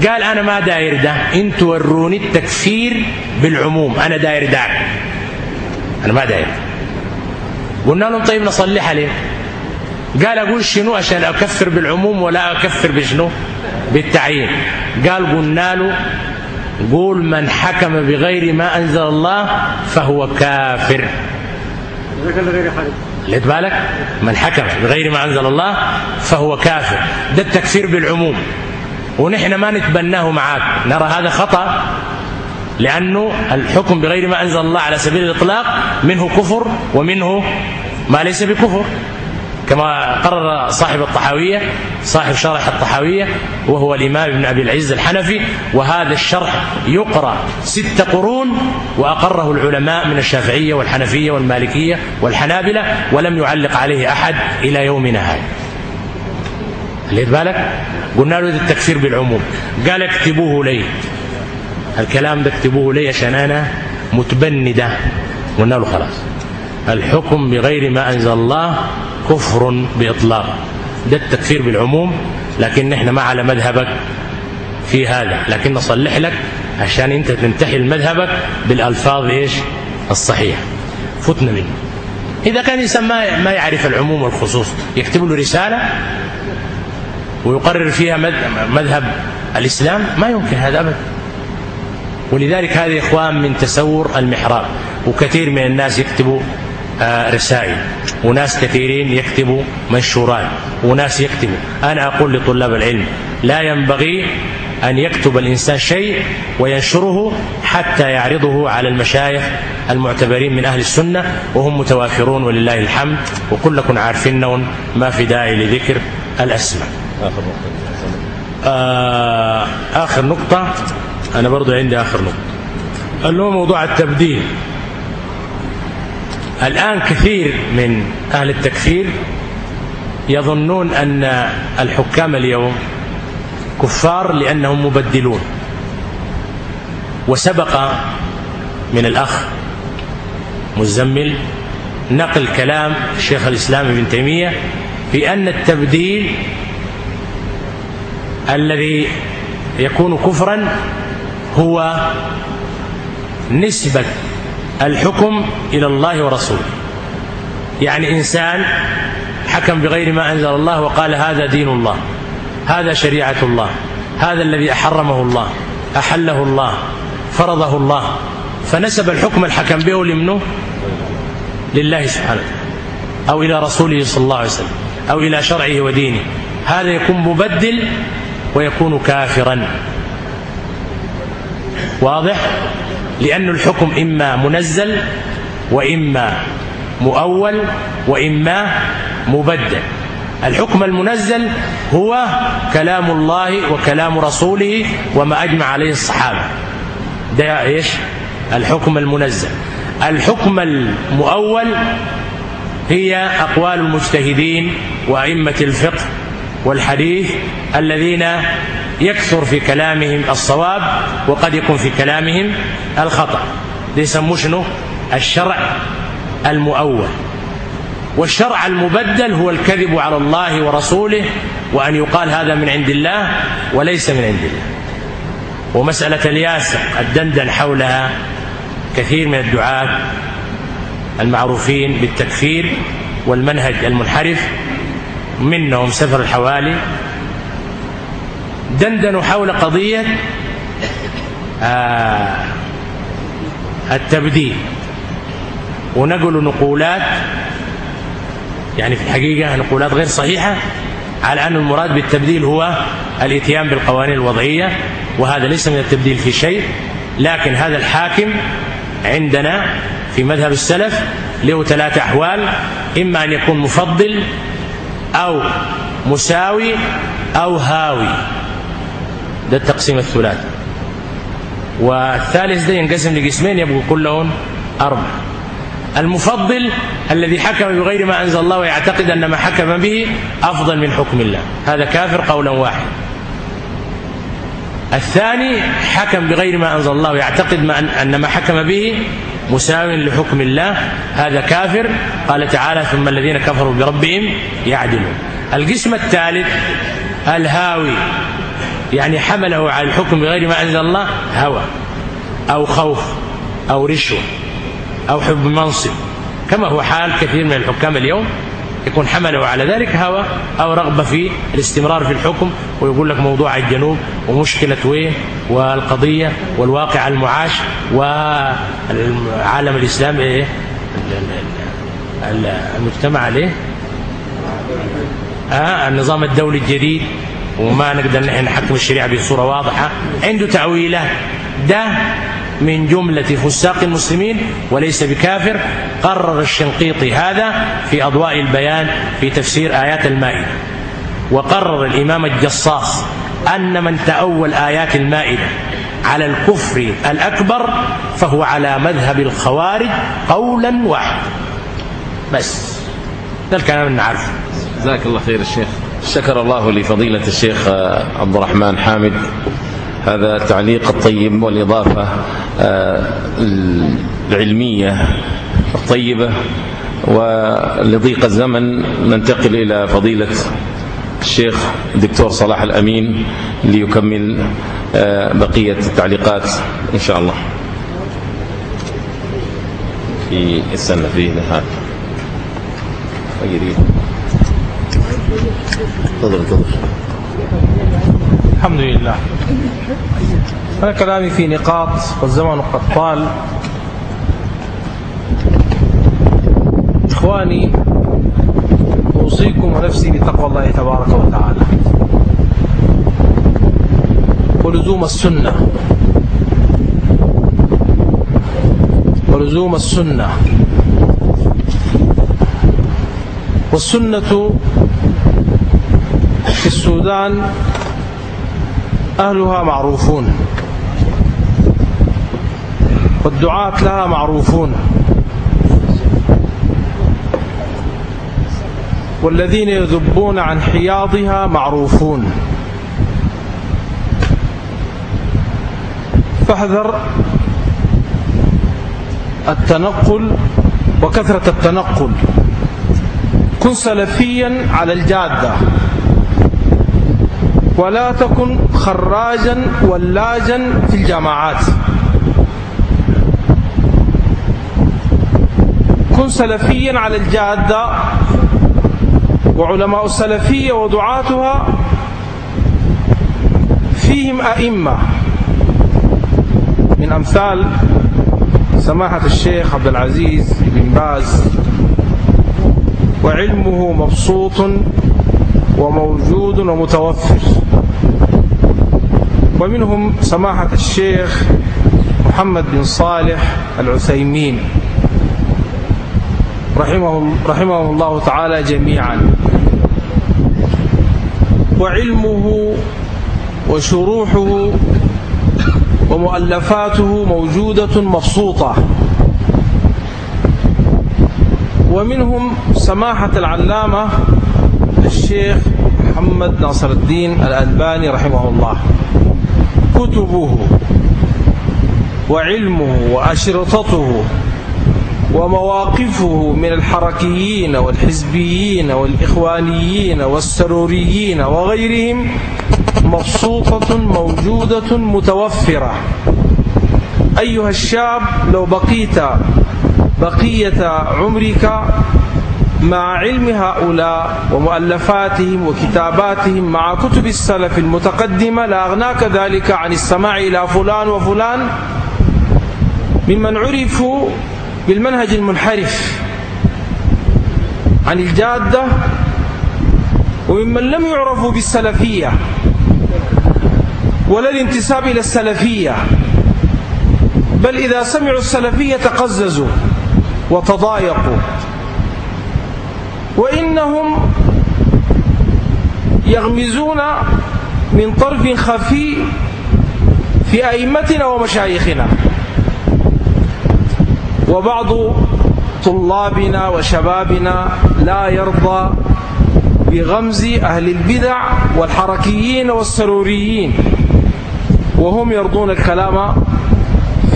قال أنا ما داير ده. أنتوا وروني التكفير بالعموم أنا داير ده. أنا ما داير. قلنا لهم طيب نصلح عليه قال أقول شنو؟ عشان أكفر بالعموم ولا أكفر بشنو؟ بالتعيين. قال قلنا له قول من حكم بغير ما أنزل الله فهو كافر. لقيت بالك؟ من حكم بغير ما أنزل الله فهو كافر. ده التكفير بالعموم. ونحن ما نتبناه معاك. نرى هذا خطأ لأنه الحكم بغير ما أنزل الله على سبيل الإطلاق منه كفر ومنه ما ليس بكفر. كما قرر صاحب الطحاوية صاحب شرح الطحاوية وهو الإمام ابن أبي العز الحنفي وهذا الشرح يقرأ ست قرون وأقره العلماء من الشافعية والحنفية والمالكية والحنابلة ولم يعلق عليه أحد إلى يومنا هذا. ليت بالك؟ قلنا له التكفير بالعموم. قال اكتبوه لي. الكلام ده اكتبوه لي عشان أنا متبندة قلنا له خلاص. الحكم بغير ما أنزل الله كفر بإطلاق. ده التكفير بالعموم لكن نحن ما على مذهبك في هذا. لكن نصلح لك عشان أنت تنتحل مذهبك بالألفاظ إيش؟ الصحيحة. فتنا منه. إذا كان إنسان ما ما يعرف العموم والخصوص يكتب له رسالة ويقرر فيها مذهب الإسلام ما يمكن هذا أبدا. ولذلك هذا إخوان من تسور المحراب وكثير من الناس يكتبوا رسائل. وناس كثيرين يكتبوا منشورات. وناس يكتبوا أنا أقول لطلاب العلم لا ينبغي أن يكتب الإنسان شيء وينشره حتى يعرضه على المشايخ المعتبرين من أهل السنة وهم متوافرون ولله الحمد وكلكم عارفين ما في داعي لذكر الأسماء. آخر نقطة. آه آخر نقطة. أنا برضو عندي آخر نقطة. اللي هو موضوع التبديل. الآن كثير من أهل التكفير يظنون أن الحكام اليوم كفار لأنهم مبدلون. وسبق من الأخ مزمل نقل كلام شيخ الإسلام ابن تيمية في أن التبديل الذي يكون كفرا هو نسبة الحكم إلى الله ورسوله. يعني إنسان حكم بغير ما أنزل الله وقال هذا دين الله هذا شريعة الله هذا الذي حرمه الله أحله الله فرضه الله فنسب الحكم الحكم به لمنه؟ لله سبحانه أو إلى رسوله صلى الله عليه وسلم أو إلى شرعه ودينه. هذا يكون مبدل ويكون كافرا. واضح؟ لأن الحكم إما منزل وإما مؤول وإما مبدل. الحكم المنزل هو كلام الله وكلام رسوله وما أجمع عليه الصحابة. ده إيش؟ الحكم المنزل. الحكم المؤول هي أقوال المجتهدين وأئمة الفقه والحديث الذين يكثر في كلامهم الصواب وقد يكون في كلامهم الخطأ. يسموه شنو؟ الشرع المؤول. والشرع المبدل هو الكذب على الله ورسوله وأن يقال هذا من عند الله وليس من عند الله. ومسألة الياس الدندن حولها كثير من الدعاة المعروفين بالتكفير والمنهج المنحرف منهم سفر الحوالي دندنوا حول قضية آه التبديل. ونقلوا نقولات يعني في الحقيقة نقولات غير صحيحة على أن المراد بالتبديل هو الإتيان بالقوانين الوضعية وهذا ليس من التبديل في شيء لكن هذا الحاكم عندنا في مذهب السلف له ثلاثة أحوال إما أن يكون مفضل أو مساوي أو هاوي. ده التقسيم الثلاثي. والثالث ده ينقسم لقسمين يبقوا كلهم أربعة المفضل الذي حكم بغير ما أنزل الله ويعتقد أن ما حكم به أفضل من حكم الله. هذا كافر قولا واحد الثاني حكم بغير ما أنزل الله ويعتقد أن ما حكم به مساو لحكم الله. هذا كافر. قال تعالى ثم الذين كفروا بربهم يعدلون. القسم الثالث الهاوي. يعني حمله على الحكم بغير ما أنزل الله هوى أو خوف أو رشوة أو حب منصب. كما هو حال كثير من الحكام اليوم يكون حمله على ذلك هوى أو رغبة في الاستمرار في الحكم ويقول لك موضوع الجنوب ومشكلة وين والقضية والواقع المعاش والعالم الإسلامي إيه؟ المجتمع عليه. آه النظام الدولي الجديد. وما نقدر نحن نحكم الشريعة بصورة واضحة. عنده تعويلات ده من جملة فساق المسلمين وليس بكافر. قرر الشنقيطي هذا في أضواء البيان في تفسير آيات المائدة. وقرر الإمام الجصاص أن من تأول آيات المائدة على الكفر الأكبر فهو على مذهب الخوارج قولا واحدا. بس. ده الكلام اللي نعرفه. جزاك الله خير الشيخ شكر الله لفضيلة الشيخ عبد الرحمن حامد. هذا التعليق الطيب والإضافة العلمية الطيبة. ولضيق الزمن ننتقل إلى فضيلة الشيخ الدكتور صلاح الأمين ليكمل بقية التعليقات إن شاء الله. في السنة في هذا تفضل تفضل. الحمد لله. أنا كلامي في نقاط والزمن قد طال. إخواني أوصيكم ونفسي بتقوى الله تبارك وتعالى. ولزوم السنة. ولزوم السنة. والسنة في السودان أهلها معروفون والدعاة لها معروفون والذين يذبون عن حياضها معروفون فاحذر التنقل وكثرة التنقل كن سلفيا على الجادة ولا تكن خراجا ولاجا في الجامعات. كن سلفيا على الجادة وعلماء السلفية ودعاتها فيهم أئمة. من أمثال سماحة الشيخ عبد العزيز بن باز. وعلمه مبسوط وموجود ومتوفر. ومنهم سماحة الشيخ محمد بن صالح العثيمين. رحمه, رحمه الله تعالى جميعا. وعلمه وشروحه ومؤلفاته موجودة مبسوطة. ومنهم سماحة العلامة الشيخ محمد ناصر الدين الألباني رحمه الله. كتبه وعلمه وأشرطته ومواقفه من الحركيين والحزبيين والإخوانيين والسروريين وغيرهم مبسوطة موجودة متوفرة. أيها الشاب لو بقيت بقية عمرك مع علم هؤلاء ومؤلفاتهم وكتاباتهم مع كتب السلف المتقدمة لأغناك ذلك عن السماع إلى فلان وفلان ممن عرفوا بالمنهج المنحرف عن الجادة وممن لم يعرفوا بالسلفية ولا الانتساب إلى السلفية بل إذا سمعوا السلفية تقززوا وتضايقوا. وإنهم يغمزون من طرف خفي في أئمتنا ومشايخنا. وبعض طلابنا وشبابنا لا يرضى بغمز أهل البدع والحركيين والسروريين. وهم يرضون الكلام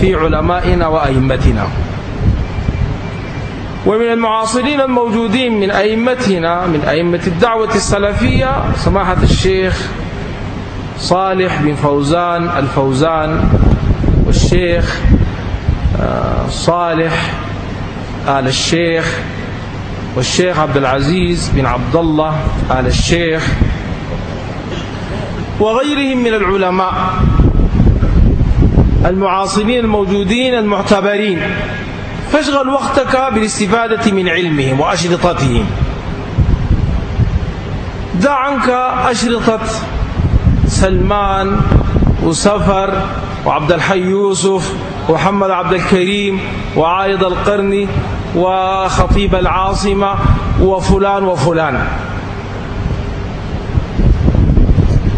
في علمائنا وأئمتنا. ومن المعاصرين الموجودين من أئمتنا من أئمة الدعوة السلفية سماحة الشيخ صالح بن فوزان الفوزان والشيخ صالح آل الشيخ والشيخ عبد العزيز بن عبد الله آل الشيخ وغيرهم من العلماء المعاصرين الموجودين المعتبرين. فاشغل وقتك بالاستفادة من علمهم وأشرطتهم. دع عنك أشرطة سلمان وسفر وعبد الحي يوسف ومحمد عبد الكريم وعايض القرني وخطيب العاصمة وفلان وفلان.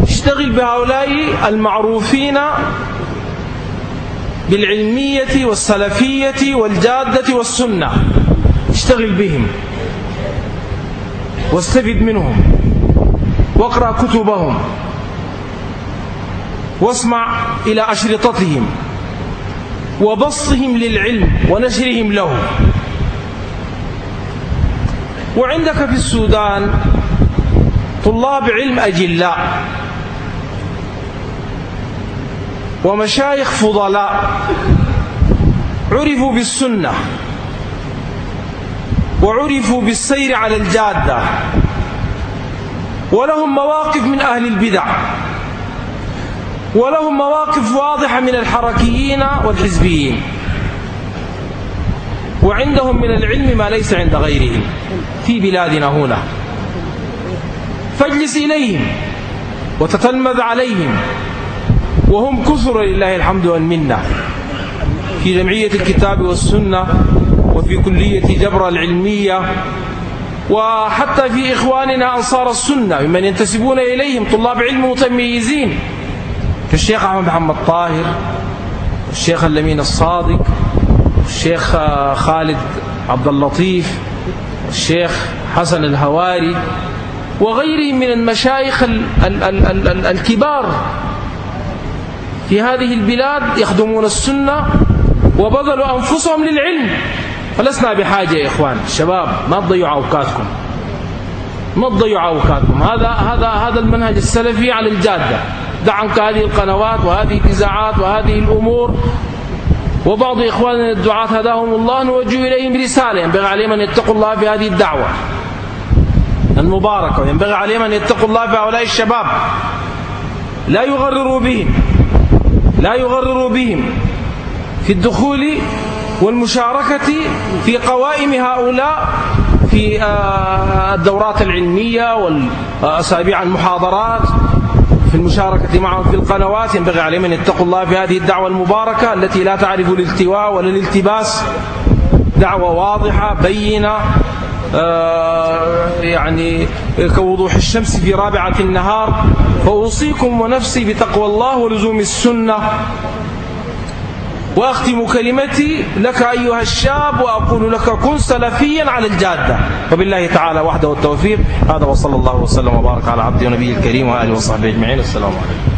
اشتغل بهؤلاء المعروفين بالعلمية والسلفية والجادة والسنة. اشتغل بهم. واستفد منهم. واقرأ كتبهم. واسمع إلى أشرطتهم. وبسطهم للعلم ونشرهم له. وعندك في السودان طلاب علم أجلاء. ومشايخ فضلاء عرفوا بالسنة وعرفوا بالسير على الجادة ولهم مواقف من أهل البدع ولهم مواقف واضحة من الحركيين والحزبيين وعندهم من العلم ما ليس عند غيرهم في بلادنا هنا فاجلس إليهم وتتلمذ عليهم وهم كثر لله الحمد والمنة. في جمعية الكتاب والسنة وفي كلية جبر العلمية وحتى في إخواننا أنصار السنة ممن ينتسبون إليهم طلاب علم متميزين كالشيخ أحمد محمد طاهر الشيخ اللمين الصادق الشيخ خالد عبد اللطيف الشيخ حسن الهواري وغيرهم من المشايخ ال ال ال ال ال الكبار. في هذه البلاد يخدمون السنة وبذلوا أنفسهم للعلم. فلسنا بحاجة يا إخوان. الشباب ما تضيعوا أوقاتكم. ما تضيعوا أوقاتكم. هذا هذا هذا المنهج السلفي على الجادة. دع عنك هذه القنوات وهذه الإذاعات وهذه الأمور. وبعض إخواننا الدعاة هداهم الله نوجه إليهم رسالة ينبغي عليهم أن يتقوا الله في هذه الدعوة. المباركة. وينبغي عليهم أن يتقوا الله في هؤلاء الشباب. لا يغرروا بهم. لا يغرروا بهم في الدخول والمشاركة في قوائم هؤلاء في الدورات العلمية والأسابيع المحاضرات في المشاركة معهم في القنوات. ينبغي عليهم أن يتقوا الله في هذه الدعوة المباركة التي لا تعرف الالتواء ولا الالتباس. دعوة واضحة بينة. يعني كوضوح الشمس في رابعة النهار. فأوصيكم ونفسي بتقوى الله ولزوم السنة. وأختم كلمتي لك أيها الشاب وأقول لك كن سلفيا على الجادة. وبالله تعالى وحده التوفيق. هذا وصلى الله وسلم وبارك على عبده ونبيه الكريم وآله وصحبه أجمعين. السلام عليكم.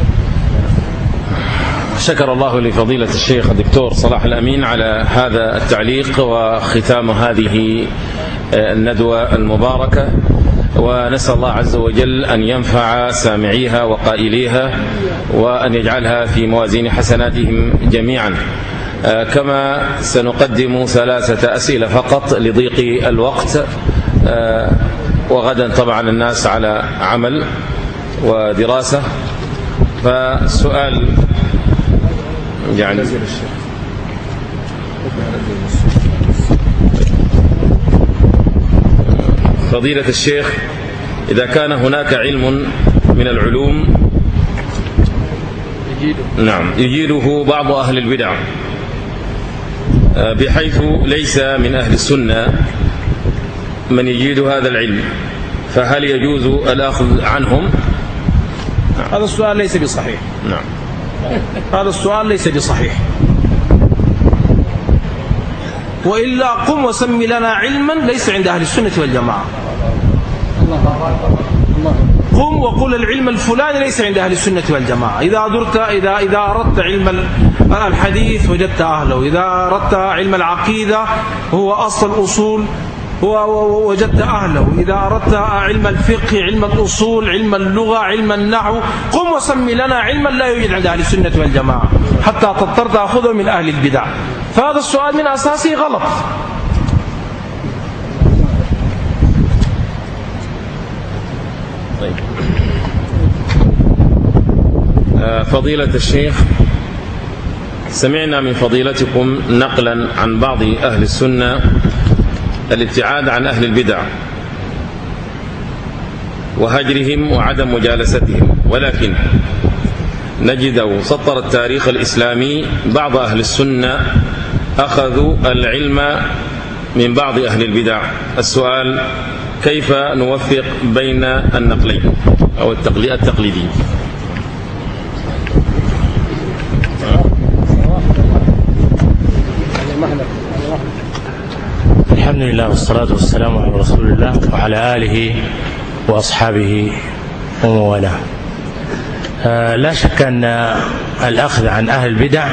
شكر الله لفضيلة الشيخ الدكتور صلاح الأمين على هذا التعليق وختام هذه الندوة المباركة ونسأل الله عز وجل أن ينفع سامعيها وقائليها وأن يجعلها في موازين حسناتهم جميعا. كما سنقدم ثلاثة أسئلة فقط لضيق الوقت. وغدا طبعا الناس على عمل ودراسة. فالسؤال يعني فضيلة الشيخ إذا كان هناك علم من العلوم نعم يجيده بعض أهل البدع بحيث ليس من أهل السنة من يجيد هذا العلم فهل يجوز الأخذ عنهم؟ هذا السؤال ليس بصحيح. نعم. هذا السؤال ليس بصحيح. وإلا قم وسم لنا علما ليس عند أهل السنة والجماعة. قم وقل العلم الفلاني ليس عند أهل السنة والجماعة. إذا درت إذا إذا أردت علم الحديث وجدت أهله. إذا أردت علم العقيدة هو أصل الأصول وجدت أهله. إذا أردت علم الفقه علم الأصول علم اللغة علم النحو قم وسم لنا علما لا يوجد عند أهل السنة والجماعة حتى تضطر تأخذه من أهل البدع. فهذا السؤال من أساسه غلط. طيب. آه، فضيلة الشيخ سمعنا من فضيلتكم نقلا عن بعض أهل السنة الابتعاد عن أهل البدع وهجرهم وعدم مجالستهم ولكن نجد سطر التاريخ الإسلامي بعض أهل السنة أخذوا العلم من بعض أهل البدع. السؤال كيف نوفق بين النقلين أو التقليدين الحمد لله والصلاة والسلام على رسول الله وعلى آله وأصحابه وموالاه آه، لا شك أن الأخذ عن أهل البدع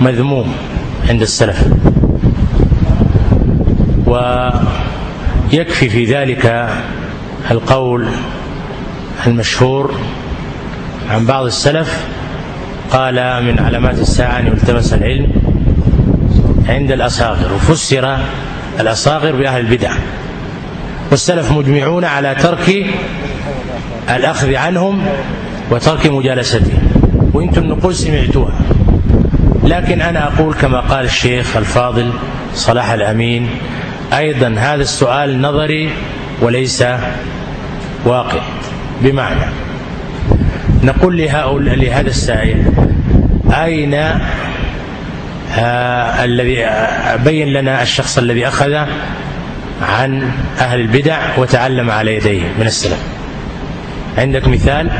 مذموم عند السلف. ويكفي في ذلك القول المشهور عن بعض السلف قال من علامات الساعة أن يلتمس العلم عند الأصاغر. وفسر الأصاغر بأهل البدع. والسلف مجمعون على ترك الأخذ عنهم وترك مجالستهم. وأنتم النقول سمعتوها. لكن أنا أقول كما قال الشيخ الفاضل صلاح الأمين أيضا هذا السؤال نظري وليس واقع. بمعنى نقول لهؤلاء لهذا السائل أين الذي بين لنا الشخص الذي أخذ عن أهل البدع وتعلم على يديه؟ من السلف. عندك مثال؟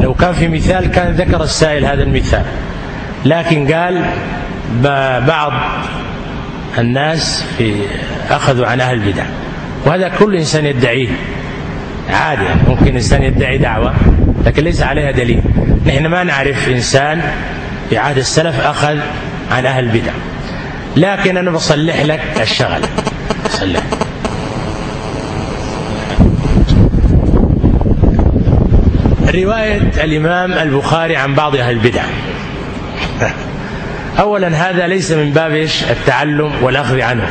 لو كان في مثال كان ذكر السائل هذا المثال. لكن قال بعض الناس في أخذوا عن أهل البدع. وهذا كل إنسان يدعيه. عادي ممكن إنسان يدعي دعوة لكن ليس عليها دليل. نحن ما نعرف إنسان في عهد السلف أخذ عن أهل البدع. لكن أنا بصلح لك الشغل. صلح. رواية الإمام البخاري عن بعض أهل البدع. أولا هذا ليس من باب التعلم والأخذ عنه.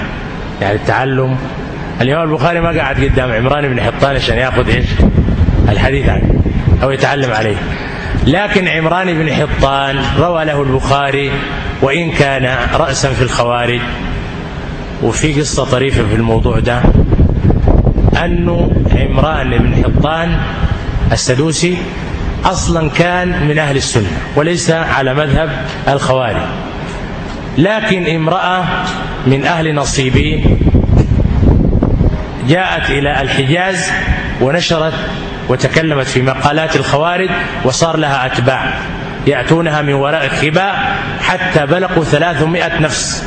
يعني التعلم. الإمام البخاري ما قاعد قدام عمران بن حطان عشان ياخذ إيش؟ الحديث عنه. أو يتعلم عليه. لكن عمران بن حطان روى له البخاري وإن كان رأسا في الخوارج. وفي قصة طريفة في الموضوع ده. أنه عمران بن حطان السدوسي أصلا كان من أهل السنة وليس على مذهب الخوارج. لكن امرأة من أهل نصيبين جاءت إلى الحجاز ونشرت وتكلمت في مقالات الخوارج وصار لها أتباع. يأتونها من وراء الخباء حتى بلغوا ثلاثمائة نفس.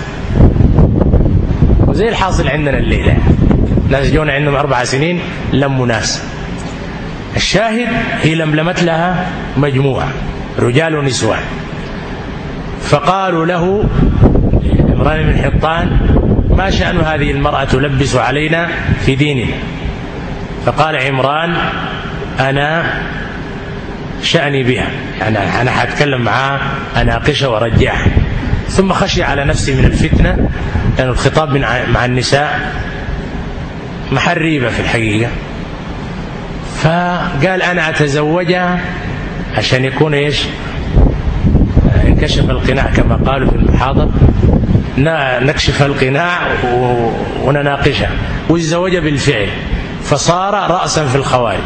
وزي الحاصل عندنا الليلة. ناس جونا عندهم أربع سنين لموا ناس. الشاهد هي لملمت لها مجموعة رجال ونسوان. فقالوا له عمران بن حطان ما شأن هذه المرأة تلبس علينا في ديننا؟ فقال عمران أنا شأني بها يعني أنا حأتكلم معاه أناقشه وأرجعها ثم خشي على نفسي من الفتنة لأن الخطاب مع النساء محل ريبة في الحقيقة. فقال أنا أتزوجها عشان يكون إيش؟ انكشف القناع كما قالوا في المحاضر نكشف القناع ونناقشها وتزوجها بالفعل. فصار رأسا في الخوارج.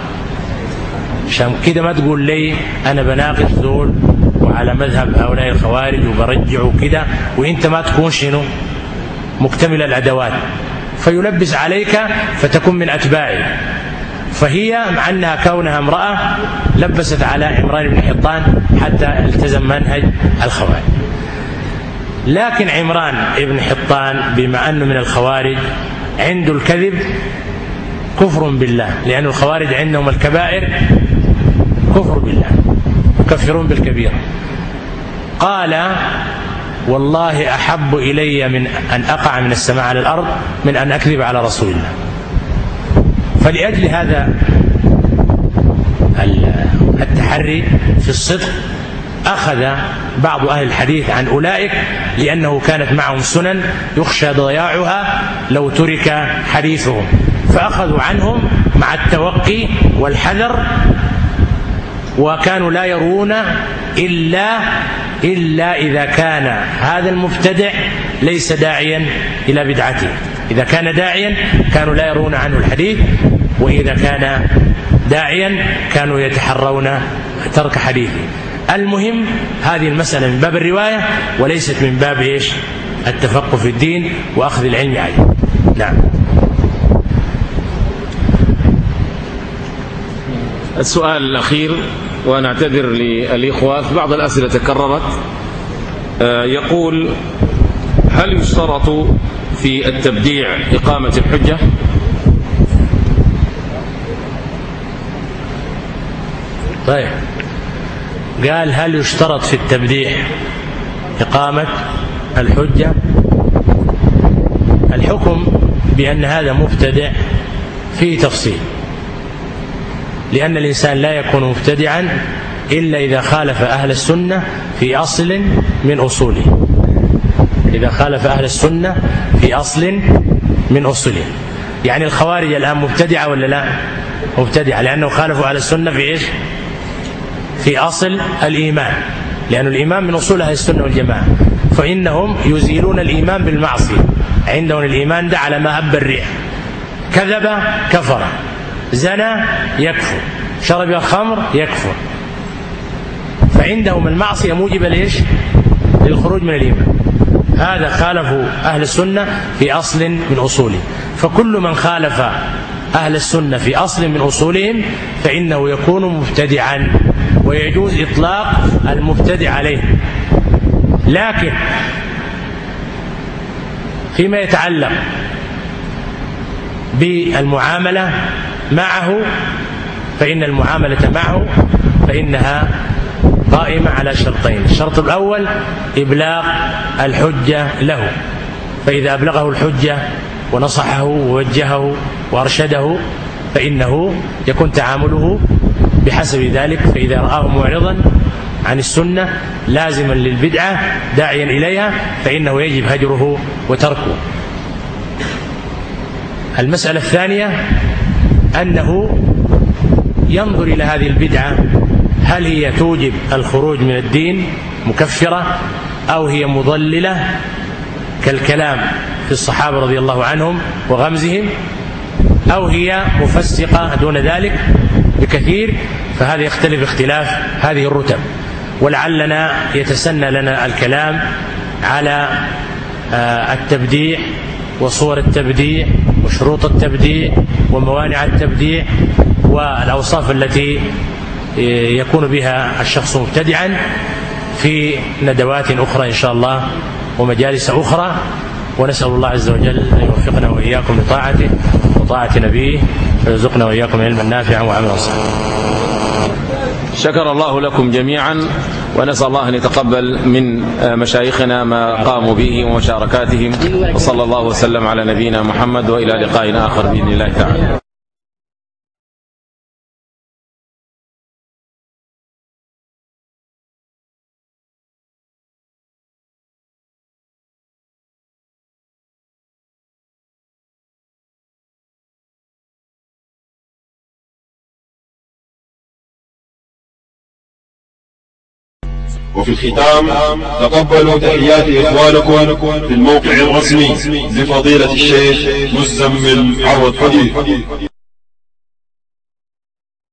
عشان كده ما تقول لي أنا بناقش ذول وعلى مذهب هؤلاء الخوارج وبرجع وكده وإنت ما تكون شنو؟ مكتمل الأدوات. فيلبس عليك فتكون من أتباعه. فهي مع أنها كونها امرأة لبست على عمران بن حطان حتى التزم منهج الخوارج. لكن عمران بن حطان بما أنه من الخوارج عنده الكذب كفر بالله لأن الخوارج عندهم الكبائر كفر بالله يكفرون بالكبيرة. قال والله أحب إلي من أن أقع من السماء على الأرض من أن أكذب على رسول الله. فلأجل هذا التحري في الصدق أخذ بعض أهل الحديث عن أولئك لأنه كانت معهم سنن يخشى ضياعها لو ترك حديثهم. فأخذوا عنهم مع التوقي والحذر وكانوا لا يرون إلا إلا إذا كان هذا المبتدع ليس داعيا إلى بدعته. إذا كان داعيا كانوا لا يرون عنه الحديث وإذا كان داعيا كانوا يتحرون ترك حديثه المهم هذه المسألة من باب الرواية وليست من باب إيش؟ التفقه في الدين وأخذ العلم عليه. نعم. السؤال الأخير وأنا أعتذر للإخوة بعض الأسئلة تكررت. آه، يقول هل يشترط في التبديع إقامة الحجة؟ طيب. قال هل يشترط في التبديع إقامة الحجة؟ الحكم بأن هذا مبتدع فيه تفصيل لأن الإنسان لا يكون مبتدعا إلا إذا خالف أهل السنة في أصل من أصوله. إذا خالف أهل السنة في أصل من أصوله. يعني الخوارج الآن مبتدعة ولا لا؟ مبتدعة لأنه خالفوا أهل السنة في إيش؟ في أصل الإيمان لأن الإيمان من أصول أهل السنة والجماعة. فإنهم يزيلون الإيمان بالمعصية. عندهم الإيمان ده على ما هب الريح. كذب كفر. زنى يكفر. شرب الخمر يكفر. فعندهم المعصية موجبة ليش؟ للخروج من الإيمان. هذا خالفوا أهل السنة في أصل من أصوله فكل من خالف أهل السنة في أصل من أصولهم فإنه يكون مبتدعا. ويجوز إطلاق المبتدع عليه. لكن فيما يتعلق بالمعاملة معه فإن المعاملة معه فإنها قائمة على شرطين. الشرط الأول إبلاغ الحجة له. فإذا أبلغه الحجة ونصحه ووجهه وأرشده فإنه يكون تعامله بحسب ذلك فإذا رآه معرضا عن السنة لازما للبدعة داعيا إليها فإنه يجب هجره وتركه. المسألة الثانية أنه ينظر إلى هذه البدعة هل هي توجب الخروج من الدين مكفرة أو هي مضللة كالكلام في الصحابة رضي الله عنهم وغمزهم أو هي مفسقة دون ذلك؟ بكثير فهذا يختلف اختلاف هذه الرتب. ولعلنا يتسنى لنا الكلام على آه، التبديع وصور التبديع وشروط التبديع وموانع التبديع والأوصاف التي آه، يكون بها الشخص مبتدعا في ندوات أخرى إن شاء الله ومجالس أخرى. ونسأل الله عز وجل أن يوفقنا وإياكم لطاعته وطاعة نبيه. ويرزقنا وإياكم علما نافعا وعملا صالحا. شكر الله لكم جميعا ونسأل الله أن يتقبل من مشايخنا ما قاموا به ومشاركاتهم وصلى الله وسلم على نبينا محمد وإلى لقاء آخر بإذن الله تعالى. وفي الختام تقبلوا تحيات إخوانكم في الموقع الرسمي لفضيلة الشيخ مزمل عوض حديث.